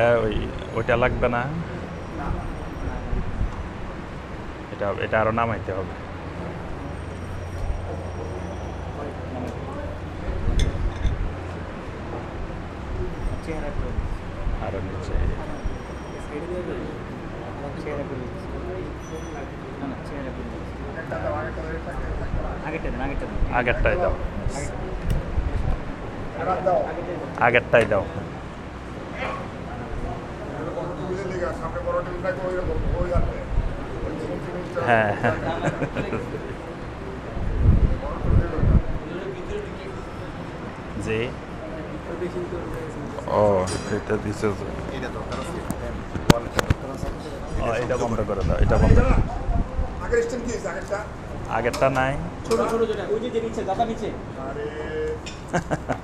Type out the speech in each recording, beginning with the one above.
এটা ওই, ওইটা লাগবে না। এটা এটা আরও নামাইতে হবে। আরও নিচে। আগেরটাই দাও। আগেরটাই দাও হ্যাঁ হ্যাঁ জি ও ও, এটা বন্ধ করে দাও এটা বন্ধ আগেরটা? আগেরটা নাই। ছোট ছোট ওই যে যে নিচে দাদা নিচে।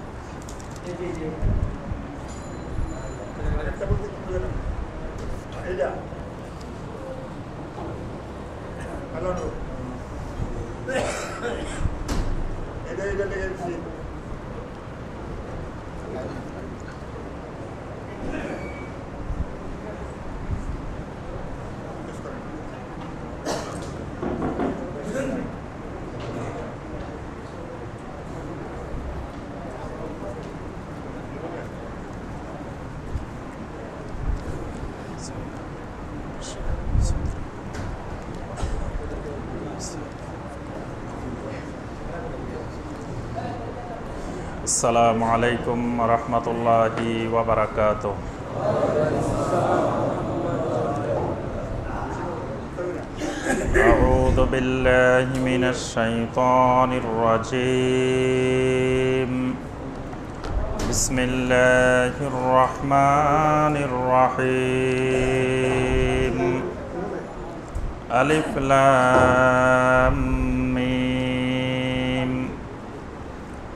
السلام عليكم ورحمة الله وبركاته. أعوذ بالله من الشيطان الرجيم. بسم الله الرحمن الرحيم. ألف لام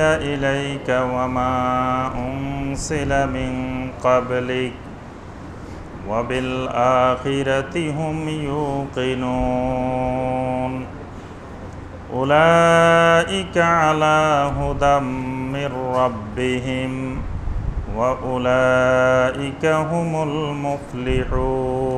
إليك وما أنزل من قبلك وبالآخرة هم يوقنون. أولئك على هدى من ربهم وأولئك هم المفلحون.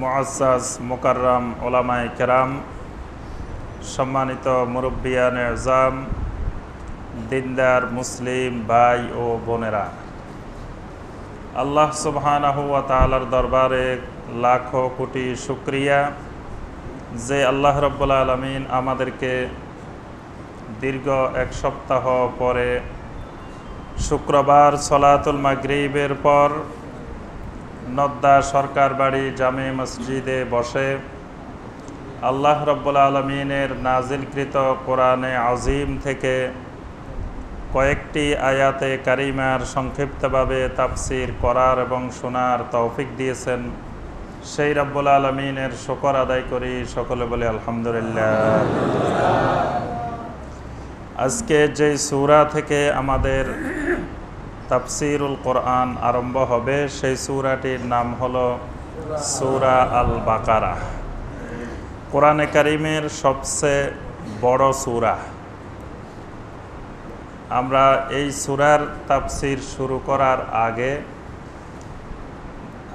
মুআসাস মুকাররাম ওলামায়ে কেরাম, সম্মানিত মুরব্বিয়ান এজাম দিনদার মুসলিম ভাই ও বোনেরা। আল্লাহ সুবহানাহু ওয়া তাআলার দরবারে লাখো কোটি শুক্রিয়া যে আল্লাহ রব্বুল আলমিন আমাদেরকে দীর্ঘ এক সপ্তাহ পরে শুক্রবার সলাতুল মাগরিবের পর নদ্দা সরকার বাড়ি, জামে মসজিদে বসে আল্লাহ রব্বুল আলমিনের নাজিলকৃত কোরআনে আজিম থেকে কয়েকটি আয়াতে কারিমার সংক্ষিপ্তভাবে তাফসির করার এবং শোনার তৌফিক দিয়েছেন। সেই রব্বুল আলমিনের শকর আদায় করি সকলে বলে আলহামদুলিল্লাহ। আজকে যে সূরা থেকে আমাদের তাফসিরুল কোরআন আরম্ভ হবে। সেই সূরাটির নাম হলো সূরা আল বাকারা কোরআনে কারিমের সবচেয়ে বড় সূরা। আমরা এই সুরার তাফসির শুরু করার আগে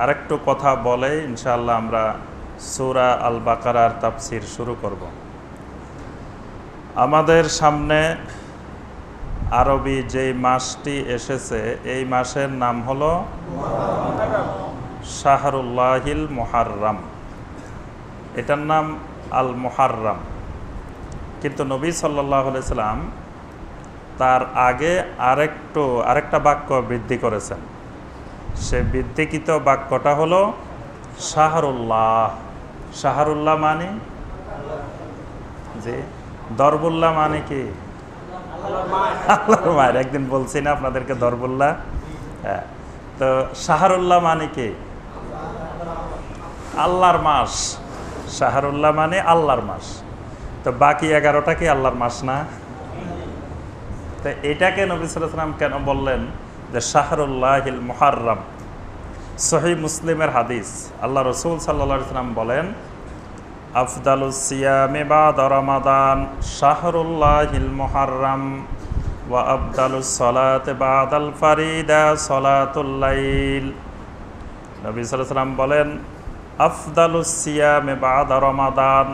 আরেকটু কথা বলে ইনশাল্লাহ আমরা সুরা আল বাকারার তাফসির শুরু করব। আমাদের সামনে আরবি যেই মাসটি এসেছে, এই মাসের নাম হলো শাহরুল্লাহিল মুহাররাম। এটার নাম আল মুহাররাম। কিন্তু নবী সাল্লাহ সাল্লাম তার আগে আরেকটু, আরেকটা বাক্য বৃদ্ধি করেছেন। সে বৃদ্ধিকৃত বাক্যটা হলো শাহরুল্লাহ। শাহরুল্লাহ মানে? যে দরবুল্লাহ মানে কি? মায়ের। একদিন বলছি না, আপনাদেরকে দরবুল্লাহ হ্যাঁ তো শাহরুল্লাহ মানে কি? আল্লাহর মাস। শাহরুল্লাহ মানে আল্লাহর মাস। তো বাকি এগারোটা কি আল্লাহর মাস না? তো এটাকে নবী কেন বললেন যে শাহরুল্লাহিল মুহাররাম? সহি মুসলিমের হাদিস। আল্লাহ রসুল সাল্লা সাল্লাম বলেন আফদালুসিয়ামে রমাদান শাহরুল্লাহিল মুহাররাম ওয়া ফারিদা বলেন রমাদান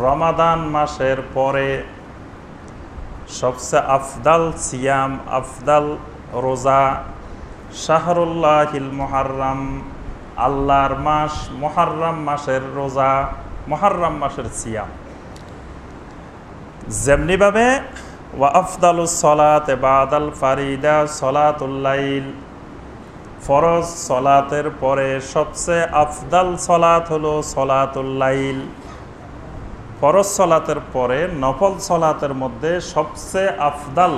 রমাদান মাসের পরে সবচেয়ে আফদাল সিয়াম, আফদাল রোজা শাহরুল্লাহিল মোহার্রাম, আল্লাহর মাস, মোহার্রাম মাসের রোজা মোহার্রাম মাসের সিয়াম। যেমনিভাবে ওয়া আফদালুস সলাত বাদাল ফারিদা সলাতুল্লাইল ফরজ সলাতের পরে সবচেয়ে আফদাল সলাত হলো সলাতুল্লাইল ফরজ সলাতের পরে নফল সলাতের মধ্যে সবচেয়ে আফদাল,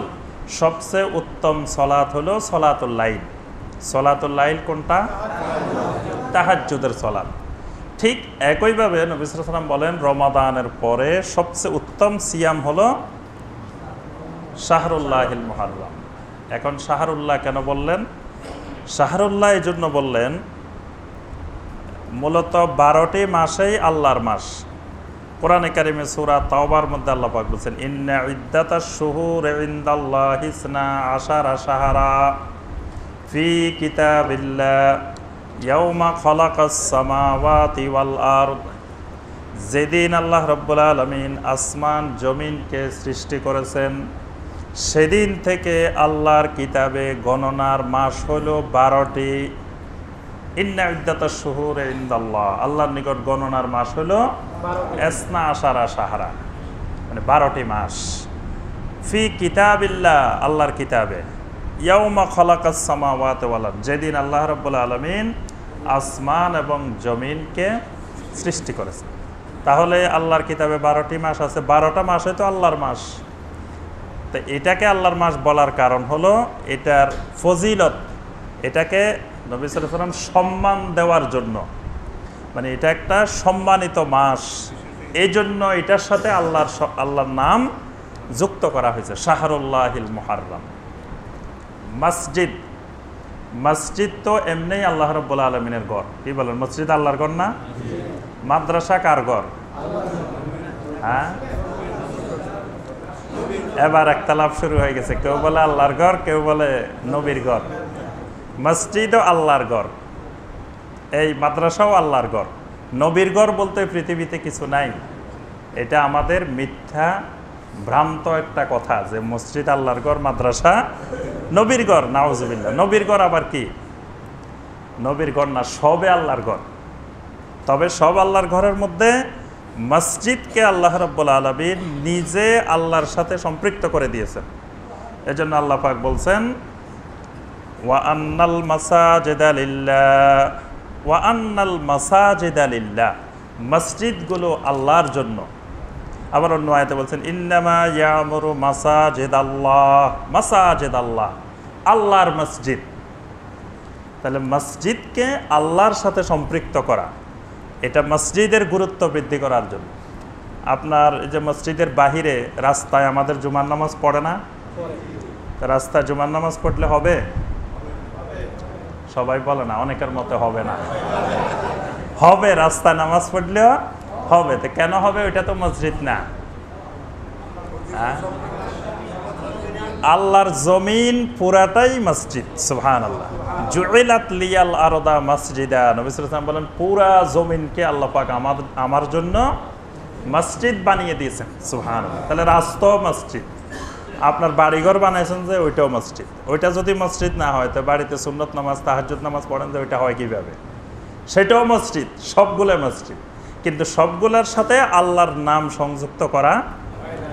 সবচেয়ে উত্তম সলাত হলো সলাতুল্লাইল সলাতুল্লাইল কোনটা? তাহাজ্জুদের সলাত। ঠিক একইভাবে নবিসাম বলেন, রমাদানের পরে সবচেয়ে উত্তম সিয়াম হলো শাহরুল্লাহিল মুহাররাম। এখন শাহরুল্লাহ কেন বললেন? শাহরুল্লাহ এই জন্য বললেন, মূলত বারোটি মাসেই আল্লাহর মাস। কোরআনে কারিমে সুরা তাওবার মধ্যে আল্লাহ পাক বলছেন, ইন্না ইদ্দাতা শুহুর ইনদাল্লাহ ইসনা আশারা সাহারা ফি কিতাবিল্লাহ। যেদিন আল্লাহ রব্বুল আলমিন আসমান, জমিনকে সৃষ্টি করেছেন, সেদিন থেকে আল্লাহর কিতাবে গণনার মাস হলো বারোটি। আল্লাহর নিকট গণনার মাস হলো এসনা আশারা সাহারা মানে বারোটি মাস। ফি কিতাবিল্লাহ, আল্লাহর কিতাবে। ইয়াউমা খলাকাস সামাওয়াত যেদিন আল্লাহ রাব্বুল আলামিন আসমান এবং জমিনকে সৃষ্টি করেছে। তাহলে আল্লাহর কিতাবে বারোটি মাস আছে। বারোটা মাসে তো আল্লাহর মাস। তো এটাকে আল্লাহর মাস বলার কারণ হলো এটার ফজিলত, এটাকে নবী সাল্লাম সম্মান দেওয়ার জন্য। মানে এটা একটা সম্মানিত মাস। এই জন্য এটার সাথে আল্লাহর আল্লাহর নাম যুক্ত করা হয়েছে। শাহরুল্লাহিল মুহাররাম। মসজিদ মসজিদ তো এমনিই আল্লাহ রব্বুল আলমিনের ঘর। কি বলেন, মসজিদ আল্লাহর ঘর না? মাদ্রাসা কার ঘর? হ্যাঁ? এবার একতালাপ শুরু হয়ে গেছে। কেউ বলে আল্লাহর ঘর, কেউ বলে নবীর ঘর। মসজিদও আল্লাহর ঘর। এই মাদ্রাসাও আল্লাহর ঘর। নবীর ঘর বলতে পৃথিবীতে কিছু নাই। এটা আমাদের মিথ্যা ভ্রান্ত একটা কথা যে মসজিদ আল্লাহর ঘর, মাদ্রাসা নবীর ঘর নাওজবিল্লা নবীর ঘর আবার কি? নবীর ঘর না, সবে আল্লাহর ঘর। তবে সব আল্লাহর ঘরের মধ্যে মসজিদকে আল্লাহ রব্বুল আলমিন নিজে আল্লাহর সাথে সম্পৃক্ত করে দিয়েছেন। এজন্য আল্লাহ পাক বলছেন, ওয়া আন্নাল মাসাজিদা লিল্লাহ, ওয়া আন্নাল মসজিদগুলো আল্লাহর জন্য। আবার অন্য আয়তে বলছেন ইন্নামা ইয়ামুরু মাসাজিদ আল্লাহ মাসাজিদ আল্লাহ আল্লাহর মসজিদ। তাহলে মসজিদকে আল্লাহর সাথে সম্পৃক্ত করা এটা মসজিদের গুরুত্ব বৃদ্ধি করার জন্য। আপনার এই যে মসজিদের বাহিরে রাস্তায় আমাদের জুমার নামাজ পড়ে না? রাস্তায় জুমার নামাজ পড়লে হবে। সবাই বলে না অনেকের মতে হবে না। হবে রাস্তায় নামাজ পড়লেও হবে তো কেন হবে ওইটা তো মসজিদ না? হ্যাঁ? আল্লাহর জমিন পুরাটাই মসজিদ সুহান আল্লাহ জুইলাত লিয়াল আরদা মসজিদা। নবী সাল্লাল্লাহু বলেন, পুরা জমিনকে আল্লাহ পাক আমার আমার জন্য মসজিদ বানিয়ে দিয়েছেন সুহান তাহলে রাস্ত মসজিদ। আপনার বাড়িঘর বানাইছেন যে, ওইটাও মসজিদ। ওইটা যদি মসজিদ না হয়, তো বাড়িতে সুন্নত নামাজ, তাহাজ্জুদ নামাজ পড়েন যে, ওইটা হয় কীভাবে? সেটাও মসজিদ সবগুলো মসজিদ। কিন্তু সবগুলোর সাথে আল্লাহর নাম সংযুক্ত করা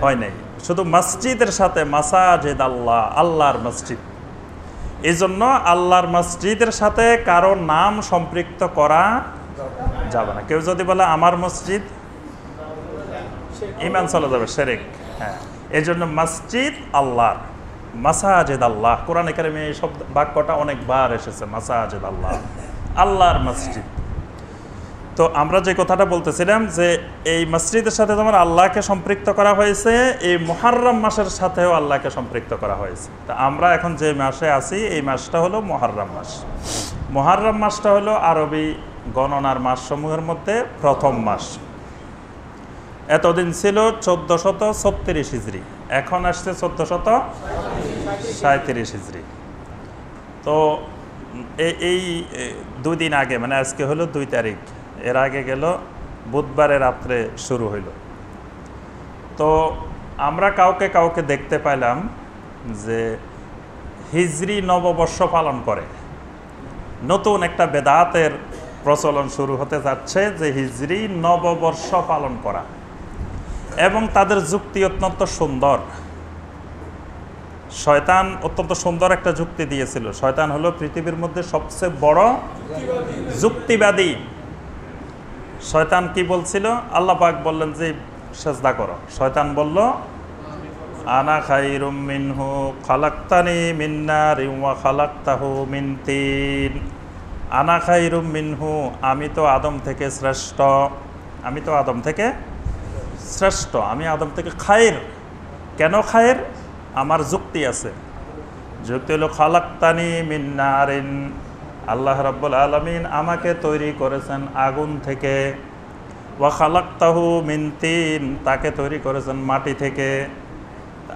হয় নাই। শুধু মসজিদের সাথে মাসাজেদ আল্লাহ, আল্লাহর মসজিদ। এই জন্য আল্লাহর মসজিদের সাথে কারও নাম সম্পৃক্ত করা যাবে না। কেউ যদি বলে, আমার মসজিদ, ইমান চলে যাবে শেরেক হ্যাঁ। এই জন্য মসজিদ আল্লাহর, মাসাজেদ আল্লাহ। কোরআন একাডেমি এই শব্দ, বাক্যটা অনেকবার এসেছে, মাসাজেদ আল্লাহ। আল্লাহর মসজিদ। তো আমরা যে কথাটা বলতেছিলাম যে এই মসজিদের সাথে যেমন আল্লাহকে সম্পৃক্ত করা হয়েছে এই মহারম মাসের সাথেও আল্লাহকে সম্পৃক্ত করা হয়েছে। তা আমরা এখন যে মাসে আছি এই মাসটা হলো মহারম মাস। মহারম মাসটা হলো আরবি গণনার মাসসমূহের মধ্যে প্রথম মাস। এতদিন ছিল চোদ্দ শত ছত্রিশ হিজড়ি এখন আসছে চোদ্দ শত সাঁত্রিশ হিজড়ি তো এই এই এ, দুই দিন আগে মানে আজকে হলো দুই তারিখ। এর আগে গেল বুধবারে রাত্রে শুরু হইল। তো আমরা কাউকে কাউকে দেখতে পাইলাম যে হিজরি নববর্ষ পালন করে। নতুন একটা বেদাতের প্রচলন শুরু হতে যাচ্ছে যে হিজরি নববর্ষ পালন করা। এবং তাদের যুক্তি অত্যন্ত সুন্দর। শয়তান অত্যন্ত সুন্দর একটা যুক্তি দিয়েছিল। শয়তান হলো পৃথিবীর মধ্যে সবচেয়ে বড় যুক্তিবাদী। শয়তান কি বলছিল? আল্লাহ পাক বললেন যে, সেজদা করো। শয়তান বলল, আনা খাইরুম মিনহু খালাক্তানি মিন্নারি ওয়া খালাক্তাহু মিন তিন। আনা খাইরুম মিনহু, আমি তো আদম থেকে শ্রেষ্ঠ। আমি তো আদম থেকে শ্রেষ্ঠ, আমি আদম থেকে খায়ের কেন খায়ের আমার যুক্তি আছে। যুক্তি হলো খালাক্তানি মিন্নারিন আল্লাহ রাব্বুল আলমিন আমাকে তৈরি করেছেন আগুন থেকে। ওয়া খালাক্তাহু মিন তিন, তাকে তৈরি করেছেন মাটি থেকে।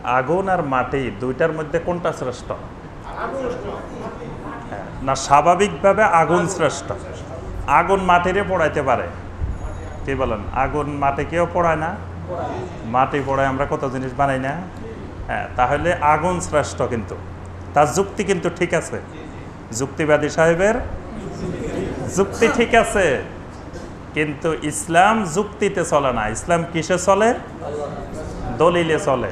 আগুন আর মাটি দুইটার মধ্যে কোনটা শ্রেষ্ঠ? না, স্বাভাবিকভাবে আগুন শ্রেষ্ঠ। আগুন মাটিরে পড়াইতে পারে। কি বলেন? আগুন মাটিকেও পড়ায় না? মাটি পড়ায় আমরা কত জিনিস বানাই না? হ্যাঁ তাহলে আগুন শ্রেষ্ঠ কিন্তু। তার যুক্তি কিন্তু ঠিক আছে। যুক্তিবাদী সাহেবের? যুক্তি ঠিক আছে, কিন্তু ইসলাম যুক্তিতে চলে না। ইসলাম কিসে চলে? দলিলে চলে।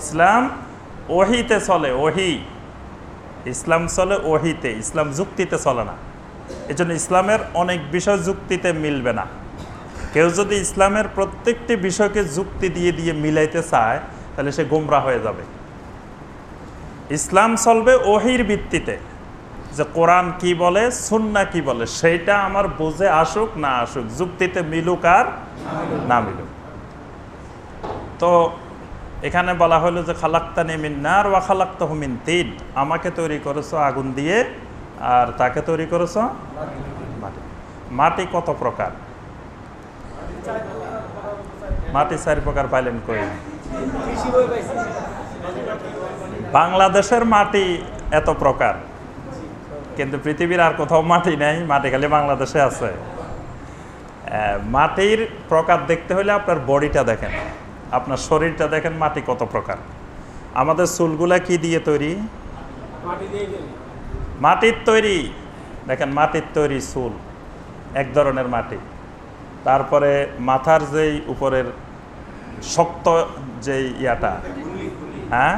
ইসলাম ওহিতে চলে, ওহি। ইসলাম চলে ওহিতে, ইসলাম যুক্তিতে চলে না। এই জন্য ইসলামের অনেক বিষয় যুক্তিতে মিলবে না। কেউ যদি ইসলামের প্রত্যেকটি বিষয়কে যুক্তি দিয়ে দিয়ে মিলাইতে চায়, তাহলে সে গোমরা হয়ে যাবে। ইসলাম চলবে ওহির ভিত্তিতে। যে কোরআন কি বলে, সুন্না কি বলে, সেইটা আমার বুঝে আসুক, না আসুক, যুক্তিতে মিলুক আর না মিলুক। তো এখানে বলা হলো যে, খালাক্তানি মিন্নার ওয়া খালাক্তা হুমিন তিন। আমাকে তৈরি করেছ আগুন দিয়ে, আর তাকে তৈরি করেছ মাটি। মাটি কত প্রকার? মাটি চারি প্রকার পাইলেন কই? বাংলাদেশের মাটি এত প্রকার। কিন্তু পৃথিবীর আর কোথাও মাটি নেই মাটি খালি বাংলাদেশে আছে। মাটির প্রকার দেখতে হলে আপনার বডিটা দেখেন আপনার শরীরটা দেখেন মাটি কত প্রকার। আমাদের চুলগুলা কি দিয়ে তৈরি? মাটির তৈরি। দেখেন মাটির তৈরি চুল এক ধরনের মাটি। তারপরে মাথার যেই উপরের শক্ত যেই ইয়াটা হ্যাঁ?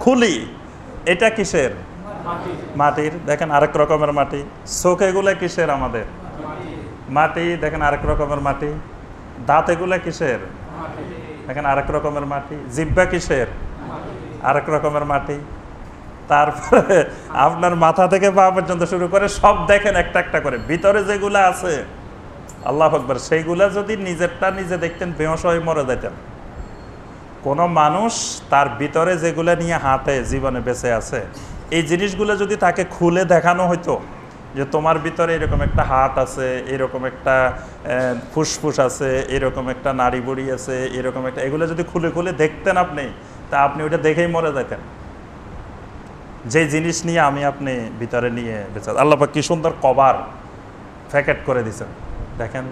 খুলি। এটা কিসের? মাটির, দেখেন আরেক রকমের মাটি। চোখ এগুলো কিসের আমাদের? মাটি, দেখেন আরেক রকমের মাটি। দাঁত এগুলো কিসের? দেখেন আরেক রকমের মাটি। জিব্বা কিসের? আরেক রকমের মাটি। তারপরে আপনার মাথা থেকে পা পর্যন্ত শুরু করে সব দেখেন একটা একটা করে। ভিতরে যেগুলো আছে, আল্লাহ আকবর, সেইগুলা যদি নিজেরটা নিজে দেখতেন, বেহস হয়ে মরে যেতেন। কোনো মানুষ তার ভিতরে যেগুলো নিয়ে হাঁটে জীবনে বেঁচে আছে এই জিনিসগুলো যদি তাকে খুলে দেখানো হতো যে তোমার ভিতরে এরকম একটা হাট আছে, এরকম একটা ফুসফুস আছে, এরকম একটা নাড়ি বুড়ি আছে, এরকম একটা, এগুলো যদি খুলে খুলে দেখতেন আপনি, তা আপনি ওইটা দেখেই মরে যেতেন যে জিনিস নিয়ে আমি আপনি ভিতরে নিয়ে বেঁচে আল্লাহ পাক কি সুন্দর কভার প্যাকেট করে দিছেন দেখেন,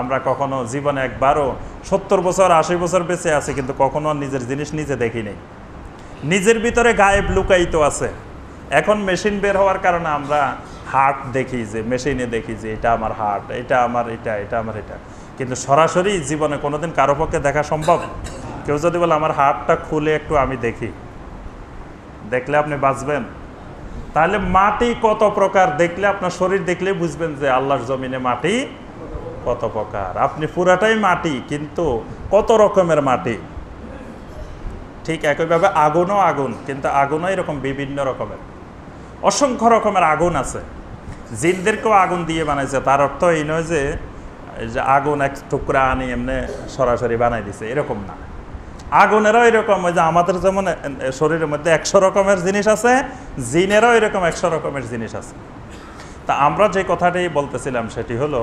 আমরা কখনো জীবনে একবারও সত্তর বছর, আশি বছর বেঁচে আছি, কিন্তু কখনো নিজের জিনিস নিজে দেখি নেই। নিজের ভিতরে গায়েব লুকায়িত আছে। এখন মেশিন বের হওয়ার কারণে আমরা হার্ট দেখি যে, মেশিনে দেখি যে, এটা আমার হার্ট, এটা আমার, এটা এটা আমার, এটা। কিন্তু সরাসরি জীবনে কোনোদিন কারও পক্ষে দেখা সম্ভব? কেউ যদি বলে, আমার হার্টটা খুলে একটু আমি দেখি। দেখলে আপনি বাঁচবেন। তাহলে মাটি কত প্রকার? দেখলে আপনার শরীর দেখলে বুঝবেন যে, আল্লাহর জমিনে মাটি কত প্রকার। আপনি পুরাটাই মাটি, কিন্তু কত রকমের মাটি? ঠিক একইভাবে আগুনও আগুন, কিন্তু আগুনও এরকম বিভিন্ন রকমের। অসংখ্য রকমের আগুন আছে। জিনদেরকেও আগুন দিয়ে বানাইছে। তার অর্থ এই নয় যে আগুন এক টুকরা আনি এমনি সরাসরি বানাই দিছে। এরকম না। আগুনেরও এরকম, ওই যে আমাদের যেমন শরীরের মধ্যে একশো রকমের জিনিস আছে, জিনেরও এরকম একশো রকমের জিনিস আছে। তা আমরা যে কথাটি বলতেছিলাম সেটি হলো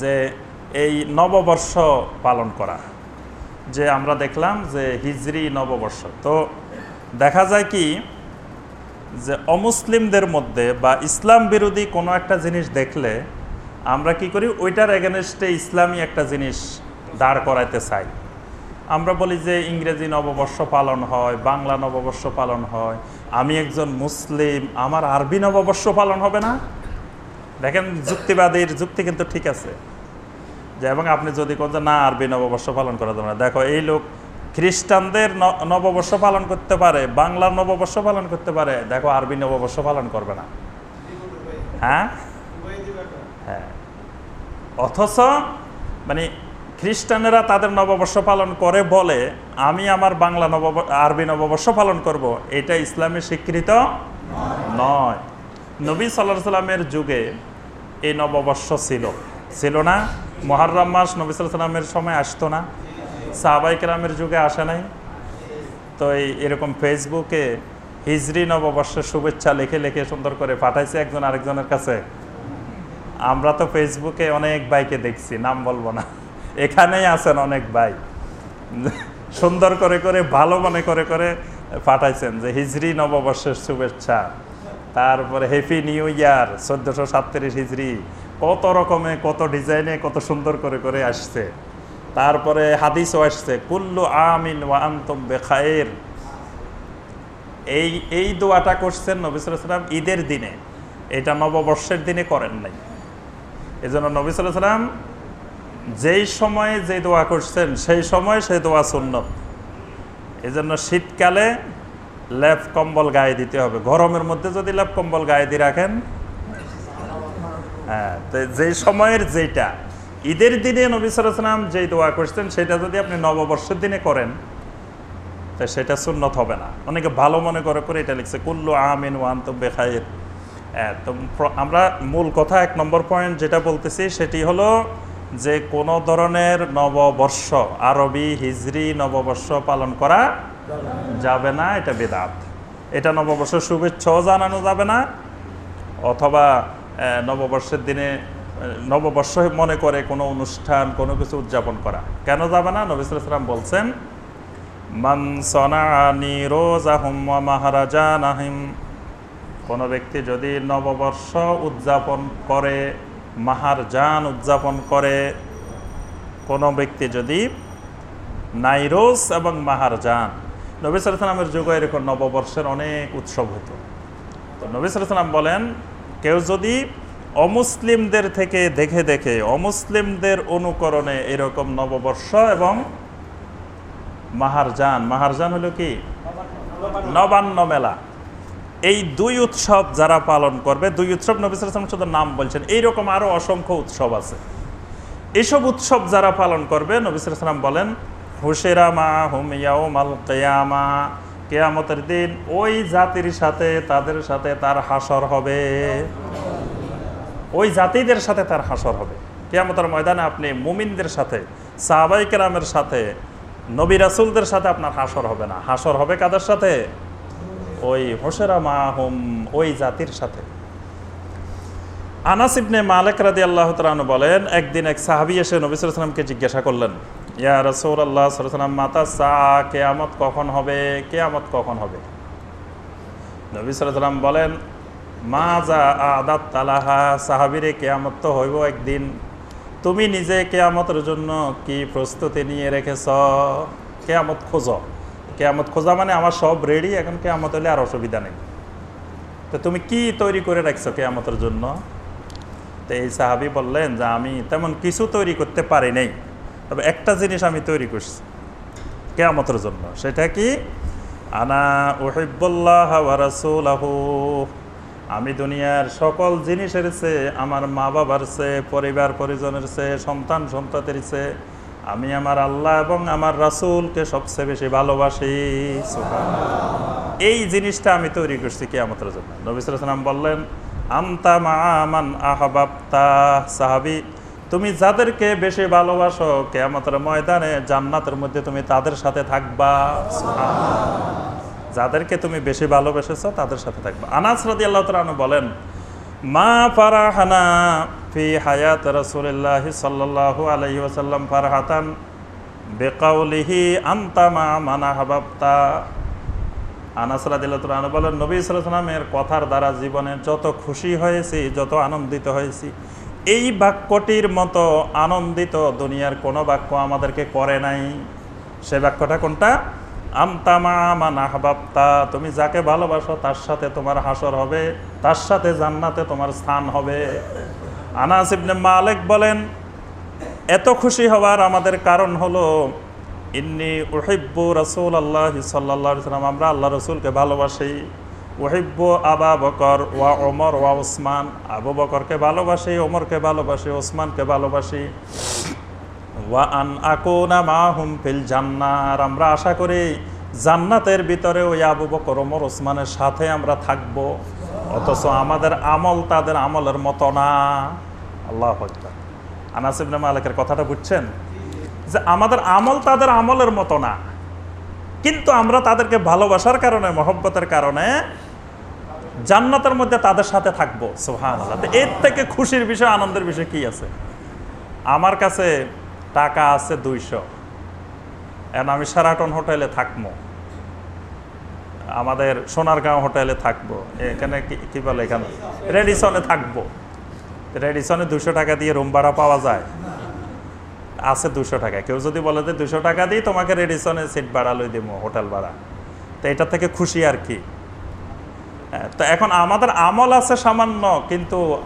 যে, এই নববর্ষ পালন করা, যে আমরা দেখলাম যে হিজরি নববর্ষ। তো দেখা যায় কি যে অমুসলিমদের মধ্যে বা ইসলাম বিরোধী কোনো একটা জিনিস দেখলে আমরা কি করি? ওইটার এগেনস্টে ইসলামী একটা জিনিস দাঁড় করাইতে চাই। আমরা বলি যে ইংরেজি নববর্ষ পালন হয়, বাংলা নববর্ষ পালন হয়, আমি একজন মুসলিম, আমার আরবি নববর্ষ পালন হবে না? দেখেন, যুক্তিবাদীর যুক্তি কিন্তু ঠিক আছে। যে এবং আপনি যদি কোন না, আরবি নববর্ষ পালন করা যাবে না। দেখো, এই লোক খ্রিস্টানদের নববর্ষ পালন করতে পারে, বাংলার নববর্ষ পালন করতে পারে। দেখো, আরবি নববর্ষ পালন করবে না। হ্যাঁ? হ্যাঁ। অথচ মানে খ্রিস্টানেরা তাদের নববর্ষ পালন করে বলে, আমি আমার বাংলা নব আরবি নববর্ষ পালন করব। এটা ইসলামে স্বীকৃত নয়। নবী সাল্লাহ সাল্লামের যুগে এই নববর্ষ ছিল। ছিল না? মহারম মাস নবী সাল্লাহ সাল্লামের সময় আসতো না। সাহাবাই কেরামের যুগে আসে নাই। তো এই এরকম ফেসবুকে হিজরি নববর্ষের শুভেচ্ছা লিখে লিখে সুন্দর করে পাঠাইছে একজন আরেকজনের কাছে। আমরা তো ফেসবুকে অনেক ভাইকে দেখছি, নাম বলব না। এখানেই আছেন অনেক ভাই। সুন্দর করে করে, ভালো মনে করে করে পাঠাইছেন যে হিজরি নববর্ষের শুভেচ্ছা। তারপরে হ্যাপি নিউ ইয়ার চোদ্দোশো সাতত্রিশ হিজরি। কত রকমে, কত ডিজাইনে, কত সুন্দর করে করে আসছে। তারপরে হাদিসও আসছে, কুল্লু আমিন ওয়া আন্তম বেখায়ের এই এই দোয়াটা করছেন নবিসাম ঈদের দিনে। এটা নববর্ষের দিনে করেন নাই। এই জন্য নবী সাল্লাম যেই সময়ে যে দোয়া করছেন, সেই সময় সেই দোয়া সুন্নত। এজন্য শীতকালে লেপ কম্বল গায়ে দিতে হবে। গরমের মধ্যে যদি লেপ কম্বল গায়ে দিয়ে রাখেন হ্যাঁ তো যেই সময়ের যেটা ঈদের দিনে নবী সাল্লাম যেই দোয়া করছেন, সেটা যদি আপনি নববর্ষের দিনে করেন, তো সেটা সুন্নত হবে না। অনেকে ভালো মনে করে করে এটা লিখছে, কুল্লু আমিন ওয়ান তো বেখায়ের তো আমরা মূল কথা, এক নম্বর পয়েন্ট যেটা বলতেছি, সেটি হলো যে কোনো ধরনের নববর্ষ, আরবি, হিজরি নববর্ষ পালন করা যাবে না, এটা বেদাত। এটা নববর্ষ শুভেচ্ছাও জানানো যাবে না, অথবা নববর্ষের দিনে নববর্ষ মনে করে কোনো অনুষ্ঠান, কোনো কিছু উদযাপন করা। কেন যাবে না? নবী সাল্লাম বলছেন, মান সনানি ওয়া মাহারাজানাহিম কোনো ব্যক্তি যদি নববর্ষ উদযাপন করে, মাহারজান উদযাপন করে, কোনো ব্যক্তি যদি নাইরোজ এবং মাহারজান। নবী সালামের যুগে এরকম নববর্ষের অনেক উৎসব হতো। তো নবী সালাম বলেন, কেউ যদি অমুসলিমদের থেকে দেখে দেখে, অমুসলিমদের অনুকরণে এরকম নববর্ষ এবং মাহারজান মাহারজান হলো কি? নবান্ন মেলা। এই দুই উৎসব যারা পালন করবে, দুই উৎসব নবী সালাম শুধু নাম বলছেন, এইরকম আরও অসংখ্য উৎসব আছে। এইসব উৎসব যারা পালন করবে, নবী সালাম বলেন হুসেরা মা হুম মাল কেয়ামা কেয়ামতের দিন ওই জাতির সাথে, তাদের সাথে তার হাসর হবে। ওই জাতিদের সাথে তার হাসর হবে। কেয়ামতের ময়দানে আপনি মুমিনদের সাথে, সাহাবাই কেরামের সাথে, নবী রাসুলদের সাথে আপনার হাসর হবে না। হাসর হবে কাদের সাথে? ওই হোসেরা মা হুম ওই জাতির সাথে। আনাস ইবনে মালিক রাদি আল্লাহ তালু বলেন, একদিন এক সাহাবি এসে নবী সালামকে জিজ্ঞাসা করলেন, ইয়া রসৌল্লাহ সাল্লাম মাতা সা, কেয়ামত কখন হবে? কেয়ামত কখন হবে? নবী সাল্লাম বলেন মা যা আদাত তালাহা, সাহাবিরে কেয়ামত তো হইব একদিন। তুমি নিজে কেয়ামতের জন্য কি প্রস্তুতি নিয়ে রেখেছ? কেয়ামত খোঁজ। কেয়ামত খোঁজা মানে আমার সব রেডি এখন কেয়ামত হলে আর অসুবিধা নেই। তো তুমি কি তৈরি করে রাখছো কেয়ামতের জন্য? তো এই সাহাবি বললেন যে আমি তেমন কিছু তৈরি করতে পারি নাই। তবে একটা জিনিস আমি তৈরি করছি কেয়ামতের জন্য, সেটা কি? আনা ওহিবুল্লাহ রাসূলাহু। আমি দুনিয়ার সকল জিনিসের চেয়ে, আমার মা বাবার চেয়ে, পরিবার পরিজনের চেয়ে, সন্তান সন্ততির চেয়ে, আমি আমার আল্লাহ এবং আমার রাসূলকে সবচেয়ে বেশি ভালোবাসি। এই জিনিসটা আমি তৈরি করছি কেয়ামতের জন্য। নবী সাল্লাম বললেন, আন্তা মা আমান আহবাবতা সাহাবি, তুমি যাদেরকে বেশি ভালোবাসো, কেয়ামতের ময়দানে জান্নাতের মধ্যে তুমি তাদের সাথে থাকবা। যাদেরকে তুমি বেশি ভালোবেসেছ, তাদের সাথে থাকবে। আনাস রাদি আল্লাহ তালু বলেন, মা ফারাহানা ফি হায়াত রসুল্লাহ সাল্লাল্লাহু আলাইহি ওয়াসাল্লাম ফারহাতান বেকাউলিহি আন্তা মা মানা হাবাবতা। আনাস রাদিল্লাহ বলেন, নবী সাল্লামের কথার দ্বারা জীবনে যত খুশি হয়েছি, যত আনন্দিত হয়েছি, এই বাক্যটির মতো আনন্দিত দুনিয়ার কোনো বাক্য আমাদেরকে করে নাই। সে বাক্যটা কোনটা? আহবাবতা, তুমি যাকে ভালোবাসো তার সাথে তোমার হাসর হবে, তার সাথে জান্নাতে তোমার স্থান হবে। আনাস ইবনে মালিক বলেন, এত খুশি হওয়ার আমাদের কারণ হলো, ইন্নি ওহিব্বু রসুল আল্লাহ সাল্লাহ সাল্লাম, আমরা আল্লাহ রসুলকে ভালোবাসি। ওহিব্বু আবা বকর ওয়া ওমর ওয়া ওসমান আবু বকরকে ভালোবাসি, ওমরকে ভালোবাসি, ওসমানকে ভালোবাসি। ওয়া আন আকুনা মাহুম ফিল জান্নার। আমরা আশা করি জান্নাতের ভিতরে ওই আবু বকর ওমর ওসমানের সাথে আমরা থাকব। অথচ আমাদের আমল তাদের আমলের মতো না। আল্লাহ আনাসিবনে মালিকের কথাটা বুঝছেন? যে আমাদের আমল তাদের আমলের মতো না। কিন্তু আমরা তাদেরকে ভালোবাসার কারণে, মহব্বতের কারণে জান্নাতের মধ্যে তাদের সাথে থাকব। সোহান এর থেকে খুশির বিষয়, আনন্দের বিষয় কি আছে? আমার কাছে টাকা আছে দুইশো। এখন আমি সেরাটন হোটেলে থাকব। আমাদের সোনারগাঁও হোটেলে থাকব। এখানে কি- বলে এখানে? রেডিসনে থাকব। রেডিসনে দুশো টাকা দিয়ে রুম ভাড়া পাওয়া যায়। আছে দুশো টাকা। কেউ যদি বলে যে দুশো টাকা দিই তোমাকে রেডিসনে সিট ভাড়া লই দেবো হোটেল ভাড়া। তো এটা থেকে খুশি আর কি। হ্যাঁ, তো এখন আমাদের আমল আছে সামান্য কিন্তু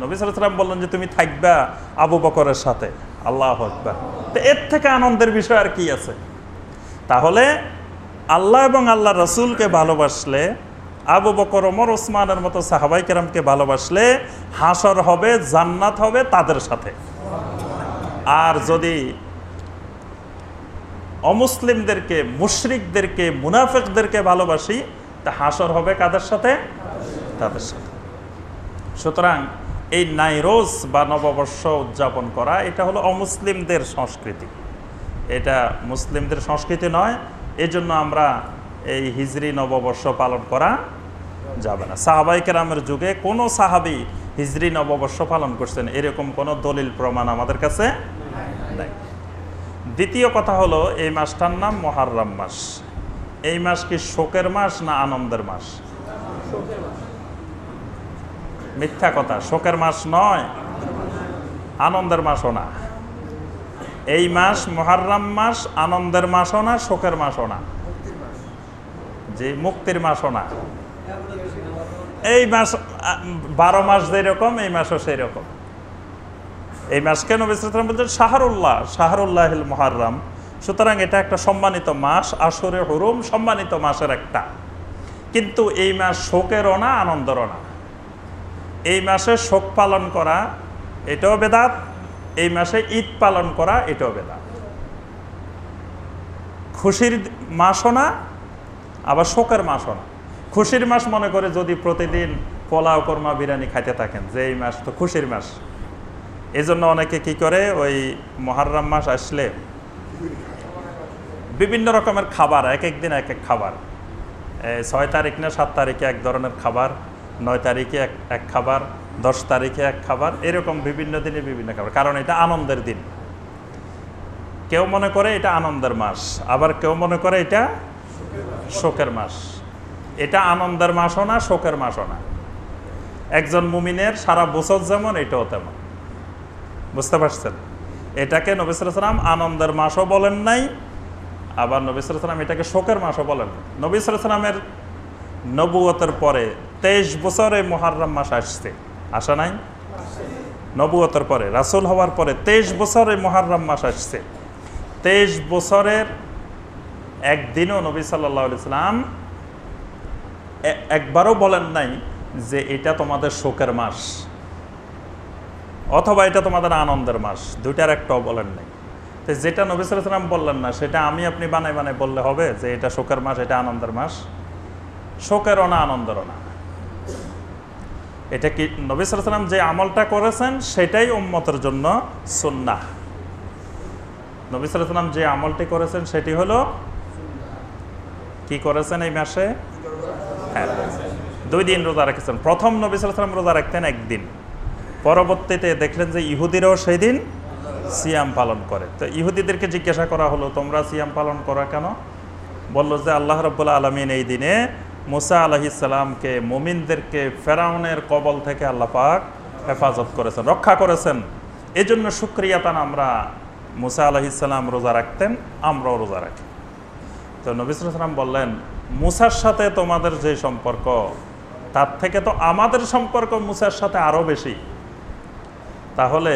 নবী সালাম বললেন যে তুমি থাকবা আবু বকরের সাথে। আল্লাহ আকবার। তো এর থেকে আনন্দের বিষয় আর কি আছে? তাহলে আল্লাহ এবং আল্লাহ রসুলকে ভালোবাসলে, আবু বকর, ওমর, ওসমানের মতো সাহাবাই কেরামকে ভালোবাসলে হাসর হবে, জান্নাত হবে তাদের সাথে। আর যদি অমুসলিমদেরকে, মুশরিকদেরকে, মুনাফিকদেরকে ভালোবাসি, তা হাসর হবে কাদের সাথে? তাদের সাথে। সুতরাং এই নাইরোজ বা নববর্ষ উদযাপন করা, এটা হলো অমুসলিমদের সংস্কৃতি। এটা মুসলিমদের সংস্কৃতি নয় এই জন্য আমরা এই হিজরি নববর্ষ পালন করা যাবে না। সাহাবাই কেরামের যুগে কোনো সাহাবি হিজরি নববর্ষ পালন করছেন, এরকম কোনো দলিল প্রমাণ আমাদের কাছে নাই। দ্বিতীয় কথা হলো, এই মাসটার নাম মহারম মাস। এই মাস কি শোকের মাস না আনন্দের মাস? মিথ্যা কথা, শোকের মাস নয়, আনন্দের মাসও না। এই মাস মহারম মাস, আনন্দের মাসও না, শোকের মাসও না। যে মুক্তির মাসও না। এই মাস, বারো মাস যেরকম, এই মাসও সেই রকম এই মাসকে নবিসাম বলছেন শাহরুল্লাহ শাহরুল্লাহ মহারম সুতরাং এটা একটা সম্মানিত মাস, আসরে হরুম সম্মানিত মাসের একটা। কিন্তু এই মাস শোকেরও না, আনন্দেরও না। এই মাসে শোক পালন করা, এটাও বেদাত। এই মাসে ঈদ পালন করা, এটাও বেদাত। খুশির মাসও না, আবার শোকের মাসও না। খুশির মাস মনে করে যদি প্রতিদিন পোলাও, কর্মা, বিরিয়ানি খাইতে থাকেন, যে এই মাস তো খুশির মাস। এই জন্য অনেকে কি করে, ওই মহারম মাস আসলে বিভিন্ন রকমের খাবার, এক এক দিন এক এক খাবার। ছয় তারিখ না, সাত তারিখে এক ধরনের খাবার নয় তারিখে এক এক খাবার, দশ তারিখে এক খাবার, এরকম বিভিন্ন দিনে বিভিন্ন খাবার। কারণ এটা আনন্দের দিন। কেউ মনে করে এটা আনন্দের মাস, আবার কেউ মনে করে এটা শোকের মাস। এটা আনন্দের মাসও না, শোকের মাসও না। একজন মুমিনের সারা বছর যেমন, এটাও তেমন। বুঝতে পারছেন? এটাকে নবিসাম আনন্দের মাসও বলেন নাই, আবার নবিসাম এটাকে শোকের মাসও বলেন নবিসামের নবুয়তের পরে তেইশ বছরে মহারম মাস আসছে। আসা নাই? নবুয়তের পরে, রাসুল হওয়ার পরে তেইশ বছরে মহারম মাস আসছে। তেইশ বছরের একদিনও নবী সাল্লাহ এ- একবারও বলেন নাই যে এটা তোমাদের শোকের মাস অথবা এটা তোমাদের আনন্দের মাস। দুইটার একটাও বলেন নাই। তো যেটা নবী সাল্লাম বললেন না, সেটা আমি আপনি বানাই বানাই বললে হবে যে এটা শোকের মাস, এটা আনন্দের মাস। শোকেরও না, আনন্দেরও না। এটা কি নবী সাল্লাম যে আমলটা করেছেন, সেটাই উম্মতের জন্য সুন্নাহ। নবী সাল্লাম যে আমলটি করেছেন, সেটি হলো কি করেছেন এই মাসে? হ্যাঁ দুই দিন রোজা রেখেছেন। প্রথম নবী সাল্লাম রোজা রাখতেন একদিন। পরবর্তীতে দেখলেন যে ইহুদিরাও সেই দিন সিয়াম পালন করে। তো ইহুদিদেরকে জিজ্ঞাসা করা হলো, তোমরা সিয়াম পালন করা কেন? বলল যে, আল্লাহ রব্বুল্লা আলমিন এই দিনে মুসা আলহিসাল্লামকে মোমিনদেরকে ফেরাউনের কবল থেকে আল্লাহ পাক হেফাজত করেছেন, রক্ষা করেছেন। এই জন্য সুক্রিয়াতান আমরা মুসা আলহিসাল্লাম রোজা রাখতেন, আমরাও রোজা রাখি। তো নবিসাম বললেন, মুসার সাথে তোমাদের যে সম্পর্ক, তার থেকে তো আমাদের সম্পর্ক মুসার সাথে আরও বেশি। তাহলে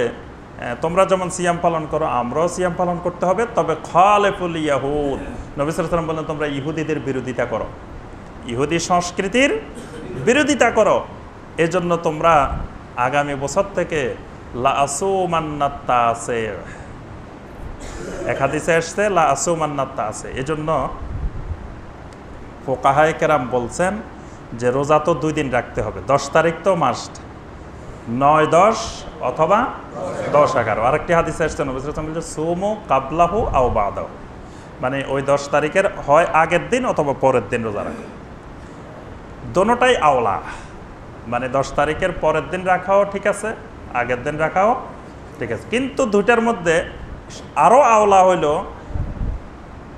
তোমরা যেমন সিয়াম পালন করো, আমরাও সিয়াম পালন করতে হবে। তবে খালেফুল ইয়াহুদ। নবিসাম বললেন, তোমরা ইহুদিদের বিরোধিতা করো। ইহুদি সংস্কৃতির বিরোধিতা করো। এজন্য তোমরা আগামী বছর থেকে লাসুমান্নাত্তা আছে এক হাদিসে আসছে লা আসুমান্নাত্তা আছে এজন্য ফোকাহায় কেরাম বলছেন যে রোজা তো দুই দিন রাখতে হবে। দশ তারিখ তো মাস্ট। নয়, দশ অথবা দশ, এগারো। আরেকটি হাদিসে আসছে নবিসাম বলছে সোমো কাবলাহু আও বাদাহু। মানে ওই দশ তারিখের হয় আগের দিন অথবা পরের দিন রোজা রাখো। দোনোটাই আওলা। মানে দশ তারিখের পরের দিন রাখাও ঠিক আছে, আগের দিন রাখাও ঠিক আছে। কিন্তু দুইটার মধ্যে আরও আওলা হইল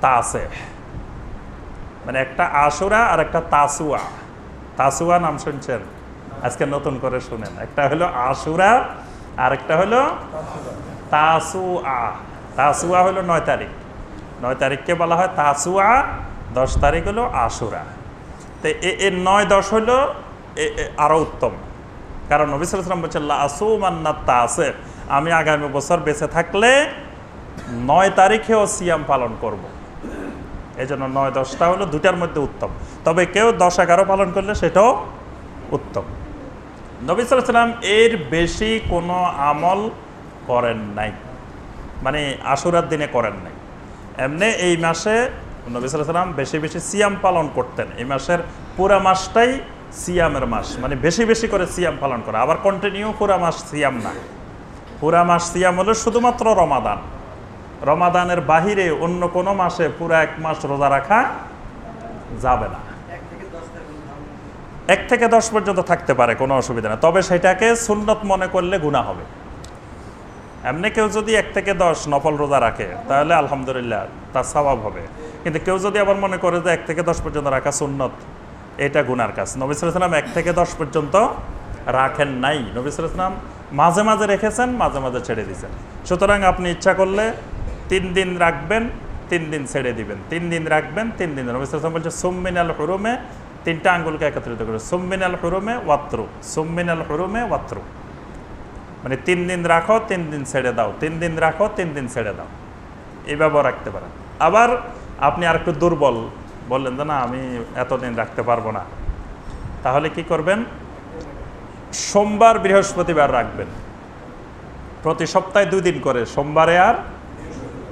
তা আছে। মানে একটা আশুরা আর একটা তাসুয়া। তাসুয়া নাম শুনছেন? আজকে নতুন করে শুনেন। একটা হলো আশুরা আর একটা হলো তাসুয়া। তাসুয়া হলো নয় তারিখ। নয় তারিখকে বলা হয় তাসুয়া, দশ তারিখ হলো আশুরা। তো এ- এর নয় দশ হলো এ- এ আরও উত্তম। কারণ নবী সালাম বলছেন আসুমান্নাত্তা আছে। আমি আগামী বছর বেঁচে থাকলে নয় তারিখেও সিয়াম পালন করব। এই জন্য নয় দশটা হলো দুটার মধ্যে উত্তম। তবে কেউ দশ এগারো পালন করলে সেটাও উত্তম। নবী সালাম এর বেশি কোনো আমল করেন নাই। মানে আশুরার দিনে করেন নাই। এমনি এই মাসে নবী সালাম বেশি বেশি সিয়াম পালন করতেন। এই মাসের পুরা মাসটাই সিয়ামের মাস মানে বেশি বেশি করে সিয়াম পালন করা। আবার কন্টিনিউ পুরা মাস সিয়াম না। পুরা মাস সিয়াম হলো শুধুমাত্র রমাদান। রমাদানের বাহিরে অন্য কোনো মাসে পুরা এক মাস রোজা রাখা যাবে না। এক থেকে দশ পর্যন্ত থাকতে পারে, কোনো অসুবিধা নেই তবে সেটাকে সুন্নত মনে করলে গুণা হবে। এমনি কেউ যদি এক থেকে দশ নফল রোজা রাখে, তাহলে আলহামদুলিল্লাহ তার স্বভাব হবে। কিন্তু কেউ যদি আবার মনে করে যে এক থেকে দশ পর্যন্ত রাখা সুন্নত, এটা গুনার কাজ। নবী সালাম এক থেকে দশ পর্যন্ত রাখেন নাই। নবী সালাম মাঝে মাঝে রেখেছেন, মাঝে মাঝে ছেড়ে দিয়েছেন। সুতরাং আপনি ইচ্ছা করলে তিন দিন রাখবেন, তিন দিন ছেড়ে দিবেন। তিন দিন রাখবেন, তিন দিন। নবী সালাম বলছে সুমিনাল হুরুমে তিনটা আঙ্গুলকে একত্রিত করে সুমিনাল হুরুমে ওয়াত্রু সুমিনাল হুরুমে ওয়াত্রু। মানে তিন দিন রাখো, তিন দিন ছেড়ে দাও। তিন দিন রাখো, তিন দিন ছেড়ে দাও। এইভাবেও রাখতে পারেন। আবার আপনি আর একটু দুর্বল বললেন যে, না, আমি এতদিন রাখতে পারব না। তাহলে কি করবেন? সোমবার বৃহস্পতিবার রাখবেন। প্রতি সপ্তাহে দুই দিন করে, সোমবারে আর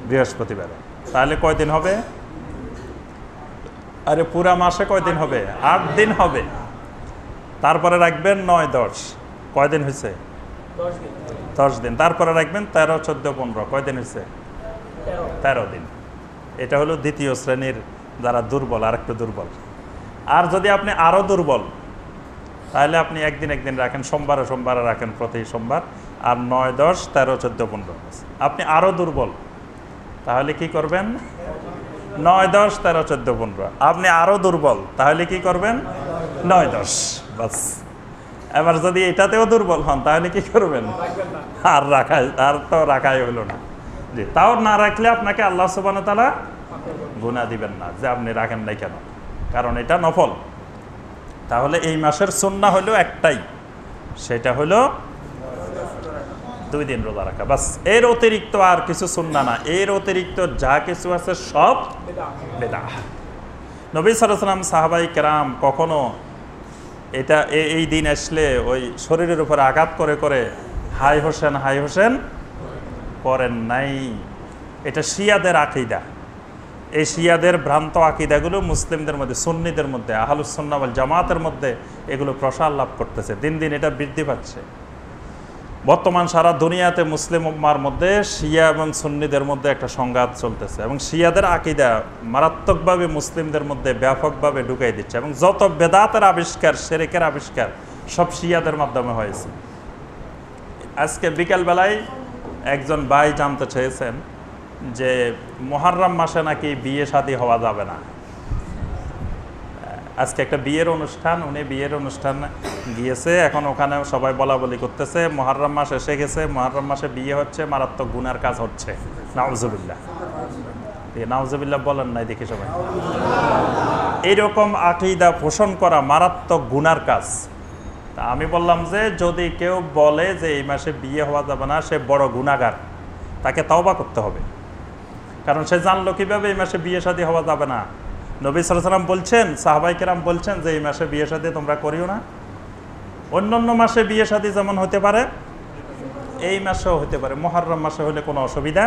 বৃহস্পতিবারে। তাহলে কয়দিন হবে? আরে, পুরা মাসে কয়দিন হবে? আট দিন হবে। তারপরে রাখবেন নয়, দশ। কয়দিন হয়েছে? দশ দিন। তারপরে রাখবেন তেরো, চোদ্দ, পনেরো। কয়দিন হয়েছে? তেরো দিন। এটা হলো দ্বিতীয় শ্রেণির যারা দুর্বল আর একটু দুর্বল। আর যদি আপনি আরও দুর্বল, তাহলে আপনি একদিন একদিন রাখেন, সোমবারে সোমবারে রাখেন প্রতি সোমবার, আর নয়, দশ, তেরো, চোদ্দ, পনেরো। আপনি আরও দুর্বল, তাহলে কি করবেন? নয়, দশ, তেরো, চোদ্দ, পনেরো। আপনি আরও দুর্বল, তাহলে কি করবেন? নয়, দশ। বাস। এবার যদি এটাতেও দুর্বল হন, তাহলে কি করবেন? আর রাখাই, আর তো রাখাই হলো না। জি, তাও না রাখলে আপনাকে আল্লাহ সুবান তালা গুণা দিবেন না, যে আপনি রাখেন নাই কেন? কারণ এটা নফল। তাহলে এই মাসের সন্না হলো একটাই, সেটা হলো দুই দিন রোজা রাখা। বাস, এর অতিরিক্ত আর কিছু সুন্না না, এর অতিরিক্ত যা কিছু আছে সব বেদা নবী সালাম সাহাবাই কেরাম কখনো এটা এই দিন আসলে ওই শরীরের উপর আঘাত করে করে হাই হোসেন হাই হোসেন করেন নাই। এটা শিয়াদের আকিদা। এই শিয়াদের ভ্রান্ত আকিদাগুলো মুসলিমদের মধ্যে, সুন্নিদের মধ্যে আহলুসন্নাবল জামাতের মধ্যে এগুলো প্রসার লাভ করতেছে। দিন দিন এটা বৃদ্ধি পাচ্ছে। বর্তমান সারা দুনিয়াতে মুসলিম উম্মার মধ্যে শিয়া এবং সুন্নিদের মধ্যে একটা সংঘাত চলতেছে এবং শিয়াদের আকিদা মারাত্মকভাবে মুসলিমদের মধ্যে ব্যাপকভাবে ঢুকাই দিচ্ছে এবং যত বেদাতের আবিষ্কার, সেরেকের আবিষ্কার সব শিয়াদের মাধ্যমে হয়েছে। আজকে বিকেলবেলায় একজন ভাই জানতে চেয়েছেন যে মোহাররম মাসে নাকি বিয়ে শাদী হওয়া যাবে না। আজকে একটা বিয়ের অনুষ্ঠান, উনি বিয়ের অনুষ্ঠান গিয়েছে, এখন ওখানে সবাই বলা বলি করতেছে মহারম মাস এসে গেছে মহারম মাসে বিয়ে হচ্ছে, মারাত্মক গুনার কাজ হচ্ছে। নাউজুবিল্লাহ। নাউজুবিল্লাহ বলেন নাই, দেখি সবাই। এইরকম আকিদা পোষণ করা মারাত্মক গুনার কাজ। তা আমি বললাম যে, যদি কেউ বলে যে এই মাসে বিয়ে হওয়া যাবে না, সে বড় গুণাগার, তাকে তওবা করতে হবে। কারণ সে জানলো কীভাবে এই মাসে বিয়ে শাদী হওয়া যাবে না। নবী সালাম বলছেন সাহাবাই কেরাম বলছেন যে, এই মাসে বিয়ে শাদী তোমরা করিও না। অন্য অন্য মাসে বিয়ে শাদী যেমন হতে পারে, এই মাসেও হতে পারে। মহরম মাসে হলে কোনো অসুবিধা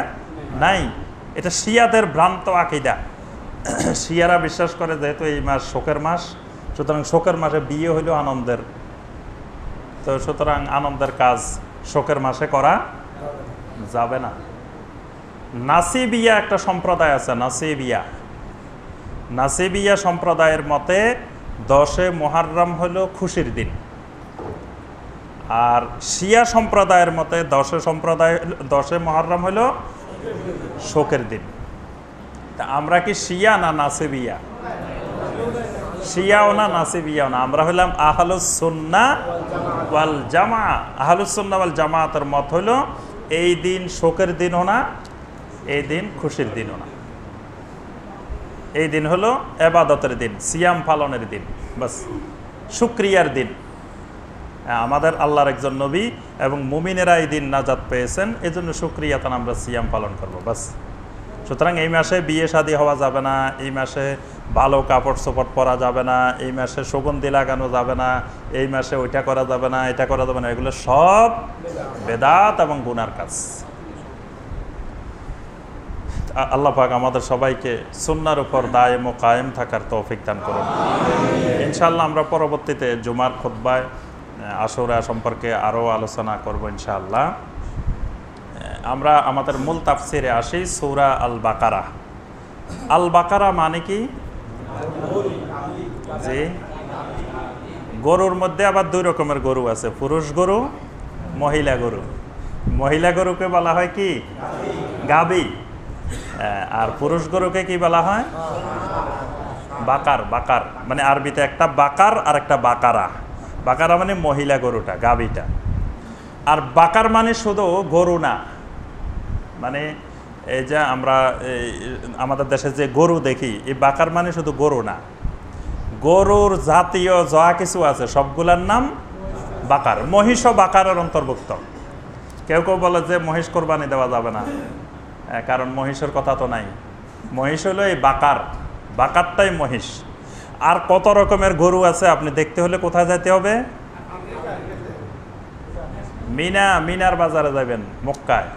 নাই। এটা শিয়াদের ভ্রান্ত আকিদা। শিয়ারা বিশ্বাস করে যেহেতু এই মাস শোকের মাস, সুতরাং শোকের মাসে বিয়ে হইলেও আনন্দের তো সুতরাং আনন্দের কাজ শোকের মাসে করা যাবে না। নাসিবিয়া একটা সম্প্রদায় আছে, নাসিবিয়া। নাসিবিয়া সম্প্রদায়ের মতে দশে মোহাররম হলো খুশির দিন। আর শিয়া সম্প্রদায়ের মতে দশে সম্প্রদায়, দশে মহরম হলো শোকের দিন। তা আমরা কি শিয়া না নাসিবিয়া? আমরা ওয়াল জামা। ওয়াল জামাতের মত হলো এই দিন শোকের দিনও না এই দিন খুশির দিনও না। এই দিন হলো এবাদতের দিন সিয়াম পালনের দিন বাস শুক্রিয়ার দিন। হ্যাঁ, আমাদের আল্লাহর একজন নবী এবং মুমিনেরা এই দিন নাজাত পেয়েছেন এই জন্য সুক্রিয়াতান আমরা সিয়াম পালন করব বাস। সুতরাং এই মাসে বিয়ে শাদী হওয়া যাবে না, এই মাসে ভালো কাপড় চোপড় পরা যাবে না, এই মাসে সুগন্ধি লাগানো যাবে না, এই মাসে ওইটা করা যাবে না, এটা করা যাবে না, এগুলো সব বেদাত এবং গুনার কাজ। আল্লাহ পাক আমাদের সবাইকে সুন্নার উপর দায়েম ও কায়েম থাকার তৌফিক দান করুন। ইনশাআল্লাহ আমরা পরবর্তীতে জুমার খুদ্বায় আসরা সম্পর্কে আরও আলোচনা করব ইনশাআল্লাহ। আমরা আমাদের মূল তাফসিরে আসি সৌরা আল বাকারা আল বাকারা মানে কি? জি। গরুর মধ্যে আবার দুই রকমের গরু আছে, পুরুষ গরু, মহিলা গরু। মহিলা গরুকে বলা হয় কি? গাবি। আর পুরুষ গরুকে কি বলা হয়? বাকার বাকার। মানে আরবিতে একটা বাকার আর একটা বাকারা। বাকারা মানে মহিলা গরুটা, গাবিটা। আর বাকার মানে শুধু গরু না মানে এই যে আমরা আমাদের দেশে যে গরু দেখি, এই বাকার মানে শুধু গরু না। গরুর জাতীয় যা কিছু আছে, সবগুলার নাম বাকার। মহিষও বাকারের অন্তর্ভুক্ত। কেউ কেউ বলে যে মহিষ কোরবানি দেওয়া যাবে না। কারণ মহিষের কথা তো নাই। মহিষ হলো এই বাকার। বাকারটাই মহিষ। আর কত রকমের গরু আছে আপনি দেখতে হলে কোথায় যেতে হবে? মিনা, মিনার বাজারে যাবেন, মক্কায়।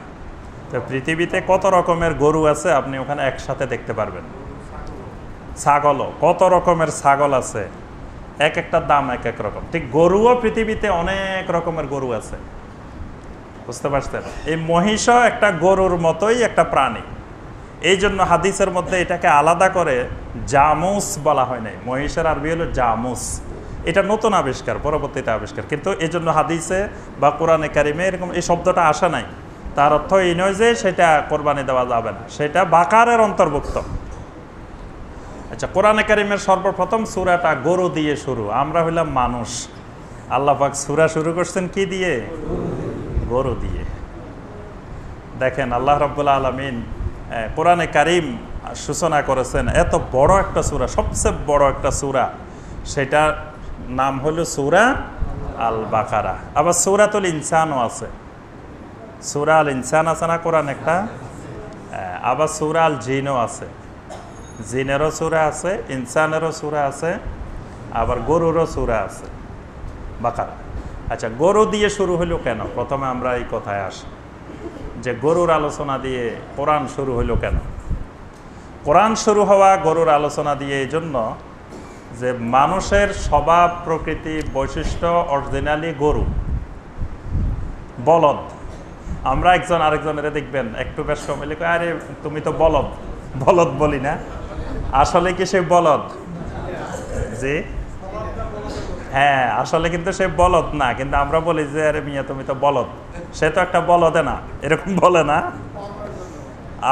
তো পৃথিবীতে কত রকমের গরু আছে আপনি ওখানে একসাথে দেখতে পারবেন? ছাগলও, কত রকমের ছাগল আছে? এক একটা দাম এক এক রকম। ঠিক গরুও পৃথিবীতে অনেক রকমের গরু আছে। বুঝতে পারছেন? এই মহিষও একটা গরুর মতোই একটা প্রাণী। এই জন্য হাদিসের মধ্যে এটাকে আলাদা করে জামুস বলা হয় নাই। মহিষের আরবি হলো জামুস। এটা নতুন আবিষ্কার, পরবর্তীতে আবিষ্কার। কিন্তু এই জন্য হাদিসে বা কোরআনে কারিমে এরকম এই শব্দটা আসা নাই। তার অর্থ এই নয় যে সেটা কোরবানি দেওয়া যাবে না, সেটা বাকারের অন্তর্ভুক্ত। আচ্ছা কোরআনে কারিমের সর্বপ্রথম সুরাটা গরু দিয়ে শুরু। আমরা হইলাম মানুষ। আল্লাহ পাক সুরা শুরু করছেন কি দিয়ে? গরু দিয়ে। দেখেন, আল্লাহ রব্বুল্লা আলমিন কোরআনে কারিম সূচনা করেছেন। এত বড় একটা সুরা, সবচেয়ে বড় একটা সুরা, সেটার নাম হলো সুরা আল বাকারা আবার সুরাতুল ইনসানও আছে। সুরা আল ইনসান আছে না কোরআন একটা? আবার সুরা আল জিনও আছে। জিনেরও সুরা আছে, ইনসানেরও সুরা আছে, আবার গরুরও সুরা আছে। বাকারা। আচ্ছা গরু দিয়ে শুরু হলো কেন? প্রথমে আমরা এই কথায় আসি। যে গরুর আলোচনা দিয়ে কোরআন শুরু হলো কেন? কোরআন শুরু হওয়া গরুর আলোচনা দিয়ে এই জন্য যে মানুষের স্বভাব, প্রকৃতি, বৈশিষ্ট্য, অরিজিনালি গরু। বলদ। আমরা একজন আরেকজনের দেখবেন একটু বেশ কমিলে কয়, আরে তুমি তো বলদ। বলদ বলি না। আসলে কি সে বলদ? জি? হ্যাঁ আসলে কিন্তু সে বলদ না কিন্তু আমরা বলি যে আরে মিয়া তুমি তো বলদ। সে তো একটা বলদে না এরকম বলে না।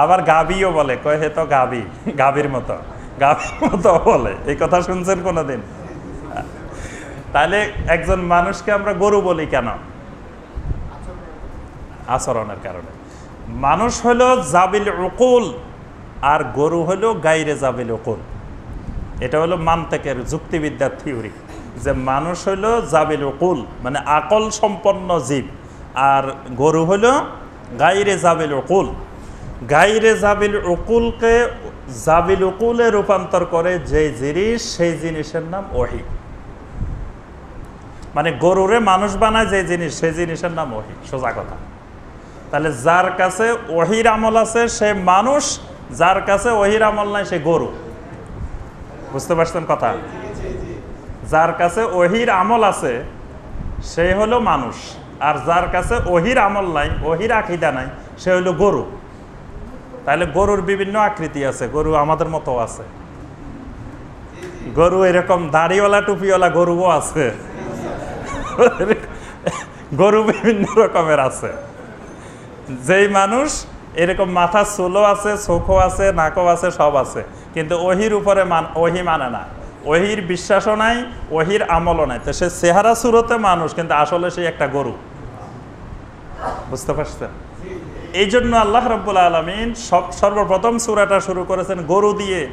আবার গাবিও বলে কয় হে তো গাবি গাবির মতো। গাবির মতো বলে এই কথা শুনছেন কোনোদিন? তাহলে একজন মানুষকে আমরা গরু বলি কেন? আচরণের কারণে। মানুষ হলো জাবিল উকুল আর গরু হলো গাইরে জাবিল উকুল। এটা হলো মান্তেকের যুক্তিবিদ্যার থিওরি যে মানুষ হলো জাবিল উকুল মানে আকল সম্পন্ন জীব, আর গরু হলো গাইরে জাবিল উকুল। গাইরে জাবিল উকুলকে জাবিল উকুলে রূপান্তর করে যে জিনিস, সেই জিনিসের নাম ওহি। মানে গরুরে মানুষ বানায় যে জিনিস, সেই জিনিসের নাম ওহি। সোজা কথা। তাহলে যার কাছে ওহির আমল আছে, সে মানুষ, যার কাছে ওহির আমল নাই, সে গরু। বুঝতে পারছেন কথা? যার কাছে ওহির আমল আছে, সে হলো মানুষ। আর যার কাছে ওহির আমল নাই, ওহির আকিদা নাই, সে হলো গরু। তাহলে গরুর বিভিন্ন আকৃতি আছে, গরু আমাদের মতো আছে। গরু এরকম দাড়িওয়ালা, টুপিওয়ালা গরুও আছে। গরু বিভিন্ন রকমের আছে। যেই মানুষ, এরকম মাথা চুলও আছে চোখও আছে, নাকও আছে, সব আছে। কিন্তু ওহির উপরে মান ওহি মানে না। ওহির বিশ্বাসও নাই, ওহির আমলও নাই। তো সে চেহারা সুরতে মানুষ, কিন্তু আসলে সে একটা গরু। বুঝতে পারছেন? এই জন্য আল্লাহ রব্বুল আলমিন সব সর্বপ্রথম সুরাটা শুরু করেছেন গরু দিয়ে।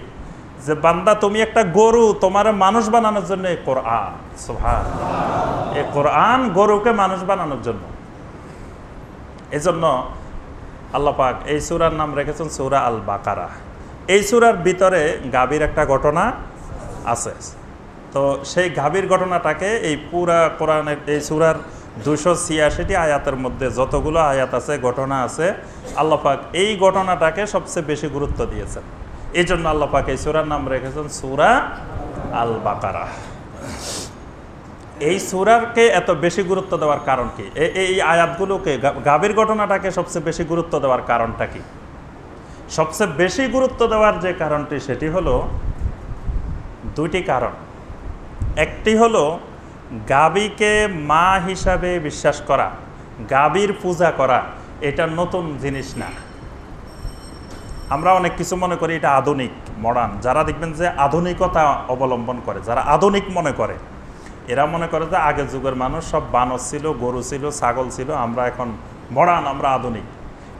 যে বান্দা, তুমি একটা গরু, তোমার মানুষ বানানোর জন্য কোরআন। সুভান এই কোরআন গরুকে মানুষ বানানোর জন্য। এই জন্য আল্লাহ পাক এই সুরার নাম রেখেছেন সুরা আল বাকারা এই সুরার ভিতরে গাভীর একটা ঘটনা আছে। তো সেই গাভীর ঘটনাটাকে এই পুরা কোরআনের এই সুরার দুশো ছিয়াশিটি আয়াতের মধ্যে যতগুলো আয়াত আছে, ঘটনা আছে, আল্লাহ পাক এই ঘটনাটাকে সবচেয়ে বেশি গুরুত্ব দিয়েছেন। এই জন্য আল্লাহ পাক এই সুরার নাম রেখেছেন সুরা আল বাকারা এই সুরারকে এত বেশি গুরুত্ব দেওয়ার কারণ কি? এই আয়াতগুলোকে গাভীর ঘটনাটাকে সবচেয়ে বেশি গুরুত্ব দেওয়ার কারণটা কি? সবচেয়ে বেশি গুরুত্ব দেওয়ার যে কারণটি, সেটি হলো দুইটি কারণ। একটি হলো গাবিকে মা হিসাবে বিশ্বাস করা গাবির পূজা করা, এটা নতুন জিনিস না। আমরা অনেক কিছু মনে করি এটা আধুনিক মডার্ন যারা দেখবেন যে আধুনিকতা অবলম্বন করে, যারা আধুনিক মনে করে এরা মনে করে যে আগের যুগের মানুষ সব বানর ছিল, গরু ছিল, ছাগল ছিল, আমরা এখন মডার্ন, আমরা আধুনিক।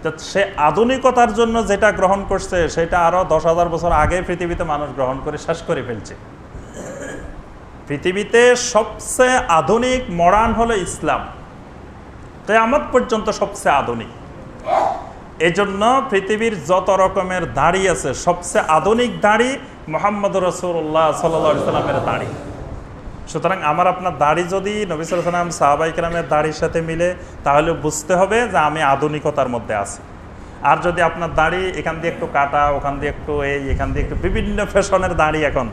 তো সে আধুনিকতার জন্য যেটা গ্রহণ করছে, সেটা আরও দশ হাজার বছর আগে পৃথিবীতে মানুষ গ্রহণ করে শেষ করে ফেলছে। পৃথিবীতে সবচেয়ে আধুনিক, মডার্ন হলো ইসলাম। তাই কেয়ামত পর্যন্ত সবচেয়ে আধুনিক। এই জন্য পৃথিবীর যত রকমের দাড়ি আছে, সবচেয়ে আধুনিক দাড়ি মোহাম্মদ রসুল্লাহ সাল্লামের দাড়ি। সুতরাং আমার আপনার দাড়ি যদি নবী সালাম সাহাবাইকরামের দাড়ির সাথে মিলে, তাহলে বুঝতে হবে যে আমি আধুনিকতার মধ্যে আছি। আর যদি আপনার দাড়ি এখান দিয়ে একটু কাটা, ওখান দিয়ে একটু এই, এখান দিয়ে একটু বিভিন্ন ফ্যাশনের দাড়ি এখন,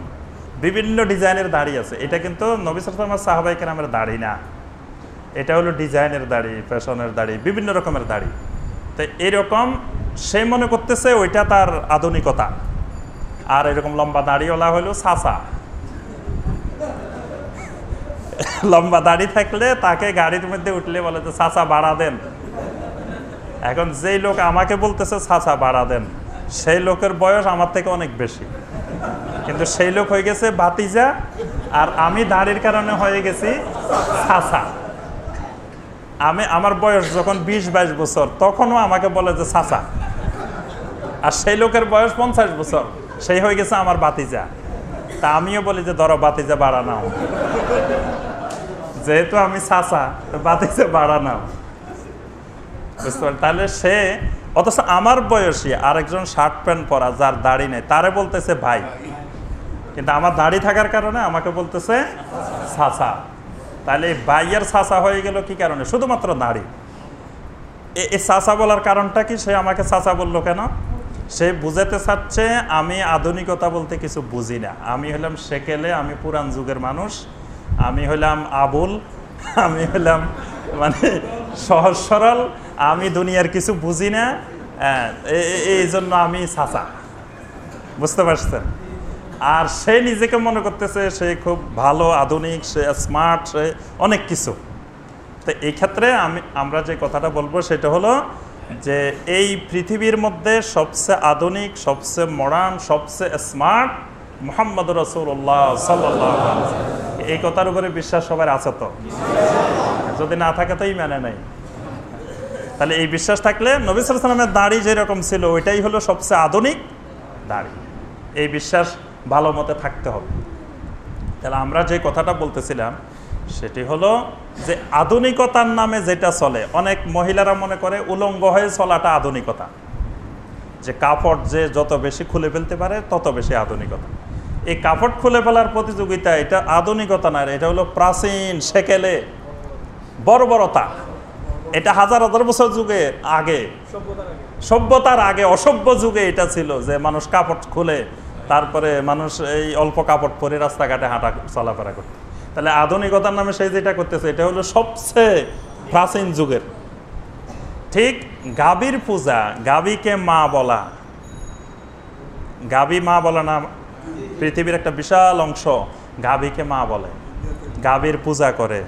বিভিন্ন ডিজাইনের দাড়ি আছে, এটা কিন্তু নবী সালাম সাহাবাইকরামের দাড়ি না। এটা হলো ডিজাইনের দাড়ি, ফ্যাশনের দাড়ি, বিভিন্ন রকমের দাড়ি। তো এরকম সে মনে করতেছে ওইটা তার আধুনিকতা। আর এরকম লম্বা দাড়িওয়ালা হলো সাসা। লম্বা দাড়ি থাকলে তাকে গাড়ির মধ্যে উঠলে বলে যে, চাচা ভাড়া দেন। এখন যেই লোক আমাকে বলতেছে ছাছা বাড়া দেন। সেই লোকের বয়স আমার থেকে অনেক বেশি। কিন্তু সেই লোক হয়ে গেছে বাতিজা আর আমি দাড়ির কারণে হয়ে গেছি ছাছা আমি, আমার বয়স যখন বিশ বাইশ বছর, তখনও আমাকে বলে যে ছাছা আর সেই লোকের বয়স পঞ্চাশ বছর, সেই হয়ে গেছে আমার বাতিজা তা আমিও বলি যে, ধরো বাতিজা বাড়া নাও। যেহেতু আমি চাচা, তো বাড়া নাও। বুঝতে পারি তাহলে সে, অথচ আমার বয়সী আরেকজন শার্ট প্যান্ট পরা যার দাড়ি নেই, তারে বলতেছে ভাই। কিন্তু আমার দাড়ি থাকার কারণে আমাকে বলতেছে চাচা। তাহলে এই ভাইয়ের চাচা হয়ে গেল কি কারণে? শুধুমাত্র দাড়ি এই চাচা বলার কারণটা কি? সে আমাকে চাচা বলল কেন? সে বুঝাতে চাচ্ছে আমি আধুনিকতা বলতে কিছু বুঝি না। আমি হলাম সেকেলে, আমি পুরান যুগের মানুষ। আমি হলাম আবুল আমি হলাম মানে সহজ সরল আমি দুনিয়ার কিছু বুঝি না হ্যাঁ, এই জন্য আমি চাচা বুঝতে পারছেন? আর সে নিজেকে মনে করতেছে সে খুব ভালো আধুনিক সে স্মার্ট সে অনেক কিছু। তো এই ক্ষেত্রে আমি আমরা যে কথাটা বলব সেটা হলো যে এই পৃথিবীর মধ্যে সবচেয়ে আধুনিক সবচেয়ে মডার্ন সবচেয়ে স্মার্ট মোহাম্মদ রসুল্লাহ সাল্লাহ এই কথার উপরে বিশ্বাস সবার আছে তো? যদি না থাকে তো মানে নাই। তাহলে এই বিশ্বাস থাকলে নবী সালামের দাড়ি যেরকম ছিল, ওইটাই হলো সবচেয়ে আধুনিক দাড়ি। এই বিশ্বাস ভালো মতে থাকতে হবে। তাহলে আমরা যে কথাটা বলতেছিলাম, সেটি হলো যে আধুনিকতার নামে যেটা চলে, অনেক মহিলারা মনে করে উলঙ্গ হয়ে চলাটা আধুনিকতা। যে কাপড় যে যত বেশি খুলে ফেলতে পারে, তত বেশি আধুনিকতা। এই কাপড় খুলে ফেলার প্রতিযোগিতা, এটা আধুনিকতা না এটা হলো প্রাচীন সেকেলে বর্বরতা। এটা হাজার হাজার বছর যুগে আগে, সভ্যতার আগে, অসভ্য যুগে এটা ছিল যে মানুষ কাপড় খুলে, তারপরে মানুষ এই অল্প কাপড় পরে রাস্তাঘাটে হাঁটা চলাফেরা করত। তাহলে আধুনিকতার নামে সেই যেটা করতেছে, এটা হলো সবচেয়ে প্রাচীন যুগের। ঠিক গাবির পূজা গাবিকে মা বলা। গাবি মা বলা না পৃথিবীর একটা বিশাল অংশ গাভীকে মা বলে। গাভীর পূজা করে।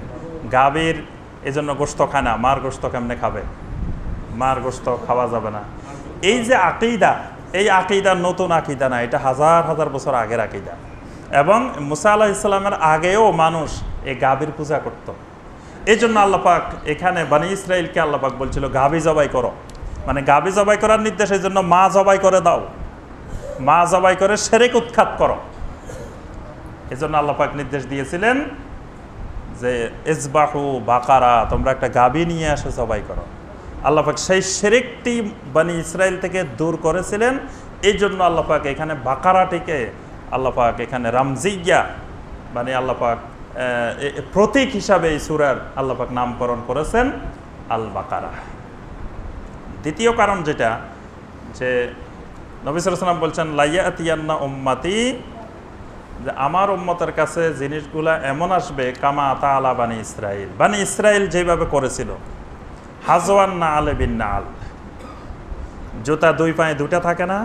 গাভীর এই জন্য গোস্ত খায় না, মার গোস্ত কেমনে খাবে? মার গোস্ত খাওয়া যাবে না। এই যে আকিদা, এই আকিদার নতুন আকিদা না, এটা হাজার হাজার বছর আগের আকিদা। এবং মুসা আলাহ ইসলামের আগেও মানুষ এই গাভীর পূজা করত। এই জন্য আল্লাপাক এখানে বানি ইসরায়েলকে আল্লাপাক বলছিল, গাভী জবাই করো। মানে গাভী জবাই করার নির্দেশ এই জন্য মা জবাই করে দাও। মা জবাই করে সেরেক উৎখাত করো। এই জন্য আল্লাপাক নির্দেশ দিয়েছিলেন যে, ইসবাহু বাকারা, তোমরা একটা গাবি নিয়ে আসে জবাই করো। আল্লাপাক সেই সেরেকটি বানি ইসরায়েল থেকে দূর করেছিলেন। এই জন্য আল্লাপাক এখানে বাকারাটিকে আল্লাপাক এখানে রামজিয়া মানে আল্লাপাক প্রতীক হিসাবে এই সুরার আল্লাপাক নামকরণ করেছেন আল বাকারা দ্বিতীয় কারণ যেটা, যে নবিসাম বলছেন লাইয়া তিয়ান্না উম্মাতি। যে আমার উম্মতের কাছে জিনিসগুলা এমন আসবে, কামা তালা বানি ইসরায়েল বানি ইসরায়েল যেভাবে করেছিল। হাজওয়ান না আলে বিন না আল জুতা দুই পায়ে দুটা থাকে না?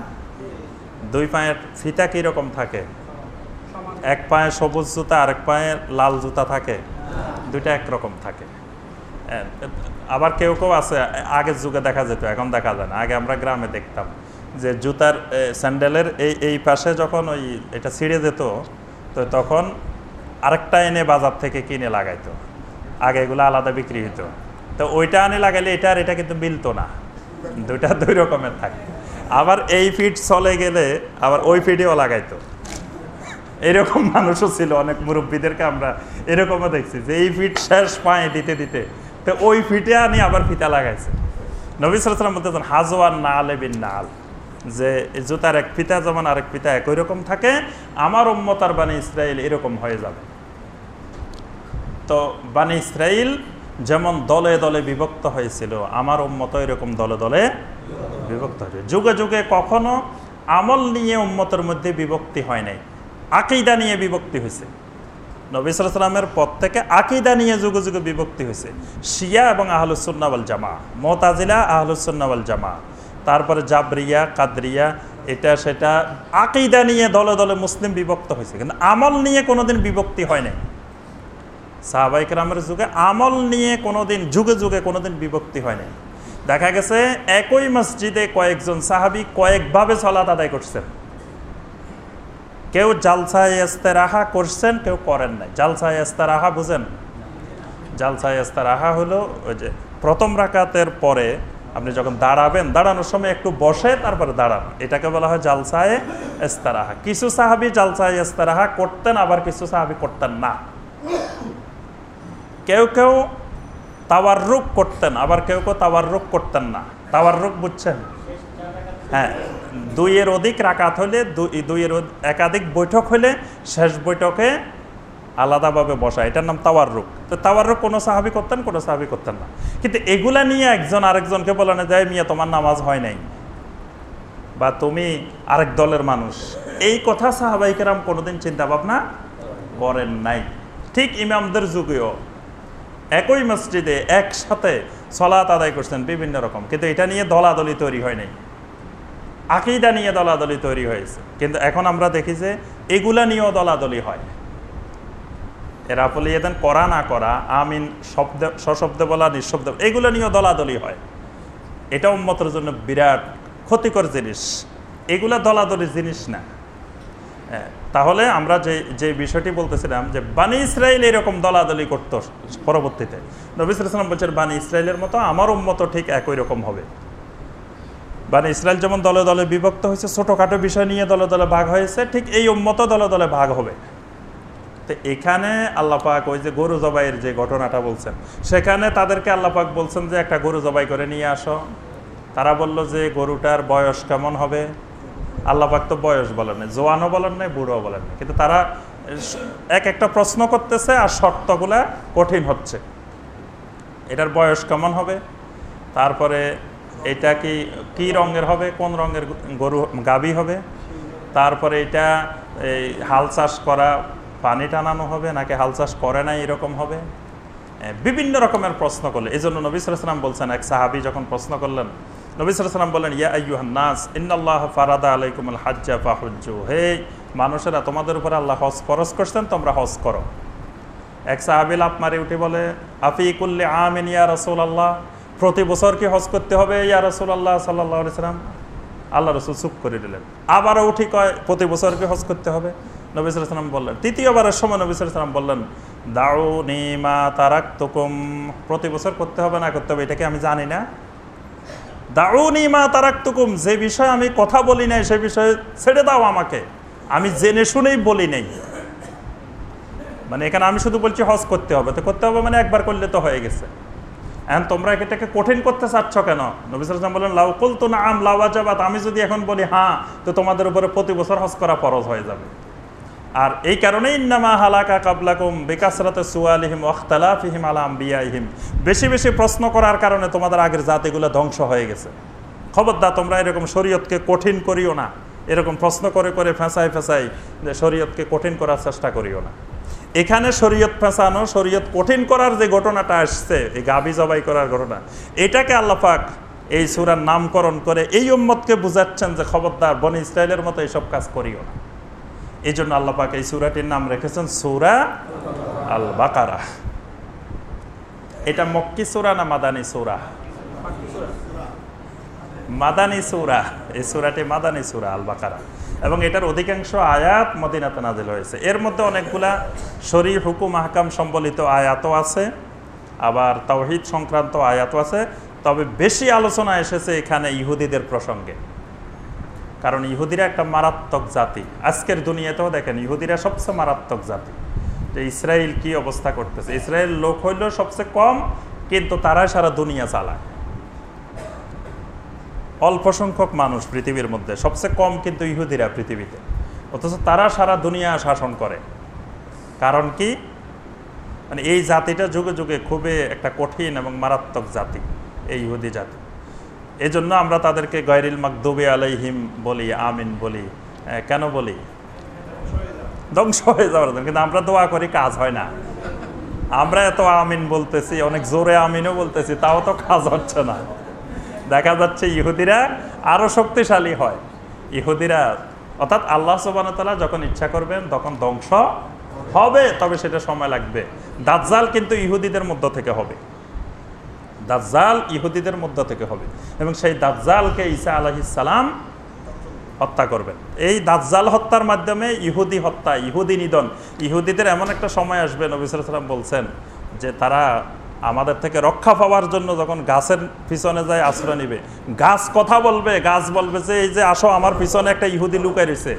দুই পায়ের ফিতা কীরকম থাকে? এক পায়ে সবুজ জুতা, আরেক পায়ে লাল জুতা থাকে। দুইটা একরকম থাকে। আবার কেউ কেউ আছে আগের যুগে দেখা যেত, এখন দেখা যায় না। আগে আমরা গ্রামে দেখতাম। যে জুতার স্যান্ডেলের এই এই পাশে যখন ওই এটা ছিঁড়ে যেত, তো তখন আরেকটা এনে বাজার থেকে কিনে লাগাইতো। আগে এগুলো আলাদা বিক্রি হতো তো ওইটা আনে লাগাইলে এটা আর এটা কিন্তু মিলতো না। দুইটা দুই রকমের থাকে। আবার এই ফিট চলে গেলে আবার ওই ফিটেও লাগাইতো। এরকম মানুষও ছিল, অনেক মুরব্বীদেরকে আমরা এরকমও দেখছি যে এই ফিট শেষ পায়ে দিতে দিতে, তো ওই ফিটে আনি আবার ফিতা লাগাইছে। নবী সালাম বলতেছেন হাজওয়ার না আলে বিন নাল। যে জুতার এক ফিতা যেমন আরেক ফিতা একই রকম থাকে, আমার উম্মতার বাণী ইসরায়েল এরকম হয়ে যাবে। তো বাণী ইসরায়েল যেমন দলে দলে বিভক্ত হয়েছিল, আমার উম্মত এরকম দলে দলে বিভক্ত হয়েছে। যুগে যুগে কখনো আমল নিয়ে উম্মতের মধ্যে বিভক্তি হয় নাই, আকিদা নিয়ে বিভক্তি হয়েছে। নবিসামের পর থেকে আকিদা নিয়ে যুগে যুগে বিভক্তি হয়েছে। শিয়া এবং আহলুসুন্নাওয়াল জামা মোতাজিলা আহলুসুন্নাওয়াল জামা তারপরে জাবরিয়া, কাদরিয়া, এটা সেটা আকিদা নিয়ে দলে দলে মুসলিম বিভক্ত হয়েছে। কিন্তু আমল নিয়ে কোনোদিন বিভক্তি হয় নাই। সাহাবাইকরামের যুগে আমল নিয়ে কোনোদিন, যুগে যুগে কোনোদিন বিভক্তি হয় নাই। দেখা গেছে একই মসজিদে কয়েকজন সাহাবি কয়েকভাবে সলাত আদায় করছেন। কেউ জালসায় ইস্তেরাহা করছেন, কেউ করেন নাই। জালসায় ইস্তেরাহা বুঝেন? জালসায় ইস্তেরাহা হলো ওই যে প্রথম রাকাতের পরে আপনি যখন দাঁড়াবেন, দাঁড়ানোর সময় একটু বসে, তারপরে দাঁড়ান। এটাকে বলা হয় জালসায় ইস্তেরাহা। কিছু সাহাবি জালসায় ইস্তেরাহা করতেন, আবার কিছু সাহাবি করতেন না। কেউ কেউ তাওয়ার রুক করতেন, আবার কেউ কেউ তাওয়ার রুক করতেন না। তাওয়ার রুক বুঝছেন? হ্যাঁ দুইয়ের অধিক রাকাত হলে, দুই- দুইয়ের একাধিক বৈঠক হলে শেষ বৈঠকে আলাদাভাবে বসা। এটার নাম তাওয়ার রুক তো তাওয়ার রুক কোনো সাহাবি করতেন, কোনো সাহাবি করতেন না। কিন্তু এগুলা নিয়ে একজন আরেকজনকে বলানো যায় মিয়া, তোমার নামাজ হয় নাই। বা, তুমি আরেক দলের মানুষ। এই কথা সাহাবাইকেরাম কোনোদিন চিন্তা ভাবনা করেন নাই। ঠিক ইমামদের যুগেও একই মসজিদে একসাথে সলাত আদায় করছেন বিভিন্ন রকম। কিন্তু এটা নিয়ে দলাদলি তৈরি হয় নাই। আকিদা নিয়ে দলাদলি তৈরি হয়েছে। কিন্তু এখন আমরা দেখি যে এগুলা নিয়েও দলাদলি হয়। এরা বলে এদেন করা না করা, আমিন শব্দ, সশব্দে বলা, নিঃশব্দ এগুলো নিয়েও দলাদলি হয়। এটা উন্মতের জন্য বিরাট ক্ষতিকর জিনিস। এগুলা দলাদলি জিনিস না। তাহলে আমরা যে যে বিষয়টি বলতেছিলাম যে, বানি ইসরায়েল এরকম দলাদলি করত পরবর্তীতে। নবিসাম বলছেন, বানি ইসরায়েলের মতো আমার উন্মত ঠিক একই রকম হবে। বানি ইসরায়েল যেমন দলে দলে বিভক্ত হয়েছে, ছোটোখাটো বিষয় নিয়ে দলে দলে ভাগ হয়েছে, ঠিক এই উন্মত দলে দলে ভাগ হবে। তো এখানে আল্লাপাক ওই যে গরু জবাইয়ের যে ঘটনাটা বলছেন, সেখানে তাদেরকে আল্লাপাক বলছেন যে একটা গরু জবাই করে নিয়ে আসো। তারা বলল যে গরুটার বয়স কেমন হবে? আল্লাপাক তো বয়স বলেন নাই, জোয়ানও বলেন নাই বুড়ো বলেন নাই। কিন্তু তারা এক একটা প্রশ্ন করতেছে আর শর্তগুলা কঠিন হচ্ছে। এটার বয়স কেমন হবে? তারপরে এটা কি কি রঙের হবে? কোন রঙের গরু গাবি হবে? তারপরে এটা এই হাল চাষ করা পানি টানানো হবে নাকি হাল চাষ করে না এরকম হবে? বিভিন্ন রকমের প্রশ্ন করলে। এই জন্য নবী সালাম বলছেন, এক সাহাবি যখন প্রশ্ন করলেন, নবী সালাম বলেন ইয়া আইয়ুহান ফারাদা আলাইকুমুল হাজ্জা ফাহুজ্জু। হে মানুষেরা, তোমাদের উপরে আল্লাহ হজ ফরজ করছেন, তোমরা হজ করো। এক সাহাবি সাহাবিল আপনারে উঠে বলে আফিকুল্লি আমিন ইয়া রসুল আল্লাহ প্রতি বছর কি হজ করতে হবে ইয়া রসুল আল্লাহ সাল্লাহ সাল্লাম আল্লাহ রসুল চুপ করে দিলেন। আবারও উঠি কয়, প্রতি বছর কি হজ করতে হবে? নবী সাল্লাম বললেন, তৃতীয়বারের সময় নবী সাল্লাম বললেন দাউ নিমা তারাক তুকুম প্রতি বছর করতে হবে না, করতে হবে এটাকে আমি জানি না? দাউ নিমা তারাক তুকুম যে বিষয়ে আমি কথা বলি নাই, সে বিষয়ে ছেড়ে দাও আমাকে। আমি জেনে শুনেই বলি নাই। মানে এখানে আমি শুধু বলছি হজ করতে হবে, তো করতে হবে মানে একবার করলে তো হয়ে গেছে। এখন তোমরা এটাকে কঠিন করতে চাচ্ছ কেন? নবিসাম বলেন লাউ কুল তো না আম লাওয়াজাবাত আমি যদি এখন বলি হ্যাঁ তো তোমাদের উপরে প্রতি বছর হজ করা ফরজ হয়ে যাবে। আর এই কারণেই ইন্নামা হালাকা কাবলাকুম বেকাসরাতে সুয়ালিহিম ওখতালাফিহিম আলাম বিয়াহিম বেশি বেশি প্রশ্ন করার কারণে তোমাদের আগের জাতিগুলো ধ্বংস হয়ে গেছে। খবরদার, তোমরা এরকম শরীয়তকে কঠিন করিও না। এরকম প্রশ্ন করে করে ফেঁসাই ফেঁসাই যে শরীয়তকে কঠিন করার চেষ্টা করিও না। এখানে শরীয়ত ফেঁসানো, শরীয়ত কঠিন করার যে ঘটনাটা আসছে, এই গাবি জবাই করার ঘটনা, এটাকে আল্লাপাক এই সুরার নামকরণ করে এই উম্মতকে বুঝাচ্ছেন যে খবরদার, বনি ইসরায়েলের মতো এইসব কাজ করিও না। এই জন্য আল্লাপাক এই সুরাটির নাম রেখেছেন সুরা আল বাকারা এটা মক্কি সুরা না মাদানী সুরা? মাদানী সুরা। এই সুরাটি মাদানী সুরা আল বাকারা এবং এটার অধিকাংশ আয়াত মদিনাতে নাজিল হয়েছে। এর মধ্যে অনেকগুলা শরী হুকুম, আহকাম সম্বলিত আয়াতও আছে। আবার তাওহিদ সংক্রান্ত আয়াতও আছে। তবে বেশি আলোচনা এসেছে এখানে ইহুদিদের প্রসঙ্গে। কারণ ইহুদিরা একটা মারাত্মক জাতি। আজকের দুনিয়াতেও দেখেন, ইহুদিরা সবচেয়ে মারাত্মক জাতি। যে ইসরায়েল কি অবস্থা করতেছে? ইসরায়েল লোক হইল সবচেয়ে কম, কিন্তু তারাই সারা দুনিয়া চালায়। অল্প সংখ্যক মানুষ পৃথিবীর মধ্যে, সবচেয়ে কম কিন্তু ইহুদিরা পৃথিবীতে। অথচ তারা সারা দুনিয়া শাসন করে। কারণ কি? মানে এই জাতিটা যুগে যুগে খুবই একটা কঠিন এবং মারাত্মক জাতি, এই ইহুদি জাতি। এই জন্য আমরা তাদেরকে গয়রিল মাকদুবি আলাইহিম বলি, আমিন বলি। কেন বলি? ধ্বংস হয়ে যাওয়ার কিন্তু আমরা দোয়া করি, কাজ হয় না। আমরা এত আমিন বলতেছি, অনেক জোরে আমিনও বলতেছি, তাও তো কাজ হচ্ছে না। দেখা যাচ্ছে ইহুদিরা আরও শক্তিশালী হয়। ইহুদিরা, অর্থাৎ আল্লাহ সুবানতালা যখন ইচ্ছা করবেন, তখন ধ্বংস হবে, তবে সেটা সময় লাগবে। দাজ্জাল কিন্তু ইহুদিদের মধ্য থেকে হবে। দাজ্জাল ইহুদিদের মধ্য থেকে হবে এবং সেই দাজ্জালকে ঈসা আলহিসাল্লাম হত্যা করবেন। এই দাজ্জাল হত্যার মাধ্যমে ইহুদি হত্যা, ইহুদি নিধন, ইহুদিদের এমন একটা সময় আসবে, নবী সাল্লাম বলছেন যে তারা আমাদের থেকে রক্ষা পাওয়ার জন্য যখন গাছের পিছনে যায় আশ্রয় নিবে। গাছ কথা বলবে, গাছ বলবে যে, এই যে আসো, আমার পিছনে একটা ইহুদি লুকাই রয়েছে।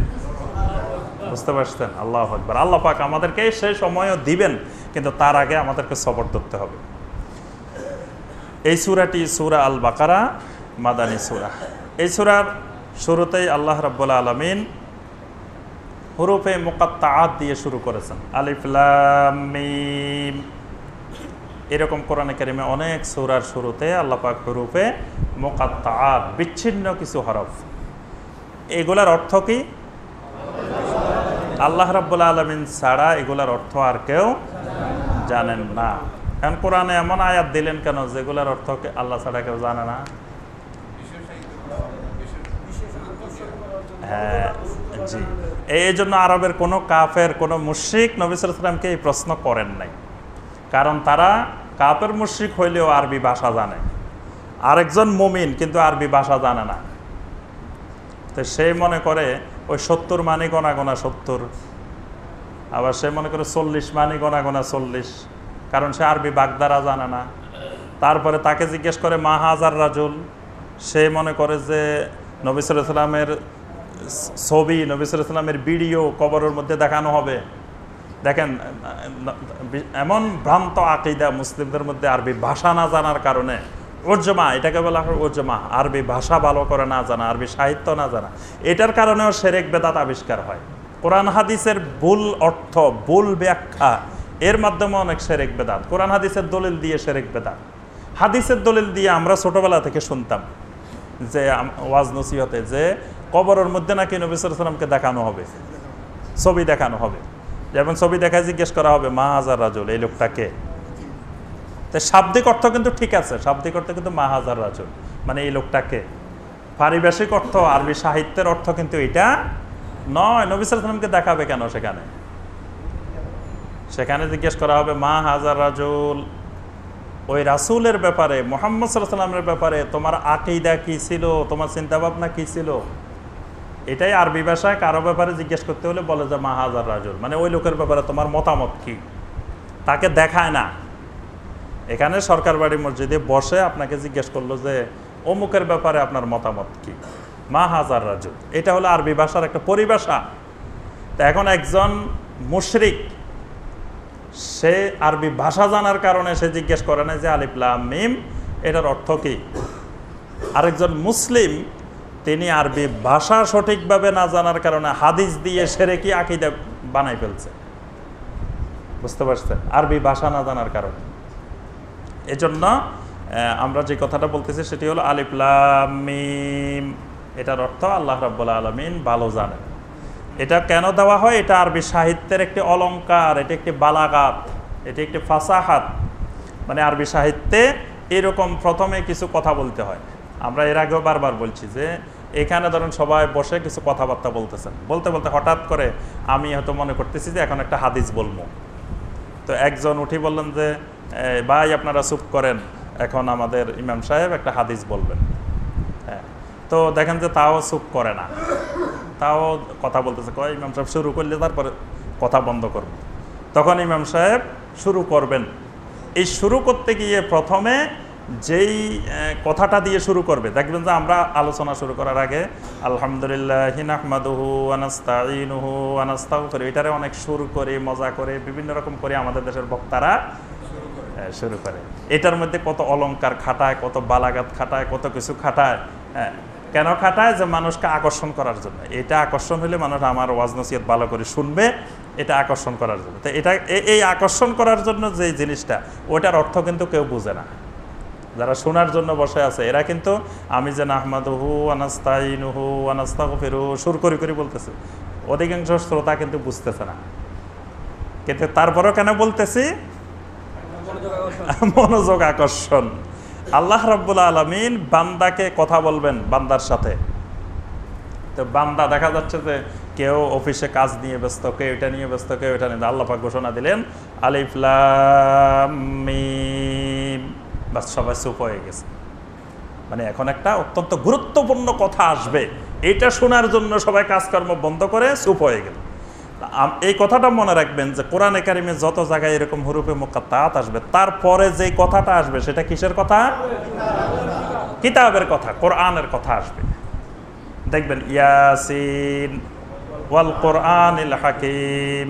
বুঝতে পারছেন? আল্লাহ আকবর। আল্লাহ পাক আমাদেরকে সেই সময়ও দিবেন, কিন্তু তার আগে আমাদেরকে সবর ধরতে হবে। এই সুরাটি সুরা আল বাকারা মাদানী সুরা। এই সুরার শুরুতেই আল্লাহ রাব্বুল আলমিন হুরুফে মোকাত্তাআত দিয়ে শুরু করেছেন। আলিফলামিম এরকম কোরআনে কারিমে অনেক সুরার শুরুতে আল্লাহ পাক হুরুফে মোকাত্তাআত, বিচ্ছিন্ন কিছু হরফ। এগুলার অর্থ কি? আল্লাহ রাব্বুল আলমিন ছাড়া এগুলার অর্থ আর কেউ জানেন না। এখন কোরআনে এমন আয়াত দিলেন কেন? যেগুলার অর্থ আল্লাহ ছাড়া কেউ জানে না? হ্যাঁ জি। এই জন্য আরবের কোনো কাফের, কোনো মুশ্রিক নবিসামকে এই প্রশ্ন করেন নাই। কারণ তারা কাপের মুশ্রিক হইলেও আরবি ভাষা জানে। আরেকজন মুমিন কিন্তু আরবি ভাষা জানে না। তো সে মনে করে ওই সত্তর মানে গোনা গোনা সত্তর। আবার সে মনে করে চল্লিশ মানে গোনা গোনা চল্লিশ। কারণ সে আরবি বাগদারা জানে না। তারপরে তাকে জিজ্ঞেস করে, মা হাজার রাজুল? সে মনে করে যে নবিসামের ছবি নবিসামের ভিডিও কবরের মধ্যে দেখানো হবে। দেখেন, এমন ভ্রান্ত আকিদা মুসলিমদের মধ্যে আরবি ভাষা না জানার কারণে ওরজমা এটাকে বলা হয় ওরজমা আরবি ভাষা ভালো করে না জানা, আরবি সাহিত্য না জানা, এটার কারণেও সেরেক বেদাত আবিষ্কার হয়। কোরআন হাদিসের ভুল অর্থ, ভুল ব্যাখ্যা এর মাধ্যমে অনেক সেরেক বেদাত। কোরআন হাদিসের দলিল দিয়ে সেরেক বেদাত। হাদিসের দলিল দিয়ে আমরা ছোটবেলা থেকে শুনতাম যে ওয়াজ নসিহতে যে কবরের মধ্যে নাকি নবী সালামকে দেখানো হবে। ছবি দেখানো হবে। যেমন ছবি দেখায় জিজ্ঞেস করা হবে, মা হাজার রাজুল, এই লোকটাকে তো শাব্দিক অর্থ কিন্তু ঠিক আছে, শাব্দিক অর্থ কিন্তু মা হাজার রাজুল মানে এই লোকটাকে পারিবেশিক অর্থ, আরবি সাহিত্যের অর্থ কিন্তু এটা নয়। নবী সালামকে দেখাবে কেন সেখানে? সেখানে জিজ্ঞেস করা হবে, মা হাজার রাজুল, ওই রাসুলের ব্যাপারে, মোহাম্মদ সাল্লামের ব্যাপারে তোমার আকিদা কি ছিল? তোমার চিন্তা ভাবনা কি ছিল? এটাই আরবি ভাষায় কারও ব্যাপারে জিজ্ঞেস করতে হলে বলে যে, মা হাজার রাজুল। মানে ওই লোকের ব্যাপারে তোমার মতামত কি? তাকে দেখায় না। এখানে সরকার বাড়ি মসজিদে বসে আপনাকে জিজ্ঞেস করল যে, অমুকের ব্যাপারে আপনার মতামত কি? মা হাজার রাজুল। এটা হলো আরবি ভাষার একটা পরিভাষা। তা এখন একজন মুশরিক সে আরবি ভাষা জানার কারণে সে জিজ্ঞেস করে না যে আলিফলাম মিম, এটার অর্থ কি? আরেকজন মুসলিম, তিনি আরবি ভাষা সঠিকভাবে না জানার কারণে হাদিস দিয়ে সেরে কি আকিদা বানাই ফেলছে? বুঝতে পারছেন? আরবি ভাষা না জানার কারণে। এজন্য আমরা যে কথাটা বলতেছি সেটি হলো আলিফলাম মিম, এটার অর্থ আল্লাহ রাব্বুল আলমিন ভালো জানেন। এটা কেন দেওয়া হয়? এটা আরবি সাহিত্যের একটি অলঙ্কার, এটি একটি বালাগাত, এটি একটি ফাসাহাত। মানে আরবি সাহিত্যে এরকম প্রথমে কিছু কথা বলতে হয়। আমরা এর আগেও বারবার বলছি যে, এখানে ধরুন সবাই বসে কিছু কথাবার্তা বলতেছেন। বলতে বলতে হঠাৎ করে আমি হয়তো মনে করতেছি যে, এখন একটা হাদিস বলব। তো একজন উঠি বললেন যে ভাই, আপনারা চুপ করেন। এখন আমাদের ইমাম সাহেব একটা হাদিস বলবেন। হ্যাঁ তো দেখেন যে তাও চুপ করে না। তাও কথা বলতেছে, কয়, ইমাম সাহেব শুরু করলে তারপরে কথা বন্ধ করব। তখন ইমাম সাহেব শুরু করবেন। এই শুরু করতে গিয়ে প্রথমে যেই কথাটা দিয়ে শুরু করবে, দেখবেন যে আমরা আলোচনা শুরু করার আগে আলহামদুলিল্লাহ হিনাহমাদুহু আনাস্তাইনুহু আনাস্তাগফিরু এটারে অনেক সুর করে, মজা করে, বিভিন্ন রকম করে আমাদের দেশের বক্তারা শুরু করে। এটার মধ্যে কত অলঙ্কার খাটায়, কত বালাগাত খাটায়, কত কিছু খাটায় হ্যাঁ কেন খাটায়? যে মানুষকে আকর্ষণ করার জন্য। এটা আকর্ষণ হলে মানুষ আমার ওয়াজ নসিহত ভালো করে শুনবে এটা আকর্ষণ করার জন্য। তো এটা এই আকর্ষণ করার জন্য যে জিনিসটা ওটার অর্থ কিন্তু কেউ বুঝে না। যারা শোনার জন্য বসে আছে এরা কিন্তু আমি যেন যে নাহমাদহু আনাস্তাইনুহু আনাস্তাগফিরু সুর করি করি বলতেছে। অধিকাংশ শ্রোতা কিন্তু বুঝতেছে না। কিন্তু তারপরেও কেন বলতেছি? মনোযোগ আকর্ষণ। আল্লাহ রাব্বুল আলমিন বান্দাকে কথা বলবেন বান্দার সাথে। তো বান্দা দেখা যাচ্ছে যে কেউ অফিসে কাজ নিয়ে ব্যস্ত, কেউ এটা নিয়ে ব্যস্ত, কেউ এটা নিয়ে। আল্লাহ পাক ঘোষণা দিলেন আলিফলাম মিম। বাস সবাই চুপ হয়ে গেছে। মানে এখন একটা অত্যন্ত গুরুত্বপূর্ণ কথা আসবে। এটা শোনার জন্য সবাই কাজকর্ম বন্ধ করে চুপ হয়ে গেল। এই কথাটা মনে রাখবেন যে কোরআন একাডেমি যত জায়গায় এরকম হুরুপে মোকাত্তাত আসবে, তারপরে যে কথাটা আসবে সেটা কিসের কথা? কিতাবের কথা, কোরআনের কথা আসবে। দেখবেন ইয়াসিন ওয়াল কোরআন হাকিম।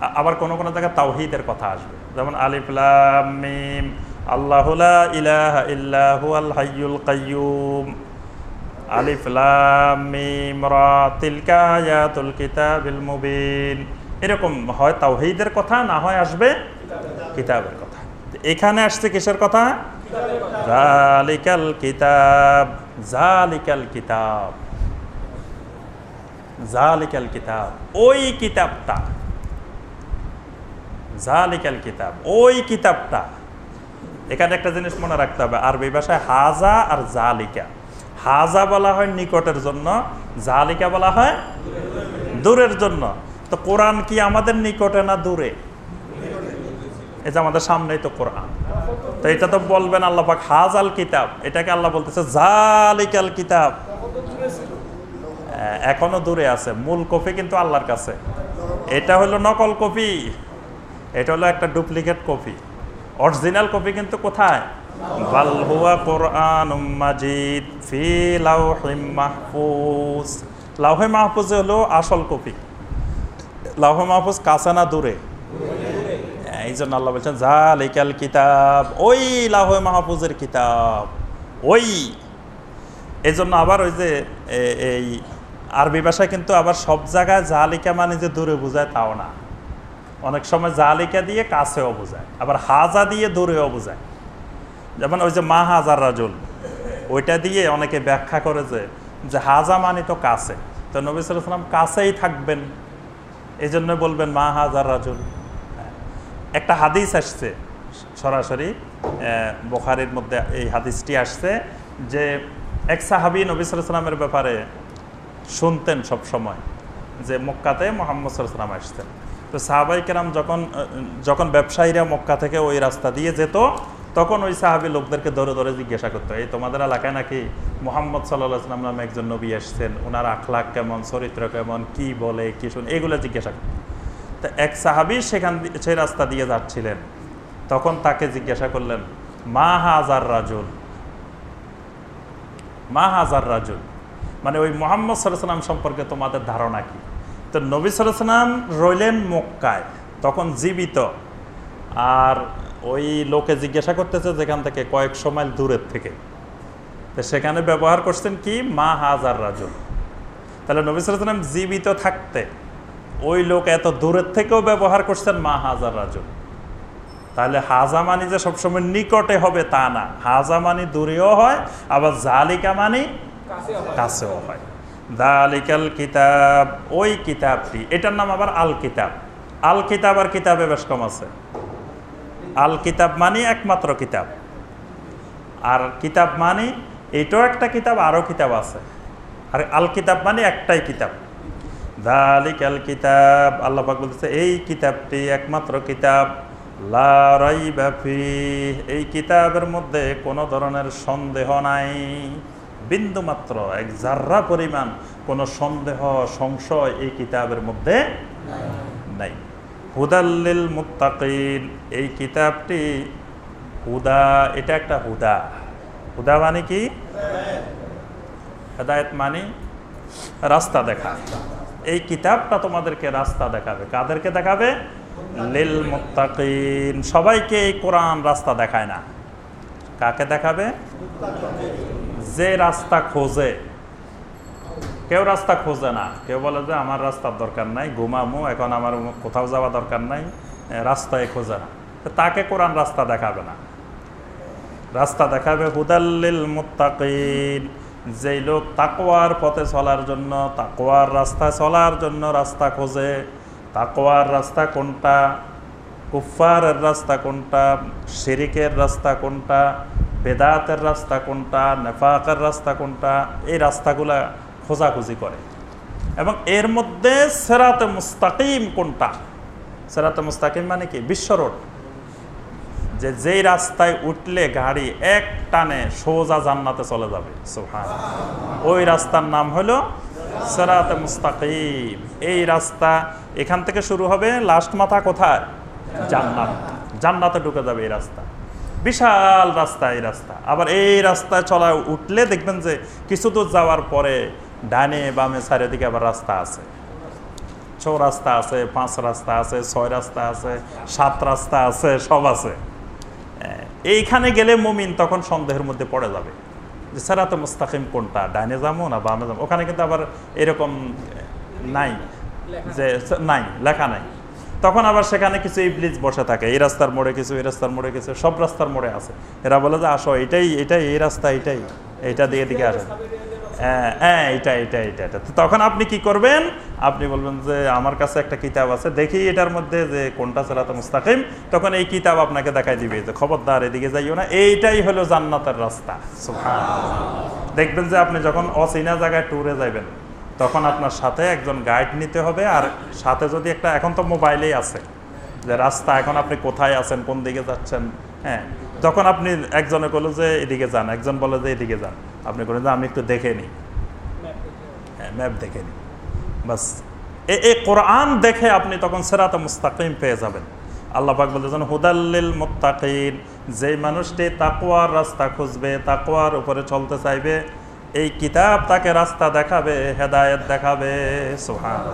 আবার কোন কোনো জায়গায় তাওহিদের কথা আসবে। যেমন আলিফ লাম মিম, আল্লাহু লা ইলাহা কাইয়্যুম এরকম হয় তাওহীদের কথা, না হয় আসবে কিতাবের কথা। এখানে আসছে কিসের কথা? কিতাব কিতাব। কিতাব, ওই কিতাবটা। কিতাব, ওই কিতাবটা। এখানে একটা জিনিস মনে রাখতে হবে, আরবি ভাষায় হাজা আর জালিকা। হাজা বলা হয় নিকটের জন্য জালিকা বলা হয় দূরের জন্য। তো কোরআন কি আমাদের নিকটে না দূরে? যে আমাদের সামনেই তো কোরআন। তো এটা তো বলবেন আল্লাহ পাক হাজাল কিতাব। এটাকে আল্লাহ বলতেছে জালিকাল কিতাব। আহ, এখনও দূরে আছে মূল কপি কিন্তু আল্লাহর কাছে। এটা হলো নকল কপি। এটা হলো একটা ডুপ্লিকেট কপি। অরিজিনাল কপি কিন্তু কোথায়? বাল হুয়া কোরআন মাজিদ ফি লাউহিম মাহফুজ। লাউহে মাহফুজ হলো আসল কপি। লাউহে মাহফুজ কাছে না দূরে? এই জন্য আল্লাহ বলছেন জালিকাল কিতাব। ওই লাউহে মাহফুজের কিতাব। ওই। এই জন্য আবার ওই যে এই আরবি ভাষায় কিন্তু আবার সব জায়গায় জালিকা মানে যে দূরে বোঝায়, তাও না। অনেক সময় জালিকা দিয়ে কাছেও বোঝায়, আবার হাজা দিয়ে দূরেও বোঝায়। যেমন ওই যে মা হাজার রাজুল, ওইটা দিয়ে অনেকে ব্যাখ্যা করে যে যে হাজা মানে তো কাছে। তো নবী সালাম কাছেই থাকবেন এই জন্য বলবেন মা হাজার রাজুল। একটা হাদিস আসছে, সরাসরি বোখারির মধ্যে এই হাদিসটি আসছে যে, এক সাহাবি নবী সালামের ব্যাপারে শুনতেন সব সময় যে মক্কাতে মোহাম্মদ সাল্লাম আসতেন তো সাহাবাই কেরাম যখন যখন ব্যবসায়ীরা মক্কা থেকে ওই রাস্তা দিয়ে যেত তখন ওই সাহাবি লোকদেরকে ধরে ধরে জিজ্ঞাসা করতো, এই তোমাদের এলাকায় নাকি মোহাম্মদ সাল্লাহ সাল্লাম নামে একজন নবী আসছেন ওনার আখলাক কেমন, চরিত্র কেমন, কি বলে, কি শুন? এগুলো জিজ্ঞাসা করতো। তো এক সাহাবি সেখান সেই রাস্তা দিয়ে যাচ্ছিলেন। তখন তাকে জিজ্ঞাসা করলেন, মা হাজার রাজুল? মা হাজার রাজুল? মানে ওই মোহাম্মদ সাল্লাম সম্পর্কে তোমাদের ধারণা কি? তো নবী সাল্লাম রইলেন মক্কায়, তখন জীবিত। আর ওই লোকে জিজ্ঞাসা করতেছে যেখান থেকে কয়েকশো মাইল দূরের থেকে। তো সেখানে ব্যবহার করছেন কি? মা হাজার রাজুল। তাহলে নবী সাল্লাম জীবিত থাকতে ওই লোক এত দূরের থেকেও ব্যবহার করছেন মা হাজার রাজুল। তাহলে হাজা মানি যে সবসময় নিকটে হবে তা না। হাজা মানি দূরেও হয়, আবার জালিকা মানি কাছেও হয়। দালিকাল কিতাব, ওই কিতাবটি, এটার নাম আবার আল কিতাব। আল কিতাব আর কিতাবে বেশ কম আছে। আল কিতাব মানে একমাত্র কিতাব। আর কিতাব মানে এটাও একটা কিতাব আরও কিতাব আছে। আর আল কিতাব মানে একটাই কিতাব। দালিক আল কিতাব আল্লাহ পাক বলতেছে এই কিতাবটি একমাত্র কিতাব। লা রাইবা ফিহ। এই কিতাবের মধ্যে কোনো ধরনের সন্দেহ নাই। বিন্দু মাত্র এক জাররা পরিমাণ কোনো সন্দেহ সংশয় এই কিতাবের মধ্যে নাই। হুদাল্লিল মুত্তাকিন। এই কিতাবটি হুদা, এটা একটা হুদা। হুদা মানে কি? হেদায়ত মানে রাস্তা দেখা। এই কিতাবটা তোমাদেরকে রাস্তা দেখাবে। কাদেরকে দেখাবে? লিল মুত্তাকিন। সবাইকে এই কোরআন রাস্তা দেখায় না। কাকে দেখাবে? যে রাস্তা খোঁজে। কেউ রাস্তা খোঁজে না। কেউ বলে যে, আমার রাস্তার দরকার নাই, ঘুমামু, এখন আমার কোথাও যাওয়া দরকার নাই রাস্তায় খোঁজে না। তাকে কোরআন রাস্তা দেখাবে না। রাস্তা দেখাবে হুদাল্লিল মুত্তাকিন। যেই লোক তাকোয়ার পথে চলার জন্য তাকোয়ার রাস্তা চলার জন্য রাস্তা খোঁজে। তাকোয়ার রাস্তা কোনটা? কুফারের রাস্তা কোনটা? শিরিকের রাস্তা কোনটা? বেদাতের রাস্তা কোনটা? নেফাকের রাস্তা কোনটা? এই রাস্তাগুলা খোঁজাখুঁজি করে। এবং এর মধ্যে সেরাতে মুস্তাকিম কোনটা? সেরাতে মুস্তাকিম মানে কি? বিশ্ব রোড। যে যেই রাস্তায় উঠলে গাড়ি এক টানে সোজা জান্নাতে চলে যাবে। সুবহান ওই রাস্তার নাম হলো সেরাতে মুস্তাকিম। এই রাস্তা এখান থেকে শুরু হবে, লাস্ট মাথা কোথায়? জান্নাত। জান্নাতে ঢুকে যাবে এই রাস্তা। বিশাল রাস্তা এই রাস্তা। আবার এই রাস্তায় চলা উঠলে দেখবেন যে কিছু দূর যাওয়ার পরে ডানে বামে চারিদিকে আবার রাস্তা আছে। রাস্তা আছে, পাঁচ রাস্তা আছে, ছয় রাস্তা আছে, সাত রাস্তা আছে, সব আছে। এইখানে গেলে মুমিন তখন সন্দেহের মধ্যে পড়ে যাবে। যে সেরাতে মুস্তাকিম কোনটা ডাইনে যাব না বামে যাব? ওখানে কিন্তু আবার এরকম নাই, যে নাই, লেখা নাই। তখন আবার সেখানে কিছু ইবলিজ বসে থাকে, এই রাস্তার মোড়ে কিছু, এই রাস্তার মোড়ে কিছু, সব রাস্তার মোড়ে আছে। এরা বলে যে আসো, এটাই এটাই, এই রাস্তা এটাই এটা দিয়ে দিকে আসে হ্যাঁ হ্যাঁ এটা এটা এটা এটা তখন আপনি কি করবেন? আপনি বলবেন যে, আমার কাছে একটা কিতাব আছে, দেখি এটার মধ্যে যে কোনটা সেরাতে মুস্তাকিম। তখন এই কিতাব আপনাকে দেখাই দিবে, যে খবরদার, এদিকে যাইও না। এইটাই হলো জান্নাতের রাস্তা। দেখবেন যে আপনি যখন অচেনা জায়গায় ট্যুরে যাবেন তখন আপনার সাথে একজন গাইড নিতে হবে, আর সাথে যদি একটা, এখন তো মোবাইলেই আছে, যে রাস্তা, এখন আপনি কোথায় আছেন, কোন দিকে যাচ্ছেন হ্যাঁ। যখন আপনি একজনে বলল যে, এদিকে যান। একজন বলে যে, এদিকে যান। আপনি যে আমি একটু দেখে নিই হ্যাঁ ম্যাপ দেখে নিই বাস। এ এ কোরআন দেখে আপনি তখন সেরাতে মুস্তাকিম পেয়ে যাবেন। আল্লাহ পাক বলতেছেন হুদাল্লিল মুত্তাকিন যেই মানুষটি তাকওয়ার রাস্তা খুঁজবে তাকওয়ার উপরে চলতে চাইবে এই কিতাব তাকে রাস্তা দেখাবে হেদায়েত দেখাবে। সুহান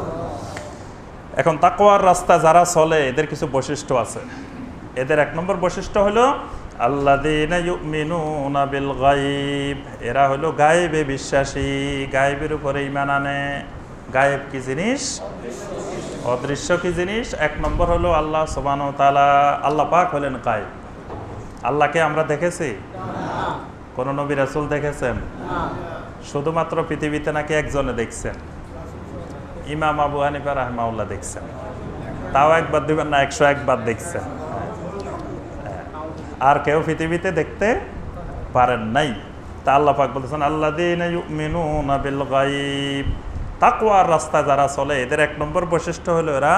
এখন তাকওয়ার রাস্তা যারা চলে এদের কিছু বৈশিষ্ট্য আছে। এদের এক নম্বর বৈশিষ্ট্য হলো বিল গাইব এরা হলো গায়েবে বিশ্বাসী, গায়েবের উপরে ইমান আনে। গায়েব কি জিনিস? অদৃশ্য কি জিনিস? এক নম্বর হলো আল্লাহ সোবান তালা আল্লাহ পাক হলেন গায়েব। আল্লাহকে আমরা দেখেছি? কোন নবী রাসুল দেখেছেন? শুধুমাত্র পৃথিবীতে নাকি একজনে দেখছেন? ইমাম আবু হানিফা রাহমাউল্লাহ দেখছেন। তাও একবার দিবেন না, একশো একবার দেখছেন। আর কেউ পৃথিবীতে দেখতে পারেন নাই। তা আল্লাহ পাক বলতেছেন আল্লাহ বিল গাইব তাকওয়ার রাস্তা যারা চলে, এদের এক নম্বর বৈশিষ্ট্য হলো এরা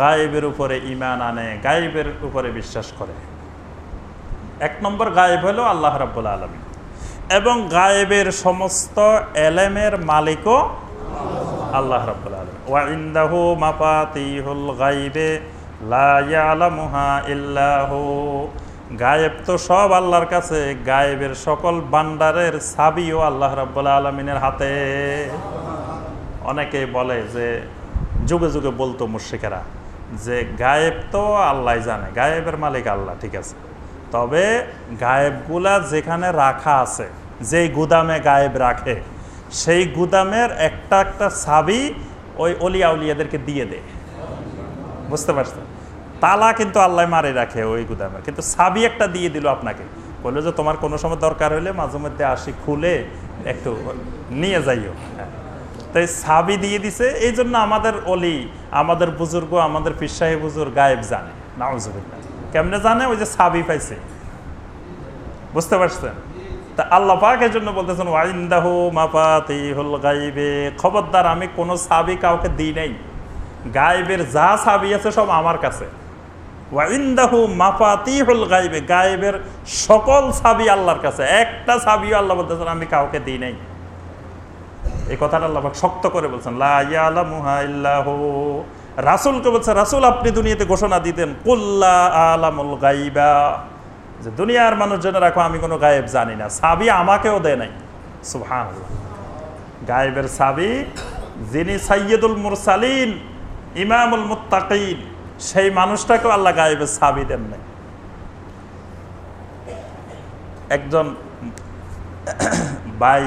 গায়েবের উপরে ইমান আনে, গায়েবের উপরে বিশ্বাস করে। এক নম্বর গায়েব হলো আল্লাহ রাব্বুল আলমী এবং গায়েবের সমস্ত এলেমের মালিকও আল্লাহ রাব্বুল আলমী ওয়াইন্দাহু মাফাতিহুল গাইবে লা ইয়ালামুহা ইল্লাহু। গায়েব তো সব আল্লাহর কাছে, গায়েবের সকল বান্ডারের সাবিও আল্লাহ রাব্বুল আলমিনের হাতে। অনেকে বলে যে, যুগে যুগে বলতো মুর্শিকেরা যে, গায়েব তো আল্লাহ জানে, গায়েবের মালিক আল্লাহ, ঠিক আছে। তবে গায়েবগুলা যেখানে রাখা আছে, যেই গুদামে গায়েব রাখে, সেই গুদামের একটা একটা সাবি ওই অলিয়া উলিয়াদেরকে দিয়ে দেয়। বুঝতে পারছেন? তালা কিন্তু আল্লাহ মারে রাখে ওই গুদামে। কিন্তু সাবি একটা দিয়ে দিল আপনাকে। বলল যে তোমার কোনো সময় দরকার হলে মাঝে মধ্যে আসি, খুলে একটু নিয়ে যাইও। হ্যাঁ। তাই সাবি দিয়ে দিছে এই জন্য আমাদের অলি, আমাদের বুজুর্গ, আমাদের পিসাহী বুজুর গায়েব জানে। নাউজুবিল্লাহ। কেমনে জানে? ওই যে সাবি পাইছে। বুঝতে পারছেন? তা আল্লাহ পাকের জন্য বলতেছেন ওয়াইন্দাহু মাপাতি হল গাইবে। খবরদার, আমি কোনো সাবি কাউকে দিই নাই। গায়েবের যা সাবি আছে সব আমার কাছে। ওয়াইন্দাহু মাপাতি হল গাইবে গায়েবের সকল সাবি আল্লাহর কাছে। একটা সাবিও আল্লাহ বলতেছেন, আমি কাউকে দিই নাই। এই কথাটা আল্লাহ শক্ত করে বলছেন, লা ইয়ালামুহা ইল্লাহু। রাসূলকে বলছে, রাসূল, আপনি দুনিয়াতে ঘোষণা দিতেন কুল্লা আলামুল গাইবা যে দুনিয়ার মানুষ জেনে রাখো, আমি কোনো গায়েব জানি না। সাবি আমাকেও দেয় নাই। সুবহানাল্লাহ। গায়েবের সাবি যিনি সাইয়্যিদুল মুরসালিন, ইমামুল মুত্তাকিন। সেই মানুষটাকেও আল্লাহ গায়েবের সাবি দেন নাই। একজন ভাই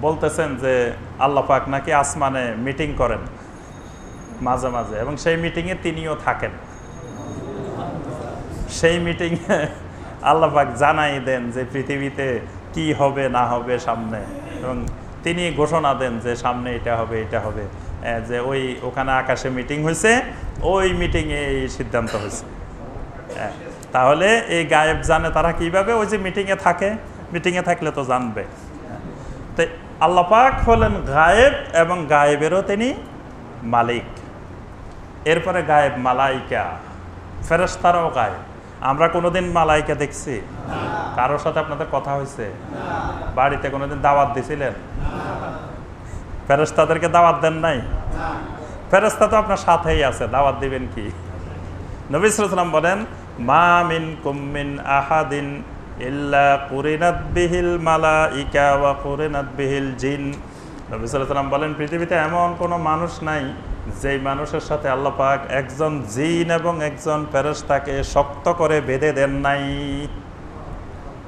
বলতেছেন যে আল্লাহ পাক নাকি আসমানে মিটিং করেন মাঝে মাঝে এবং সেই মিটিংয়ে তিনিও থাকেন। সেই মিটিংয়ে আল্লাহ পাক জানাই দেন যে পৃথিবীতে কি হবে না হবে সামনে এবং তিনি ঘোষণা দেন যে সামনে এটা হবে এটা হবে। যে ওই ওখানে আকাশে মিটিং হয়েছে ওই মিটিংয়ে এই সিদ্ধান্ত হয়েছে হ্যাঁ, তাহলে এই গায়েব জানে তারা কীভাবে ওই যে মিটিংয়ে থাকে? মিটিংয়ে থাকলে তো জানবে। তো আল্লাপাক হলেন গায়েব এবং গায়েবেরও তিনি মালিক। এরপরে গায়েব মালাইকা ফেরস্তারাও গায়েব। আমরা কোনোদিন মালাইকা দেখছি? কারোর সাথে আপনাদের কথা হয়েছে বাড়িতে কোনোদিন দাওয়াত দিছিলেন? ফেরেস্তাদেরকে দাওয়াত দেন নাই? ফেরেস্তা তো আপনার সাথেই আছে, দাওয়াত দিবেন কি? নবী সাল্লাম বলেন, মা মিন কুম্মিন আহাদিন ইল্লা কুরিনাত বিহিল মালাইকা ওয়া কুরিনাত বিহিল জিন। নবী বলেন, পৃথিবীতে এমন কোনো মানুষ নাই, যেই মানুষের সাথে আল্লাহ পাক একজন জিন এবং একজন ফেরেশতাকে শক্ত করে বেঁধে দেন নাই।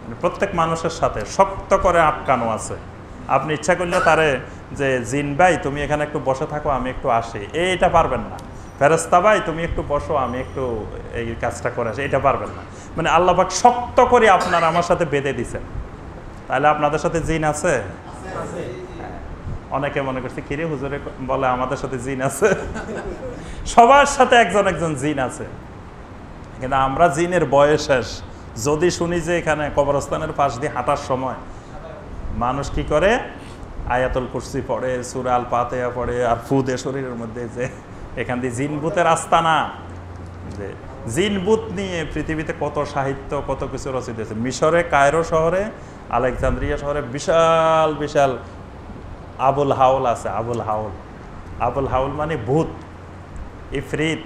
মানে প্রত্যেক মানুষের সাথে শক্ত করে আটকানো আছে। আপনি ইচ্ছা করলে তারে যে, জিন ভাই, তুমি এখানে একটু বসে থাকো, আমি একটু আসি। এইটা পারবেন না। ফেরেস্তা ভাই, তুমি একটু বসো, আমি একটু এই কাজটা করে আসি। এটা পারবেন না। মানে আল্লাহ পাক শক্ত করে আপনার আমার সাথে বেঁধে দিছেন। তাহলে আপনাদের সাথে জিন আছে? হ্যাঁ। অনেকে মনে করছে, কিরে হুজুরে বলে আমাদের সাথে জিন আছে? সবার সাথে একজন একজন জিন আছে। কিন্তু আমরা জিনের বয়স শেষ যদি শুনি যে এখানে কবরস্থানের পাশ দিয়ে হাঁটার সময় মানুষ কি করে? আয়াতুল কুরসি পড়ে সুরাল পাতেয়া পড়ে আর ফুদে শরীরের মধ্যে যে এখান দিয়ে জিন ভূতের আস্তানা। যে জিন ভূত নিয়ে পৃথিবীতে কত সাহিত্য, কত কিছু রচিত হয়েছে। মিশরে, কায়রো শহরে, আলেকজান্দ্রিয়া শহরে বিশাল বিশাল আবুল হাউল আছে, আবুল হাউল আবুল হাউল মানে ভূত। ইফরিত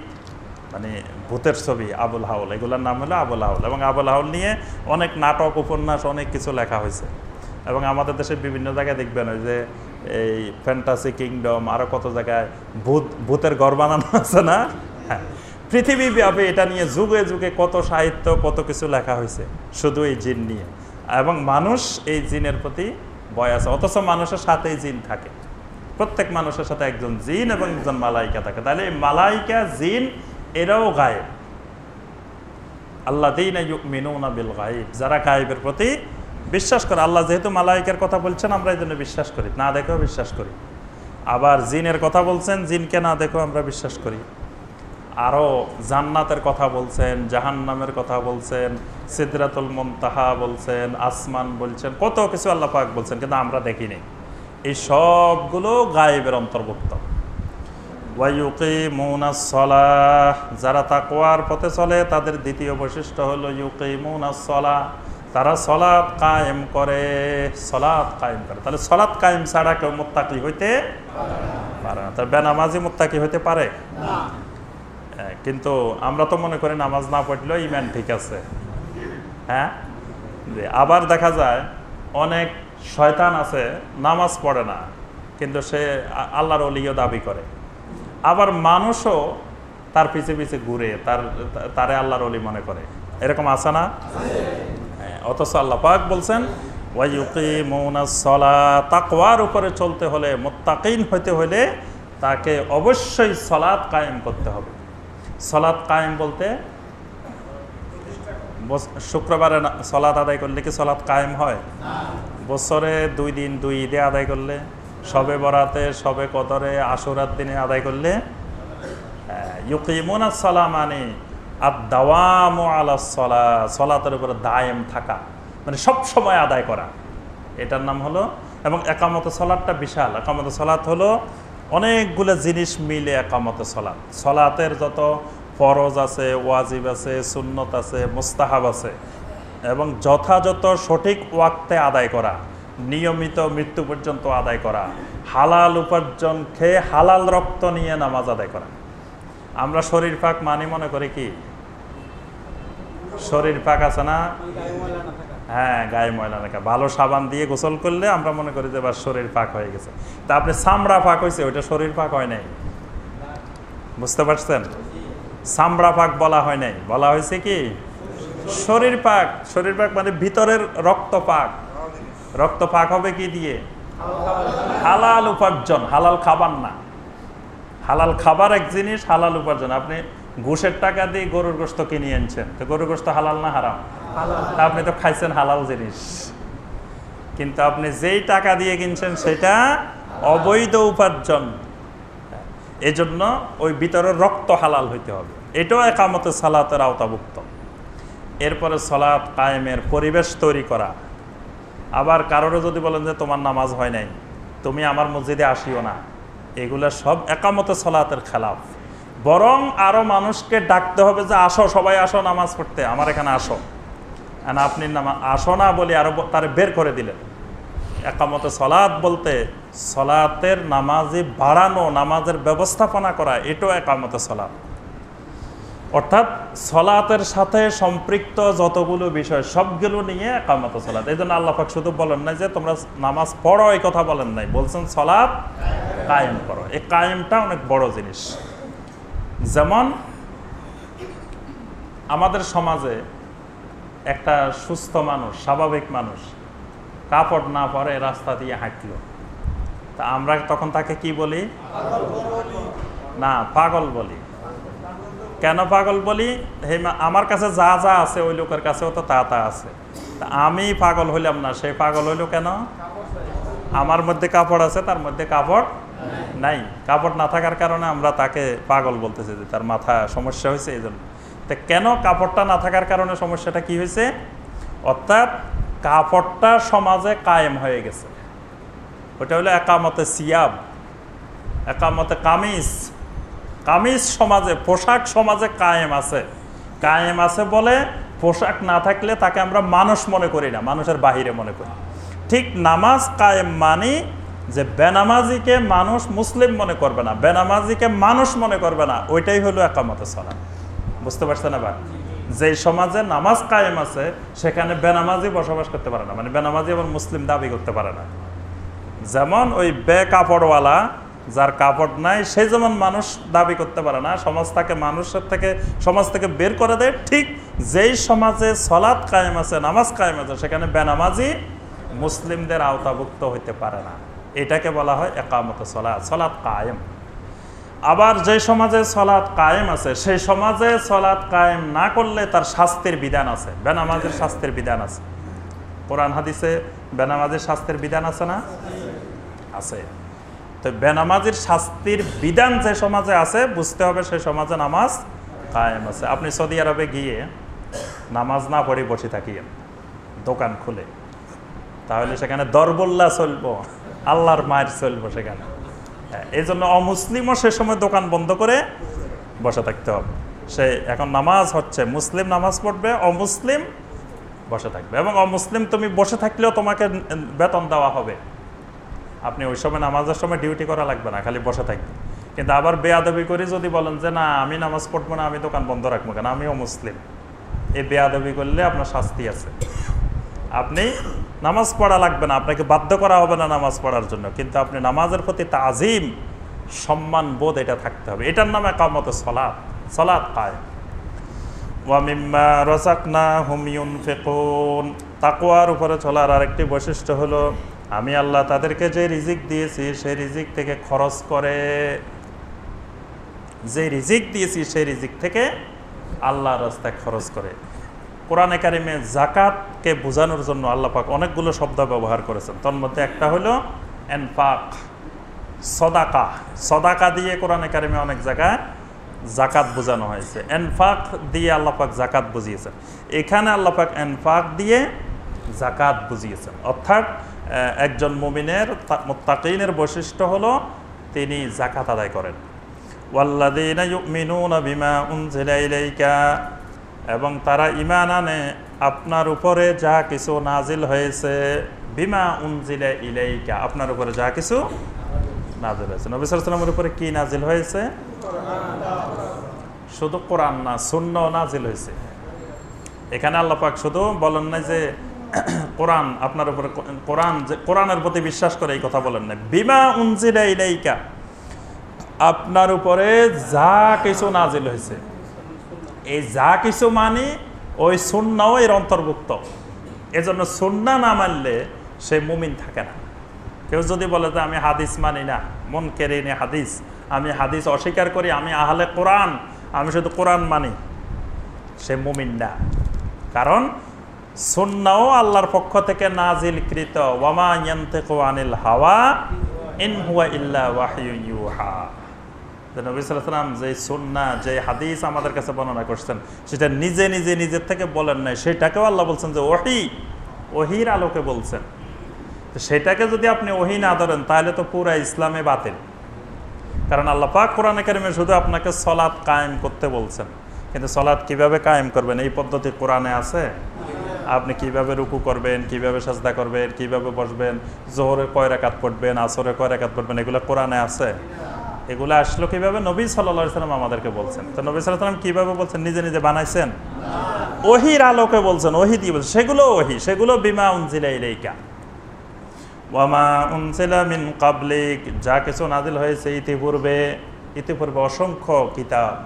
মানে ভূতের ছবি, আবুল হাউল এগুলোর নাম হলো আবুল হাউল এবং আবুল হাউল নিয়ে অনেক নাটক, উপন্যাস, অনেক কিছু লেখা হয়েছে। এবং আমাদের দেশে বিভিন্ন জায়গায় দেখবেন ওই যে এই ফ্যান্টাসি কিংডম আরও কত জায়গায় ভূত, ভূতের ঘর বানানো আছে না? হ্যাঁ। পৃথিবী ব্যাপী এটা নিয়ে যুগে যুগে কত সাহিত্য, কত কিছু লেখা হয়েছে, শুধু এই জিন নিয়ে। এবং মানুষ এই জিনের প্রতি ভয় আছে, অথচ মানুষের সাথেই জিন থাকে। প্রত্যেক মানুষের সাথে একজন জিন এবং একজন মালাইকা থাকে। তাহলে এই মালাইকা, জিন, এরাও গায়েব। আল্লাহ দিন গাইব যারা গায়েবের প্রতি বিশ্বাস করে, আল্লাহ যেহেতু মালাইকের কথা বলছেন, আমরা এই জন্য বিশ্বাস করি, না দেখেও বিশ্বাস করি। আবার জিনের কথা বলছেন, জিনকে না দেখেও আমরা বিশ্বাস করি। আরও জান্নাতের কথা বলছেন, জাহান্নামের কথা বলছেন, সিদরাতুল মন্তাহা বলছেন, আসমান বলছেন, কত কিছু আল্লাহ পাক বলছেন, কিন্তু আমরা দেখিনি এই সবগুলো গায়েবের অন্তর্ভুক্ত। ওয়াইউকিমুনাসলাহ যারা তাকওয়ার পথে চলে, তাদের দ্বিতীয় বৈশিষ্ট্য হলো ইউকিমুনাসলা তারা সলাৎ কায়েম করে সলাৎ কায়েম করে। তাহলে সলাৎ কায়েম ছাড়া কেউ মোত্তাকি হইতে পারে না। তার বেনামাজি মোত্তাকি হইতে পারে? হ্যাঁ, কিন্তু আমরা তো মনে করি নামাজ না পড়লেও ইমান ঠিক আছে। হ্যাঁ? যে আবার দেখা যায় অনেক শয়তান আছে নামাজ পড়ে না কিন্তু সে আল্লাহর অলিও দাবি করে। আবার মানুষও তার পিছে পিছে ঘুরে তার তারে আল্লাহর অলি মনে করে। এরকম আছে না? অথচ আল্লাহ পাক বলছেন তাকওয়ার উপরে চলতে হলে, মুত্তাকিন হতে হলে তাকে অবশ্যই সলাৎ কায়েম করতে হবে। সলাৎ কায়েম বলতে শুক্রবারে সলাৎ আদায় করলে কি সলাৎ কায়েম হয়? বছরে দুই দিন দুই ঈদে আদায় করলে, সবে বরাতে, সবে কদরে আশুরার দিনে আদায় করলে ইউকিমুনা সলা মানে আর দাওয়াম আলা সলা সলাতের উপরে দায়েম থাকা। মানে সব সময় আদায় করা। এটার নাম হলো, এবং একামত সলাটটা বিশাল। একামত সলাত হলো অনেকগুলো জিনিস মিলে একামত সলাত সলাতের যত ফরজ আছে, ওয়াজিব আছে, সুন্নত আছে, মুস্তাহাব আছে, এবং যথাযথ সঠিক ওয়াক্তে আদায় করা, নিয়মিত মৃত্যু পর্যন্ত আদায় করা, হালাল উপার্জন খেয়ে হালাল রক্ত নিয়ে নামাজ আদায় করা। আমরা শরীর পাক মানে মনে করি কি? শরীর পাক আছে না? হ্যাঁ গায়ে ময়লা রাখা ভালো সাবান দিয়ে গোসল করলে আমরা মনে করি যে শরীর পাক হয়ে গেছে। তা আপনি চামড়া পাক হয়েছে ওইটা শরীর পাক হয় নাই। বুঝতে পারছেন? চামড়া পাক বলা হয় নাই। বলা হয়েছে কি? শরীর পাক। শরীর পাক মানে ভিতরের রক্ত পাক। রক্ত পাক হবে কি দিয়ে? হালাল উপার্জন, হালাল খাবার না। হালাল খাবার এক জিনিস, হালাল উপার্জন। আপনি ঘুষের টাকা দিয়ে গরুর গোস্ত কিনে আনছেন। তো গরুর গোস্ত হালাল না হারাম? আপনি তো খাইছেন হালাল জিনিস। কিন্তু আপনি যেই টাকা দিয়ে কিনছেন, সেটা অবৈধ উপার্জন। এজন্য ওই ভিতরের রক্ত হালাল হইতে হবে। এটাও একামতে সালাতের আওতাভুক্ত। এরপরে সলাৎ কায়েমের পরিবেশ তৈরি করা। আবার কারোরও যদি বলেন যে, তোমার নামাজ হয় নাই। তুমি আমার মসজিদে আসিও না। এগুলা সব একামত সলাতের খেলাফ। বরং আরও মানুষকে ডাকতে হবে যে, আসো, সবাই আসো, নামাজ পড়তে, আমার এখানে আসো। না আপনি নামা, আসো না, বলে আরও তার বের করে দিলেন। একামত সলাদ বলতে সলাতের নামাজে বাড়ানো, নামাজের ব্যবস্থাপনা করা, এটাও একামত সলাদ অর্থাৎ সলাতের সাথে সম্পৃক্ত যতগুলো বিষয় সবগুলো নিয়ে একামত সলাত এই জন্য আল্লাহাক শুধু বলেন নাই যে তোমরা নামাজ পড়ো এই কথা বলেন নাই। বলছেন সলাৎ কায়েম করো। এই কায়েমটা অনেক বড় জিনিস। যেমন আমাদের সমাজে একটা সুস্থ মানুষ স্বাভাবিক মানুষ কাপড় না পরে রাস্তা দিয়ে হাঁটল। তা আমরা তখন তাকে কি বলি। না পাগল বলি। কেন পাগল বলি? আমার কাছে যা যা আছে ওই লোকের কাছেও তো তা তা আছে। আমি পাগল হইলাম না, সে পাগল হইল কেন? আমার মধ্যে কাপড় আছে, তার মধ্যে কাপড় নাই। কাপড় না থাকার কারণে আমরা তাকে পাগল বলতেছি যে তার মাথা সমস্যা হয়েছে এই জন্য। তা কেন কাপড়টা না থাকার কারণে সমস্যাটা কি হয়েছে? অর্থাৎ কাপড়টা সমাজে কায়েম হয়ে গেছে। ওটা হলো একামতে সিয়াব একামতে কামিজ। কামিজ সমাজে, পোশাক সমাজে কায়েম আছে। কায়েম আছে বলে পোশাক না থাকলে তাকে আমরা মানুষ মনে করি না, মানুষের বাহিরে মনে করি। ঠিক নামাজ কায়েম মানি যে বেনামাজিকে মানুষ মুসলিম মনে করবে না, বেনামাজিকে মানুষ মনে করবে না, ওইটাই হলো একামত সলা বুঝতে পারছেন এবার যেই সমাজে নামাজ কায়েম আছে, সেখানে বেনামাজি বসবাস করতে পারে না মানে বেনামাজি এবং মুসলিম দাবি করতে পারে না। যেমন ওই বে কাপড়ওয়ালা যার কাপড় নাই সেই যেমন মানুষ দাবি করতে পারে না, সমাজ তাকে মানুষের থেকে, সমাজ থেকে বের করে দেয়। ঠিক যেই সমাজে সলাৎ কায়েম আছে, নামাজ কায়েম আছে, সেখানে বেনামাজি মুসলিমদের আওতাভুক্ত হইতে পারে না। এটাকে বলা হয় একামত সলাৎ সলাৎ কায়েম। আবার যে সমাজে সলাৎ কায়েম আছে, সেই সমাজে সলাৎ কায়েম না করলে তার শাস্তির বিধান আছে, বেনামাজের শাস্তির বিধান আছে। কোরআন হাদিসে বেনামাজের শাস্তির বিধান আছে না? আছে। তো বেনামাজির শাস্তির বিধান যে সমাজে আছে বুঝতে হবে সেই সমাজে নামাজ কায়েম আছে। আপনি সৌদি আরবে গিয়ে নামাজ না পড়ে বসে থাকিয়েন দোকান খুলে তাহলে সেখানে দরবল্লা চলবো আল্লাহর মায়ের চলবো সেখানে। হ্যাঁ, এই জন্য অমুসলিমও সে সময় দোকান বন্ধ করে বসে থাকতে হবে। সে এখন নামাজ হচ্ছে মুসলিম নামাজ পড়বে অমুসলিম বসে থাকবে। এবং অমুসলিম তুমি বসে থাকলেও তোমাকে বেতন দেওয়া হবে। আপনি ওই সময় নামাজের সময় ডিউটি করা লাগবে না, খালি বসে থাকবে কিন্তু আবার বেয়াদবি করে যদি বলেন যে, না, আমি নামাজ পড়ব না, আমি দোকান বন্ধ রাখব কেন? আমিও মুসলিম। এই বেয়াদবি করলে আপনার শাস্তি আছে। আপনি নামাজ পড়া লাগবে না, আপনাকে বাধ্য করা হবে না নামাজ পড়ার জন্য। কিন্তু আপনি নামাজের প্রতি তাজিম, সম্মান, বোধ, এটা থাকতে হবে। এটার নামে কামত সলাৎ সলাৎ পায় ওয়ামিম্মা রসাকনা হুমিউন ফেকুন তাকুয়ার উপরে চলার আরেকটি বৈশিষ্ট্য হলো আমি আল্লাহ তাদেরকে যে রিজিক দিয়েছি, সেই রিজিক থেকে খরচ করে, যে রিজিক দিয়েছি, সেই রিজিক থেকে আল্লাহ রাস্তায় খরচ করে। কোরআনে কারিমে জাকাতকে বোঝানোর জন্য আল্লাহ পাক অনেকগুলো শব্দ ব্যবহার করেছেন। তোর মধ্যে একটা হলো এনফাক, সদাকা। সদাকা দিয়ে কোরআনে কারিমে অনেক জায়গায় জাকাত বোঝানো হয়েছে। এনফাক দিয়ে আল্লাপাক জাকাত বুঝিয়েছেন। এখানে আল্লাপাক এনফাক দিয়ে জাকাত বুঝিয়েছেন। অর্থাৎ একজন মুমিনের মুত্তাকিনের বৈশিষ্ট্য হলো তিনি জাকাত আদায় করেন। ওয়াল্লাদিনা এবং তারা ইমান আনে আপনার উপরে যা কিছু নাজিল হয়েছে, বিমা উনজিলা ইলাইকা, আপনার উপরে যা কিছু নাজিল হয়েছে। নবী সাল্লামের উপরে কি নাজিল হয়েছে? শুধু কোরআন না শূন্য নাজিল হয়েছে। এখানে আল্লাহ পাক শুধু বলেন না যে কোরআন আপনার উপরে কোরআন যে, কোরআনের প্রতি বিশ্বাস করে এই কথা বলেন না বিমা ইলাইকা, আপনার উপরে যা কিছু নাজিল হয়েছে। এই যা কিছু মানি ওই সুন্নাও এর অন্তর্ভুক্ত। এজন্য সুন্না না মানলে সে মুমিন থাকে না। কেউ যদি বলে যে আমি হাদিস মানি না, মন কেড়ে নে হাদিস, আমি হাদিস অস্বীকার করি, আমি আহলে কোরআন, আমি শুধু কোরআন মানি, সে মুমিন না। কারণ সুন্নাও আল্লাহর পক্ষ থেকে নাজিলকৃত। ওয়ামা ইয়ান্তিকু আনিল হাওয়া, ইন হুয়া ইল্লা সাল্লাম যে সুন্না যে হাদিস আমাদের কাছে বর্ণনা করছেন, সেটা নিজে নিজে, নিজের থেকে বলেন সেটাকেও আল্লাহ বলছেন যে আলোকে বলছেন। সেটাকে যদি আপনি ওহি না ধরেন, তাহলে তো পুরা ইসলামে বাতিল। কারণ আল্লাহ পাক কোরআন কারিমে শুধু আপনাকে সলাৎ কায়েম করতে বলছেন। কিন্তু সলাৎ কীভাবে কায়েম করবেন? এই পদ্ধতি কোরআনে আছে? আপনি কীভাবে রুকু করবেন, কীভাবে সাজদা করবেন, কীভাবে বসবেন, জোহরে কয় রাকাত পড়বেন, আসরে কয় রাকাত পড়বেন, এগুলো কোরআনে আছে। এগুলো আসলো কীভাবে? নবী সাল্লাহ সাল্লাম আমাদেরকে বলছেন। তো নবী সাল্লাহ সাল্লাম কীভাবে বলছেন? নিজে নিজে বানাইছেন? ওহির আলোকে বলছেন, ওহি দিয়ে বলছেন, সেগুলো ওহি, সেগুলো বিমা উনজিলা ইলাইকা। মিন যা কিছু নাজিল হয়েছে ইতিপূর্বে ইতিপূর্বে অসংখ্য কিতাব।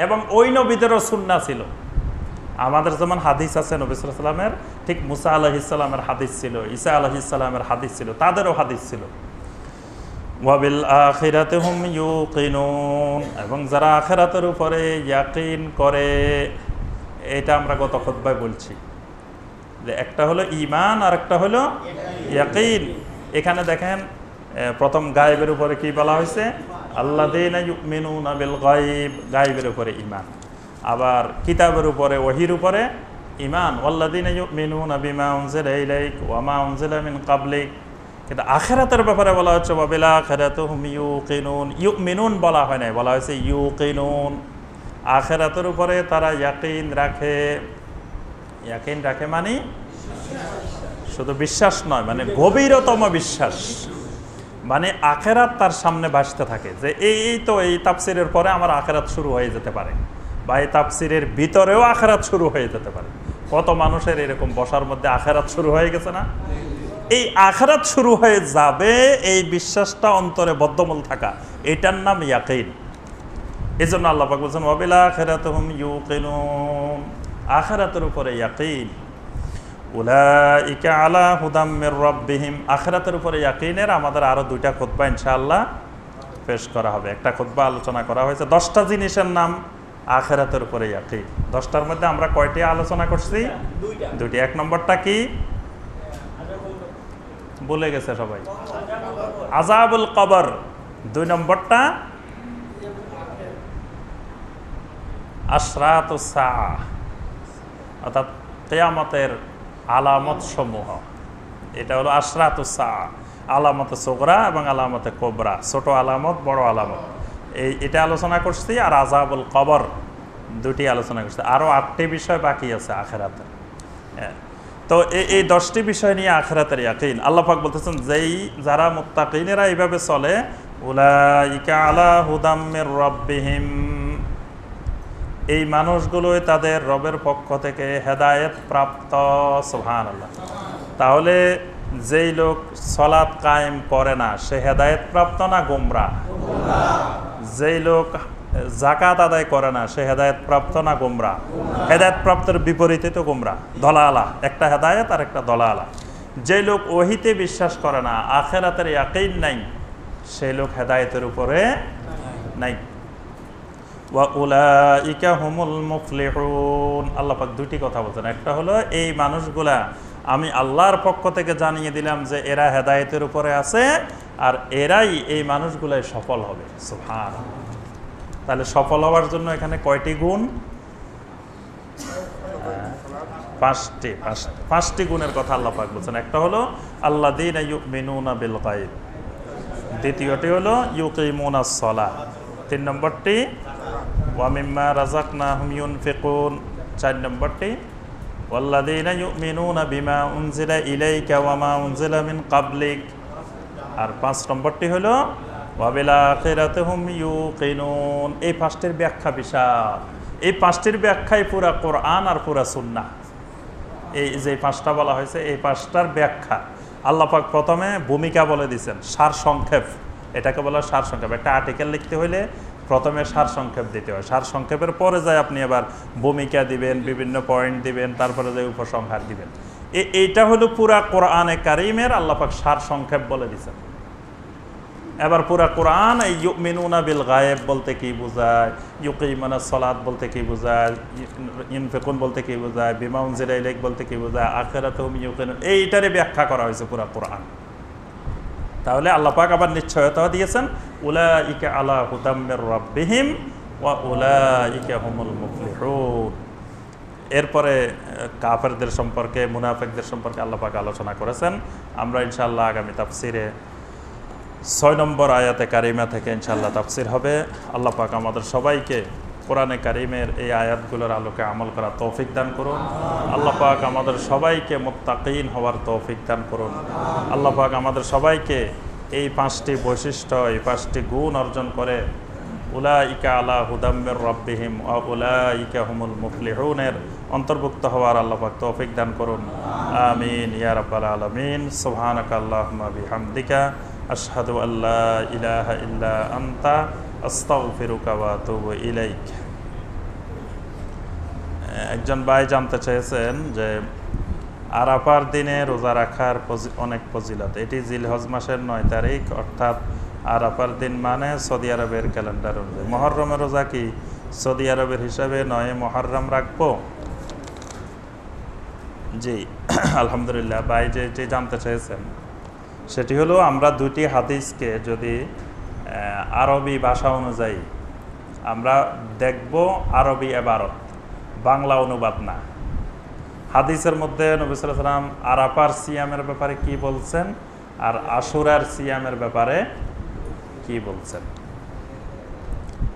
এবং ওই নবীদেরও সুন্না ছিল। আমাদের যেমন হাদিস আছে, নবী সাল্লামের, ঠিক মুসা আলহিসাল্লামের হাদিস ছিল, ঈসা আলহিসাল্লামের হাদিস ছিল, তাদেরও হাদিস ছিল। হুম এবং যারা আখেরাতের উপরে ইয়াকিন করে, এটা আমরা গত খোদ্বায় বলছি। যে একটা হলো ইমান আর একটা হলো ইয়াকিন। এখানে দেখেন প্রথম গায়েবের উপরে কি বলা হয়েছে? আল্লাহ গাইব গায়েবের উপরে ইমান আবার কিতাবের উপরে, ওহির উপরে ইমান মিন কাবলিক কিন্তু আখেরাতের ব্যাপারে বলা হচ্ছে, ওয়াবিল আখিরাতুহুম ইউকিনুন। ইউমিনুন বলা হয় নাই, বলা হয়েছে ইউকিনুন। আখেরাতের উপরে তারা ইয়াকিন রাখে। ইয়াকিন রাখে মানে শুধু বিশ্বাস নয় মানে গভীরতম বিশ্বাস। মানে আখেরাত তার সামনে ভাসতে থাকে যে এই তো এই তাপসিরের পরে আমার আখেরাত শুরু হয়ে যেতে পারে। বা এই ভিতরেও আখেরাত শুরু হয়ে যেতে পারে। কত মানুষের এরকম বসার মধ্যে আখেরাত শুরু হয়ে গেছে না? এই আখেরাত শুরু হয়ে যাবে এই বিশ্বাসটা অন্তরে বদ্ধমূল থাকা। এটার নাম ইয়াকিন। এই জন্য আল্লাহ পাক বলছেন, ওয়াবিল আখিরাতুহুম ইউকিনুন আখিরাতের উপরে ইয়াকিন। আলা আখিরাতের উপরে আমাদের আরও দুইটা খুতবা ইনশাআল্লাহ পেশ করা হবে। একটা খুতবা আলোচনা করা হয়েছে। দশটা জিনিসের নাম আখেরাতের উপরে ইয়াকিন। দশটার মধ্যে আমরা কয়টি আলোচনা করছি? দুটি এক নম্বরটা কি? বলে গেছে সবাই। আজাবুল কবর। দুই নম্বরটা? আশরাত অর্থাৎ কেয়ামতের আলামত সমূহ এটা হলো আশরাত আলামতে সোগরা এবং আলামতে কোবরা। ছোট আলামত বড় আলামত। এই এটা আলোচনা করছি আর আজাবুল কবর দুটি আলোচনা করছি। আরও আটটি বিষয় বাকি আছে আখেরাতে। হ্যাঁ। তো এই দশটি বিষয় নিয়ে আখেরাতের ইয়াকিন। আল্লাহ পাক বলতেছেন, যেই যারা মুত্তাকিনেরা এইভাবে চলে রব্বিহিম। এই মানুষগুলোই তাদের রবের পক্ষ থেকে হেদায়েত প্রাপ্ত সুহান আল্লাহ তাহলে যেই লোক সলাৎ কায়েম করে না, সে হেদায়েত প্রাপ্ত না গোমরা? যেই লোক জাকাত আদায় করে না, সে হেদায়েত প্রাপ্ত না গোমরা? হেদায়েত প্রাপ্তের বিপরীতে তো গোমরা, দলালা, একটা হেদায়েত আর একটা দলালা। যে লোক ওহিতে বিশ্বাস করে না, আখেরাতের ইয়াকিন নাই সেই লোক হেদায়েতের উপরে নাই। ওয়াউলাইকা হুমুল মুফলিহুন। আল্লাহ পাক দুটি কথা বলছেন। একটা হলো, এই মানুষগুলা আমি আল্লাহর পক্ষ থেকে জানিয়ে দিলাম যে এরা হেদায়েতের উপরে আছে আর এরাই এই মানুষগুলাই সফল হবে সুহান তাহলে সফল হওয়ার জন্য এখানে কয়টি গুণ? পাঁচটি পাঁচ- পাঁচটি গুণের কথা আল্লাহ পাক বলছেন। একটা হলো আল্লাহ দিন মিনুনা বিল গাইব দ্বিতীয়টি হলো, ইউকিমুনা সলা তিন নম্বরটি ওয়ামিম্মা রাজাক না হুমিউন ফেকুন চার নম্বরটি ওয়াল্লাদিন ইউমিনুনা বিমা উনজিলা ইলাইকা ওয়ামা উনজিলা মিন কাবলিক আর পাঁচ নম্বরটি হলো এই পাঁচটির ব্যাখ্যা বিশাল। এই পাঁচটির ব্যাখ্যাই পুরা কোরআন আর পুরা সুন্নাহ। এই যে পাঁচটা বলা হয়েছে, এই পাঁচটার ব্যাখ্যা আল্লাপাক প্রথমে ভূমিকা বলে দিয়েছেন, সার সংক্ষেপ। এটাকে বলা সার সংক্ষেপ। একটা আর্টিকেল লিখতে হইলে প্রথমে সার সংক্ষেপ দিতে হয়। সার সংক্ষেপের পরে যায় আপনি আবার ভূমিকা দিবেন, বিভিন্ন পয়েন্ট দিবেন, তারপরে যে উপসংহার দিবেন। এইটা হলো পুরা কোরআনে কারিমের আল্লাপাক সার সংক্ষেপ বলে দিয়েছেন। এবার পুরা কোরআন, এই ইউমিনুনা বিল গায়েব বলতে কি বোঝায়? ইউকিমানা সলাদ বলতে কি বোঝায়? ইনফেকুন বলতে কি বোঝায়? বিমাউন জিরাইলেক বলতে কি বোঝায়? আখেরাত এইটারে ব্যাখ্যা করা হয়েছে পুরা কোরআন। তাহলে আল্লাহ পাক আবার নিশ্চয়তা দিয়েছেন উলা ইকে আলা হুদাম্মের রব্বিহিম ওয়া উলা ইকে হুমুল মুফলিহুন। এরপরে কাফেরদের সম্পর্কে, মুনাফেকদের সম্পর্কে আল্লাহ পাক আলোচনা করেছেন। আমরা ইনশাআল্লাহ আগামী তাফসিরে ছয় নম্বর আয়াতে কারিমা থেকে ইনশাল্লাহ তাফসির হবে। আল্লাহ পাক আমাদের সবাইকে কোরআনে কারিমের এই আয়াতগুলোর আলোকে আমল করা তৌফিক দান করুন। আল্লাহ পাক আমাদের সবাইকে মোত্তাকিন হওয়ার তৌফিক দান করুন। আল্লাহ পাক আমাদের সবাইকে এই পাঁচটি বৈশিষ্ট্য, এই পাঁচটি গুণ অর্জন করে উলাইকা আলা হুদাম্মের রব্বিহিম ও উলাইকা হুমুল মুফলিহুনের অন্তর্ভুক্ত হওয়ার আল্লাহ পাক তৌফিক দান করুন। আমিন, ইয়া রাব্বাল আলামিন। সুবহানাকা আল্লাহুম্মা বিহামদিকা। একজন ভাই জানতে চেয়েছেন যে আরাফার দিনে রোজা রাখার অনেক ফজিলত। এটি জিলহজ মাসের নয় তারিখ, অর্থাৎ আরাফার দিন মানে সৌদি আরবের ক্যালেন্ডার অনুযায়ী। মহরমের রোজা কি সৌদি আরবের হিসাবে নয়, মহরম রাখব? জি, আলহামদুলিল্লাহ, ভাই যে জানতে চেয়েছেন। সেটি হলো আমরা দুটি হাদিসকে যদি আরবি ভাষা অনুযায়ী আমরা দেখব আরবি এবারত, বাংলা অনুবাদ না। হাদিসের মধ্যে নবী সালাম আরাপার সিয়ামের ব্যাপারে কি বলছেন আর আশুরার সিয়ামের ব্যাপারে কি বলছেন?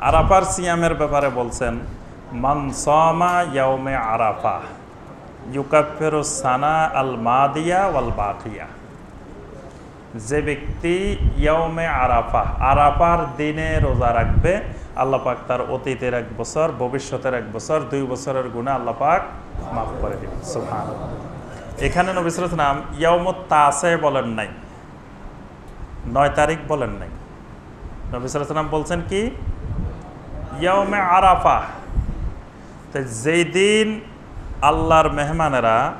আরাফার সিয়ামের ব্যাপারে বলছেন, মান সামা ইয়াউমে আরাফা ইউকাফেরু সানা আল মাদিয়া ওয়াল বাকিয়া। যে ব্যক্তি ইয়মে আরাফা আরাফার দিনে রোজা রাখবে, আল্লাহ পাক তার অতীতের এক বছর, ভবিষ্যতের এক বছর, দুই বছরের গুণে আল্লাহ পাক মাফ করে দিবেন। সুবহান এখানে নবিসরাত নাম ইয়মত তাসে বলেন নাই। নয় তারিখ বলেন নাই। নবিসরাত নাম বলছেন কি? ইয়মে আরাফা তো যেই দিন আল্লাহর মেহমানেরা,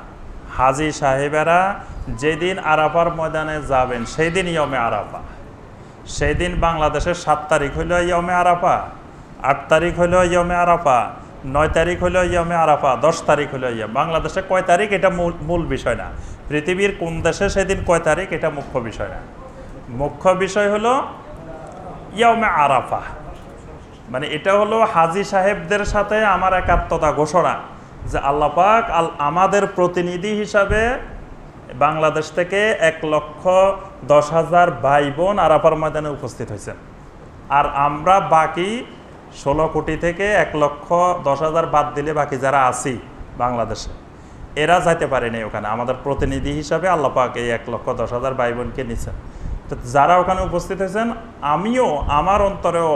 হাজি সাহেবেরা যেদিন আরাফার ময়দানে যাবেন সেই দিন ইয়মে আরাফা। সেই দিন বাংলাদেশের সাত তারিখ হইল ইয়মে আরাফা, আট তারিখ হইল ইয়মে আরাফা, নয় তারিখ হইল ইয়মে আরাফা, দশ তারিখ হইল ইয়ম বাংলাদেশে কয় তারিখ এটা মূল মূল বিষয় না। পৃথিবীর কোন দেশে সেদিন কয় তারিখ এটা মুখ্য বিষয় না। মুখ্য বিষয় হলো ইয়মে আরাফা। মানে এটা হলো হাজি সাহেবদের সাথে আমার একাত্মতা ঘোষণা যে আল্লাপাক আল আমাদের প্রতিনিধি হিসাবে বাংলাদেশ থেকে এক লক্ষ দশ হাজার ভাই বোন আরাফার ময়দানে উপস্থিত হয়েছেন আর আমরা বাকি ষোলো কোটি থেকে এক লক্ষ দশ হাজার বাদ দিলে বাকি যারা আছি বাংলাদেশে, এরা যাইতে পারেনি ওখানে। আমাদের প্রতিনিধি হিসাবে আল্লাপাক এই এক লক্ষ দশ হাজার ভাই বোনকে নিছেন। তো যারা ওখানে উপস্থিত হয়েছেন, আমিও, আমার অন্তরেও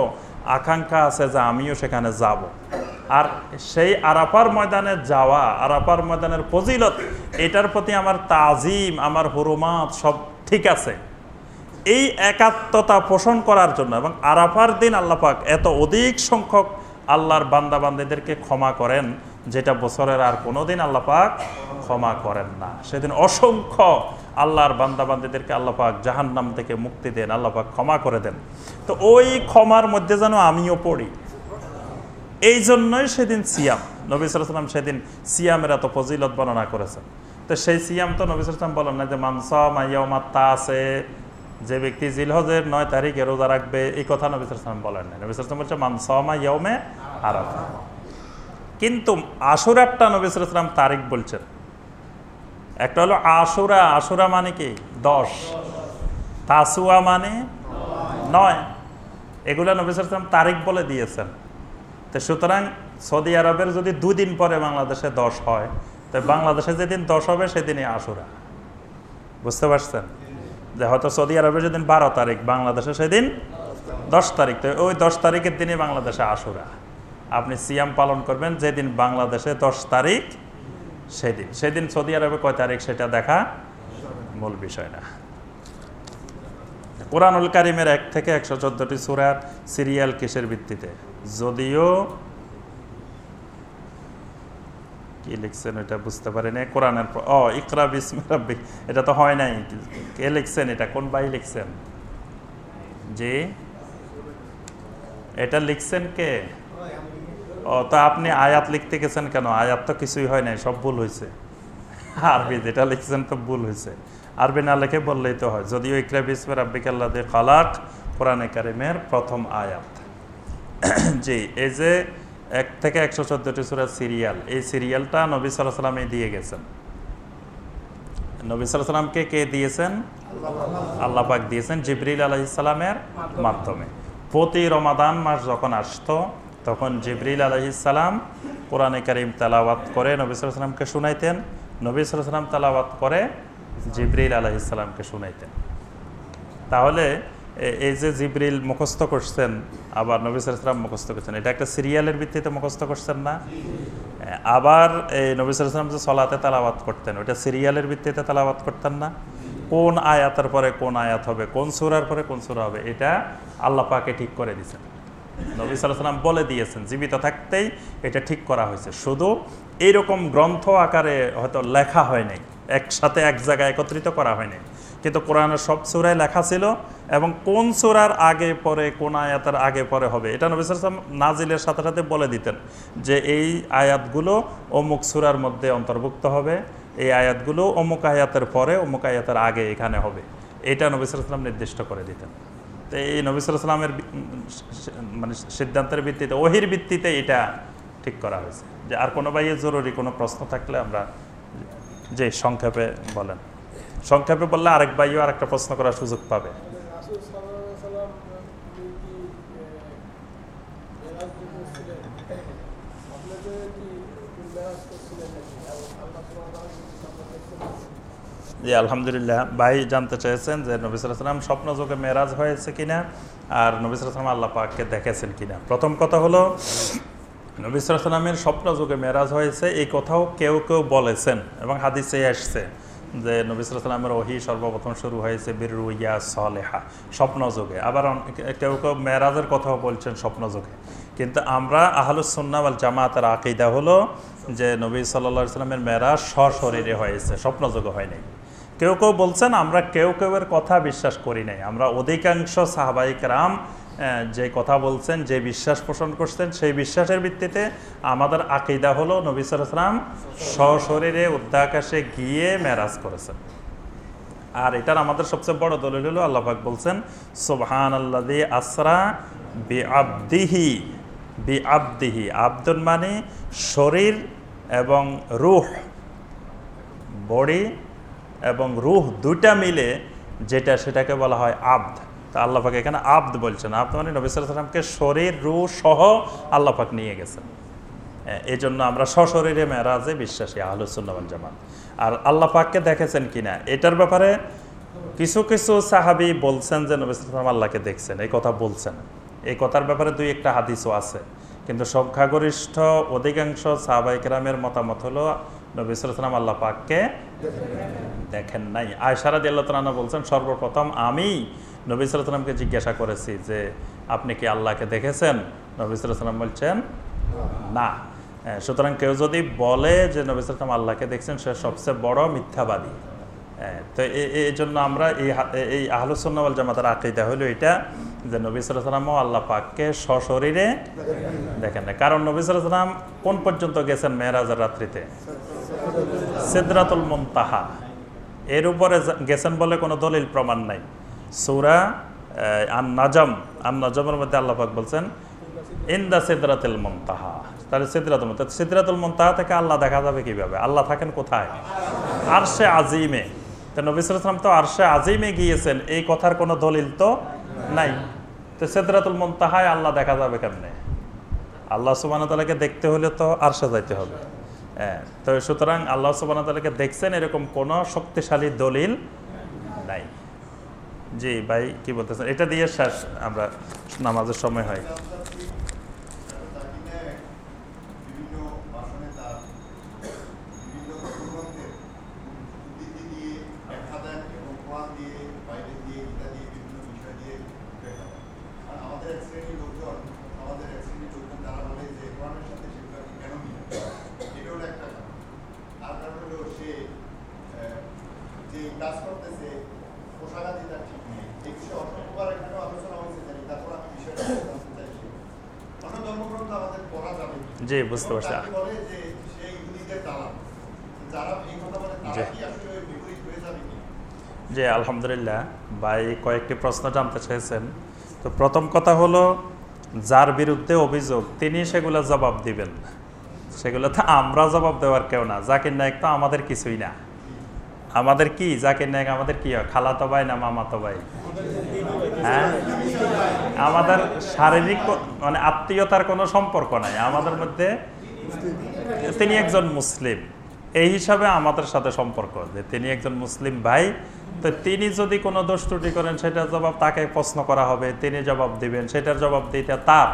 আকাঙ্ক্ষা আছে যে আমিও সেখানে যাব। আর সেই আরাপার ময়দানে যাওয়া আরাপার ময়দানের ফজিলত, এটার প্রতি আমার তাজিম, আমার হরুমাত সব ঠিক আছে। এই একাত্মতা পোষণ করার জন্য এবং আরাফার দিন আল্লাপাক এত অধিক সংখ্যক আল্লাহর বান্দাবান্দিদেরকে ক্ষমা করেন, যেটা বছরের আর কোনো দিন আল্লাপাক ক্ষমা করেন না। সেদিন অসংখ্য আল্লাহর বান্দা বান্দিদেরকে আল্লাপাক জাহান্নাম থেকে মুক্তি দেন আল্লাপাক ক্ষমা করে দেন। তো ওই ক্ষমার মধ্যে যেন আমিও পড়ি। এই জন্যই সেদিন সিয়াম। নবী সালাম সেদিন সিয়ামের এত ফজিলত বর্ণনা করেছেন। তো সেই সিয়াম তো নবী সালাম বলেন না যে মানসা মাইয়ামা তা আছে যে ব্যক্তি জিলহজের নয় তারিখে রোজা রাখবে, এই কথা নবী সালাম বলেন না নবী সালাম বলছে মানসমা ইয়মে আরাফা কিন্তু আশুরারটা নবী সালাম তারিখ বলছেন। একটা হলো আশুরা আশুরা মানে কি? দশ। তাসুয়া মানে নয়। এগুলো নবী সালাম তারিখ বলে দিয়েছেন। তো সুতরাং সৌদি আরবের যদি দুদিন পরে বাংলাদেশে দশ হয়, তো বাংলাদেশে যেদিন দশ হবে, সেদিনই আশুরা। বুঝতে পারছেন? যে হয়তো সৌদি আরবে যেদিন বারো তারিখ, বাংলাদেশে সেদিন দশ তারিখ। তো ওই দশ তারিখের দিনই বাংলাদেশে আশুরা। আপনি সিয়াম পালন করবেন, যেদিন বাংলাদেশে দশ তারিখ, সেদিন। সেদিন সৌদি আরবে কয় তারিখ, সেটা দেখা মূল বিষয় না। কোরআনুল কারিমের এক থেকে একশো চোদ্দটি সুরার সিরিয়াল কিসের ভিত্তিতে? যদিও কি লিখছেন এটা বুঝতে পারিনি কোরআনের ও, ইকরা বিসমে এটা তো হয় নাই। কে লিখছেন এটা? কোন ভাই লিখছেন? জি? এটা লিখছেন কে? ও, তো আপনি আয়াত লিখতে গেছেন কেন? আয়াত তো কিছুই হয় নাই, সব ভুল হয়েছে আরবি যেটা লিখছেন তো ভুল হয়েছে আরবি না লিখে বললেই তো হয়। যদিও ইকরা বিসমে রাব্বিক আল্লাহ খালাক কোরআনে কারিমের প্রথম আয়াত। জি, এই যে এক থেকে একশো চোদ্দটি সুরা সিরিয়াল, এই সিরিয়ালটা নবী সাল্লাহ সাল্লামে দিয়ে গেছেন। নবী সাল্লামকে কে দিয়েছেন? আল্লাহ পাক দিয়েছেন জিবরিল আলহিসাল্লামের মাধ্যমে। প্রতি রমাদান মাস যখন আসতো, তখন জিবরিল আলহিসাল্লাম কোরআনে কারিম তালাওয়াত করে নবী সাল্লামকে শুনাইতেন। নবী সাল্লাম তালাওয়াত করে জিবরিল আলহিসাল্লামকে শুনাইতেন। তাহলে এই যে জিবরিল মুখস্থ করছেন, আবার নবী সালাম মুখস্থ করছেন, এটা একটা সিরিয়ালের ভিত্তিতে মুখস্থ করছেন না? আবার এই নবী সালাম যে সলাতে তালাবাত করতেন ওটা সিরিয়ালের ভিত্তিতে তালাবাত করতেন না? কোন আয়াতের পরে কোন আয়াত হবে? কোন সুরার পরে কোন সুরা হবে? এটা আল্লাহ পাকে ঠিক করে দিয়েছেন। নবী সাল্লাম বলে দিয়েছেন, জীবিত থাকতেই এটা ঠিক করা হয়েছে। শুধু এইরকম গ্রন্থ আকারে হয়তো লেখা হয় নাই, একসাথে এক জায়গায় একত্রিত করা হয়নি কিন্তু কোরআনের সব সুরায় লেখা ছিল এবং কোন সুরার আগে পরে, কোন আয়াতের আগে পরে হবে, এটা নবী সাল্লাম নাজিলের সাথে সাথে বলে দিতেন যে এই আয়াতগুলো অমুক সুরার মধ্যে অন্তর্ভুক্ত হবে, এই আয়াতগুলো অমুক আয়াতের পরে, অমুক আয়াতের আগে এখানে হবে। এটা নবী সাল্লাম নির্দিষ্ট করে দিতেন। তো এই নবী সাল্লামের মানে সিদ্ধান্তের ভিত্তিতে, ওহির ভিত্তিতে এটা ঠিক করা হয়েছে যে আর কোনো বাইয়ে জরুরি কোনো প্রশ্ন থাকলে আমরা যে সংক্ষেপে বলেন। সংক্ষেপে বললে আরেক ভাইও আরেকটা প্রশ্ন করার সুযোগ পাবে। জি, আলহামদুলিল্লাহ। ভাই জানতে চেয়েছেন যে নবী সালাম স্বপ্ন যোগে মেরাজ হয়েছে কিনা আর নবী সালাম আল্লাহ পাককে দেখেছেন কিনা। প্রথম কথা হলো, নবী সালামের স্বপ্ন যোগে মেরাজ হয়েছে, এই কথাও কেউ কেউ বলেছেন এবং হাদিসে আসছে। যে নবী সালামের ওহি সর্বপ্রথম শুরু হয়েছে বিরুইয়া সলেহা, স্বপ্ন যোগে। আবার কেউ কেউ মেরাজের কথাও বলছেন স্বপ্ন যোগে। কিন্তু আমরা আহলুসন্না ওয়াল জামাতের আকিদা হলো যে নবী সাল্লা সাল্লামের মেরাজ সশরীরে হয়েছে স্বপ্নযোগে হয় নাই। কেউ কেউ বলছেন, আমরা কেউ কেউয়ের কথা বিশ্বাস করি নাই। আমরা অধিকাংশ সাহাবাহিক রাম যে কথা বলছেন, যে বিশ্বাস পোষণ করছেন, সেই বিশ্বাসের ভিত্তিতে আমাদের আকিদা হলো নবী সালাম সশরীরে উদ্যাকাশে গিয়ে মেরাজ করেছেন। আর এটার আমাদের সবচেয়ে বড় দলিল হলো আল্লাহাক বলছেন সোবহান আল্লাদি আসরা বি আবদিহি বি আবদিহি আব্দুল মানে শরীর এবং রুহ, বডি এবং রুহ দুইটা মিলে যেটা সেটাকে বলা হয় আব্দ। তা আল্লাপাক এখানে আব্দ বলছেন। আব্দ মানে নবী সালামকে শরীর, রুহ সহ আল্লাপাক নিয়ে গেছেন। এই জন্য আমরা সশরীরে মেরাজে বিশ্বাসী আহলুসুল্লাহ জামাত। আর আল্লাহ পাককে দেখেছেন কিনা, এটার ব্যাপারে কিছু কিছু সাহাবি বলছেন যে নবী সালাম আল্লাহকে দেখছেন, এই কথা বলছেন। এই কথার ব্যাপারে দুই একটা হাদিসও আছে। কিন্তু সংখ্যাগরিষ্ঠ অধিকাংশ সাহাবাইকরামের মতামত হলো, নবী সালাম আল্লাহ পাককে দেখেন নাই। আয়সারাদি আল্লাহ তালা বলছেন, সর্বপ্রথম আমি নবী সালামকে জিজ্ঞাসা করেছি যে, আপনি কি আল্লাহকে দেখেছেন? নবী সালাম বলছেন, না। সুতরাং কেউ যদি বলে যে, নবী সালাম আল্লাহকে দেখছেন, সে সবচেয়ে বড় মিথ্যাবাদী। তো এই জন্য আমরা এই এই আহলুসন্নাওয়াল জামাতের আকিদা হলো এটা যে, নবী সালামও আল্লাহ পাককে সশরীরে দেখেন না। কারণ নবী সালাম কোন পর্যন্ত গেছেন মেয়েরাজের রাত্রিতে? সিদরাতুল মুনতাহা। এর উপরে গেছেন বলে কোনো দলিল প্রমাণ নাই। সৌরা আন নাজম আন নাজমের মধ্যে আল্লাহ পাক বলছেন, ইন্দা সিদরাতুল মমতাহা তাহলে সিদরাতুল মুনতাহা সিদরাতুল মুনতাহা থেকে আল্লাহ দেখা যাবে কীভাবে? আল্লাহ থাকেন কোথায়? আরশে আজিমে। তো নবী সালাম তো আরশে আজিমে গিয়েছেন, এই কথার কোনো দলিল তো নাই। তো সিদরাতুল মমতাহায় আল্লাহ দেখা যাবে কেমনে? আল্লাহ সুবাহ তালাকে দেখতে হলে তো আরশা যাইতে হবে। হ্যাঁ তো সুতরাং আল্লাহ সুবাহ তালাকে দেখছেন এরকম কোনো শক্তিশালী দলিল জি ভাই কি বলতেছেন? এটা দিয়ে শেষ আমরা নামাজের সময় হয় বিভিন্ন ভাষণে তার বিভিন্ন গ্রন্থের উদ্ধৃতি দিয়ে ব্যাখ্যা দেন এবং কোরআন দিয়ে বাইরে দিয়ে গীতা দিয়ে বিভিন্ন বিষয় দিয়ে ব্যাখ্যা দেন আর আমাদের এক শ্রেণির লোকজন আমাদের এক শ্রেণির লোকজন তারা বলে যে কোরআনের সাথে সেগুলোকে কেন মিলে এটা হলো একটা কারণ আর কারণ হলো সে আহ, যে কাজ করতেছে পোশাকাদি তার ঠিক নেই এই বিষয়ে অসংখ্যবার এখানেও আলোচনা হয়েছে জানি তারপর আমি বিষয়টা জানতে চাইছি অন্য ধর্মগ্রন্থ আমাদের পড়া যাবে কি? জি, বুঝতে পারছি। এবং তাকে বলে যে সেই ইহুদিদের দালাল। যারা এই কথা যাবে কি? জি আলহামদুলিল্লাহ। ভাই কয়েকটি প্রশ্ন জানতে চেয়েছেন। তো প্রথম কথা হলো যার বিরুদ্ধে অভিযোগ তিনি সেগুলো জবাব দিবেন। সেগুলো তো আমরা জবাব দেওয়ার কেউ না। জাকির নায়ক তো আমাদের কিছুই না। আমাদের কি? জাকির নায়ক আমাদের কি হয়? খালাতো ভাই না মামাতো ভাই? হ্যাঁ? আমাদের শারীরিক মানে আত্মীয়তার কোনো সম্পর্ক নাই। আমাদের মধ্যে তিনি একজন মুসলিম। এই হিসাবে আমাদের সাথে সম্পর্ক যে তিনি একজন মুসলিম ভাই। তো তিনি যদি কোনো দোষ ত্রুটি করেন, সেটার জবাব তাকে প্রশ্ন করা হবে। তিনি জবাব দিবেন, সেটার জবাব দিতে তার।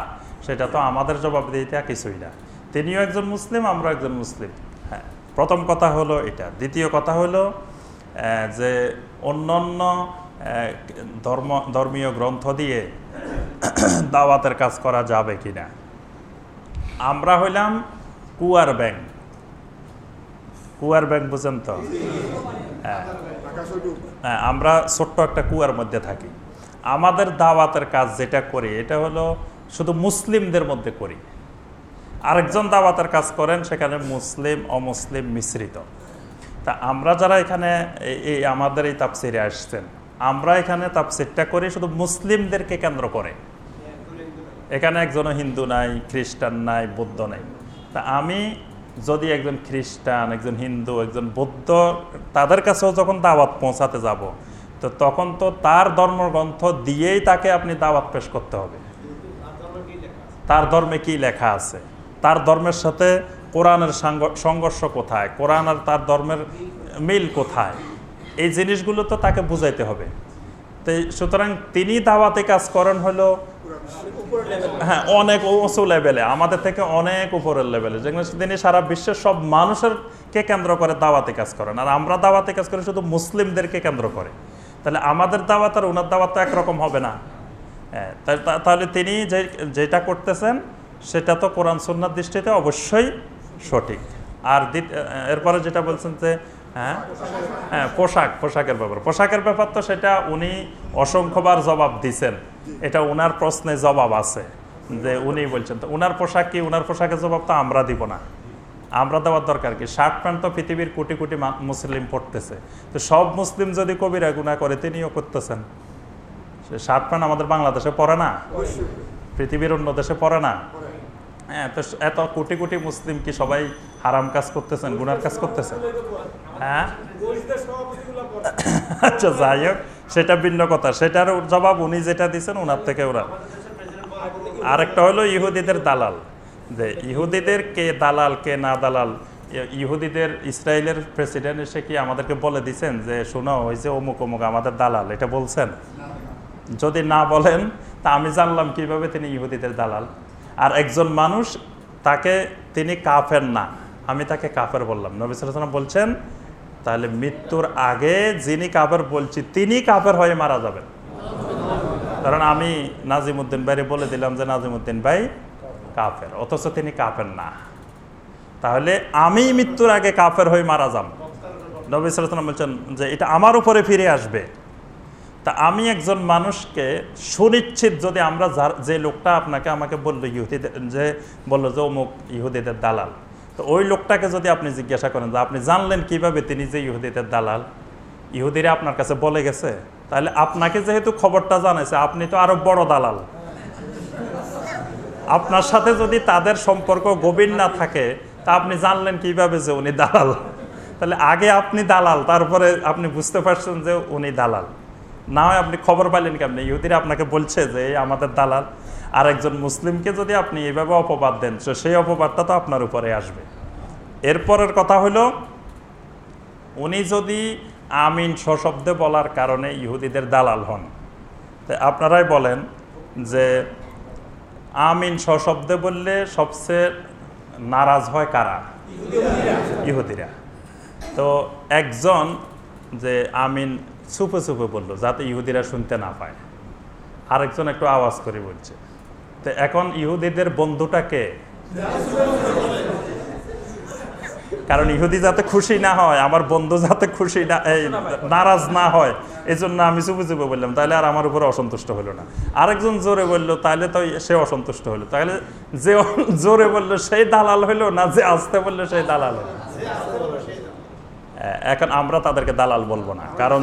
সেটা তো আমাদের জবাব দিতে কিছুই না। তিনিও একজন মুসলিম আমরা একজন মুসলিম। হ্যাঁ প্রথম কথা হলো এটা। দ্বিতীয় কথা হলো যে অন্যান্য ধর্ম ধর্মীয় গ্রন্থ দিয়ে দাওয়াতের কাজ করা যাবে কিনা? আমরা হইলাম কুয়ার ব্যাংক। কুয়ার ব্যাংক বুঝেন তো? হ্যাঁ। হ্যাঁ, আমরা ছোট্ট একটা কুয়ার মধ্যে থাকি। আমাদের দাওয়াতের কাজ যেটা করি এটা হলো শুধু মুসলিমদের মধ্যে করি। আরেকজন দাওয়াতের কাজ করেন সেখানে মুসলিম অমুসলিম মিশ্রিত। তা আমরা যারা এখানে এই আমাদের এই তাপসিরে আসছেন আমরা এখানে তাপসিরটা করি, শুধু মুসলিমদেরকে কেন্দ্র করে। এখানে একজনও হিন্দু নাই, খ্রিস্টান নাই, বৌদ্ধ নাই। তা আমি যদি একজন খ্রিস্টান, একজন হিন্দু, একজন বৌদ্ধ, তাদের কাছেও যখন দাওয়াত পৌঁছাতে যাব, তো তখন তো তার ধর্মগ্রন্থ দিয়েই তাকে আপনি দাওয়াত পেশ করতে হবে। তার ধর্মে কি লেখা আছে? তার ধর্মের সাথে কোরআনের সংঘর্ষ কোথায়? কোরআন আর তার ধর্মের মিল কোথায়? এই জিনিসগুলো তো তাকে বুঝাইতে হবে। তো সুতরাং তিনি দাওয়াতে কাজ করেন হলো হ্যাঁ অনেক উঁচু লেভেলে আমাদের থেকে অনেক উপরের লেভেলে যেখানে তিনি সারা বিশ্বের সব মানুষের কে কেন্দ্র করে দাওয়াতে কাজ করেন। আর আমরা দাওয়াতে কাজ করি শুধু মুসলিমদেরকে কেন্দ্র করে। তাহলে আমাদের দাওয়াত আর ওনার দাওয়াত তো একরকম হবে না। হ্যাঁ, তাহলে তিনি যে যেটা করতেছেন সেটা তো কোরআন সন্ন্যার দৃষ্টিতে অবশ্যই সঠিক। আর এরপরে যেটা বলছেন যে হ্যাঁ? হ্যাঁ পোশাক, পোশাকের ব্যাপার। পোশাকের ব্যাপার তো সেটা উনি অসংখ্যবার জবাব দিছেন। এটা উনার প্রশ্নে জবাব আছে, যে উনি বলছেন, তো উনার পোশাক কি, উনার পোশাকের জবাব তো আমরা দিব না। আমরা দেওয়ার দরকার কি? শার্ট প্যান্ট তো পৃথিবীর কোটি কোটি মুসলিম পড়তেছে তো সব মুসলিম যদি কবিরা গুণা করে, তিনিও করতেছেন। সে শার্ট প্যান্ট আমাদের বাংলাদেশে পড়ে না? পৃথিবীর অন্য দেশে পড়ে না? হ্যাঁ তো এত কোটি কোটি মুসলিম কি সবাই হারাম কাজ করতেছেন গুনার কাজ করতেছেন? হ্যাঁ? আচ্ছা যাই হোক সেটা ভিন্ন কথা। সেটার জবাব উনি যেটা দিচ্ছেন ওনার থেকে ওরা। আরেকটা হলো ইহুদিদের দালাল। যে ইহুদিদের কে দালাল কে না দালাল ইহুদিদের ইসরায়েলের প্রেসিডেন্ট এসে কি আমাদেরকে বলে দিছেন যে শোনো ওই যে অমুক অমুক আমাদের দালাল এটা বলছেন? যদি না বলেন তা আমি জানলাম কীভাবে তিনি ইহুদিদের দালাল। আর একজন মানুষ তাকে তিনি কাফের না। আমি তাকে কাফের বললাম। নবী সাল্লাম বলছেন, তাহলে মৃত্যুর আগে যিনি কাফের বলছি, তিনি কাফের হয়ে মারা যাবেন। কারণ আমি নাজিমুদ্দিন ভাইরে বলে দিলাম যে নাজিমুদ্দিন ভাই কাফের, অথচ তিনি কাফের না। তাহলে আমি মৃত্যুর আগে কাফের হয়ে মারা যাব নবী সাল্লাম বলছেন যে এটা আমার উপরে ফিরে আসবে। তা আমি একজন মানুষকে সুনিশ্চিত যদি আমরা যে লোকটা আপনাকে আমাকে বলল ইহুদিদের যে বলল যে অমুক ইহুদিদের দালাল তো ওই লোকটাকে যদি আপনি জিজ্ঞাসা করেন যে আপনি জানলেন কীভাবে তিনি যে ইহুদিদের দালাল, ইহুদিরা আপনার কাছে বলে গেছে, তাহলে আপনাকে যেহেতু খবরটা জানাইছে, আপনি তো আরও বড় দালাল। আপনার সাথে যদি তাদের সম্পর্ক গভীর না থাকে, তা আপনি জানলেন কীভাবে যে উনি দালাল। তাহলে আগে আপনি দালাল, তারপরে আপনি বুঝতে পারছেন যে উনি দালাল। না হয় আপনি খবর পাইলেন কেমনি, ইহুদিরা আপনাকে বলছে যে আমাদের দালাল। আর একজন মুসলিমকে যদি আপনি এইভাবে অপবাদ দেন তো সেই অপবাদটা তো আপনার উপরে আসবে। এরপরের কথা হলো, উনি যদি আমিন সশব্দে বলার কারণে ইহুদিদের দালাল হন, তো আপনারাই বলেন যে আমিন সশব্দে বললে সবচেয়ে নারাজ হয় কারা? ইহুদিরা। তো একজন যে আমিন চুপে চুপে বলল, যাতে ইহুদিরা শুনতে না পায়। আরেকজন একটু আওয়াজ করে বলছে। এখন ইহুদিদের বন্ধুটাকে কারণ ইহুদি যাতে খুশি না হয়, আমার বন্ধু যাতে খুশি না, এই, নারাজ না হয় এই জন্য আমি চুপে চুপে বললাম, তাহলে আর আমার উপরে অসন্তুষ্ট হলো না। আরেকজন জোরে বলল, তাহলে তো সে অসন্তুষ্ট হলো। তাহলে যে জোরে বলল, সেই দালাল হলো? না যে আসতে বলল, সেই দালাল হলো? এখন আমরা তাদেরকে দালাল বলব না, কারণ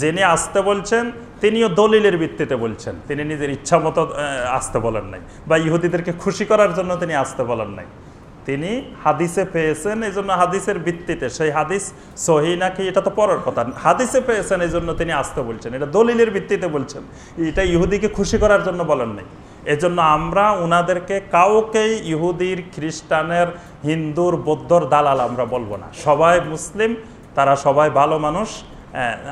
যিনি আসতে বলছেন তিনিও দলিলের ভিত্তিতে বলছেন। তিনি নিজের ইচ্ছা মতো আসতে বলেন নাই। বা ইহুদিদেরকে খুশি করার জন্য তিনি আসতে বলেন নাই। তিনি হাদিসে পেয়েছেন, এই জন্য হাদিসের ভিত্তিতে, সেই হাদিস সহি নাকি, এটা তো পরের কথা। হাদিসে পেয়েছেন, এই জন্য তিনি আসতে বলছেন। এটা দলিলের ভিত্তিতে বলছেন। এটা ইহুদিকে খুশি করার জন্য বলেন নাই। এজন্য আমরা উনাদেরকে কাউকেই ইহুদির, খ্রিস্টানের, হিন্দুর, বৌদ্ধর দালাল আমরা বলব না। সবাই মুসলিম, তারা সবাই ভালো মানুষ।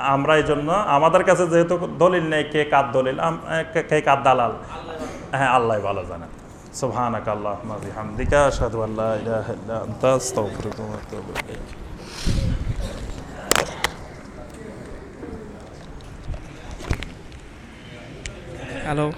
আমরা এই জন্য আমাদের কাছে যেহেতু দলিল নেই কে কার দলিল কে- কে কার দালাল। হ্যাঁ আল্লাহ ভালো জানেন সুবহানাক আল্লাহুম্মা বিহামদিকা, আশহাদু আল্লা ইলাহা ইল্লা আনতা, আস্তাগফিরুকা ওয়া আতুবু ইলাইক। হ্যালো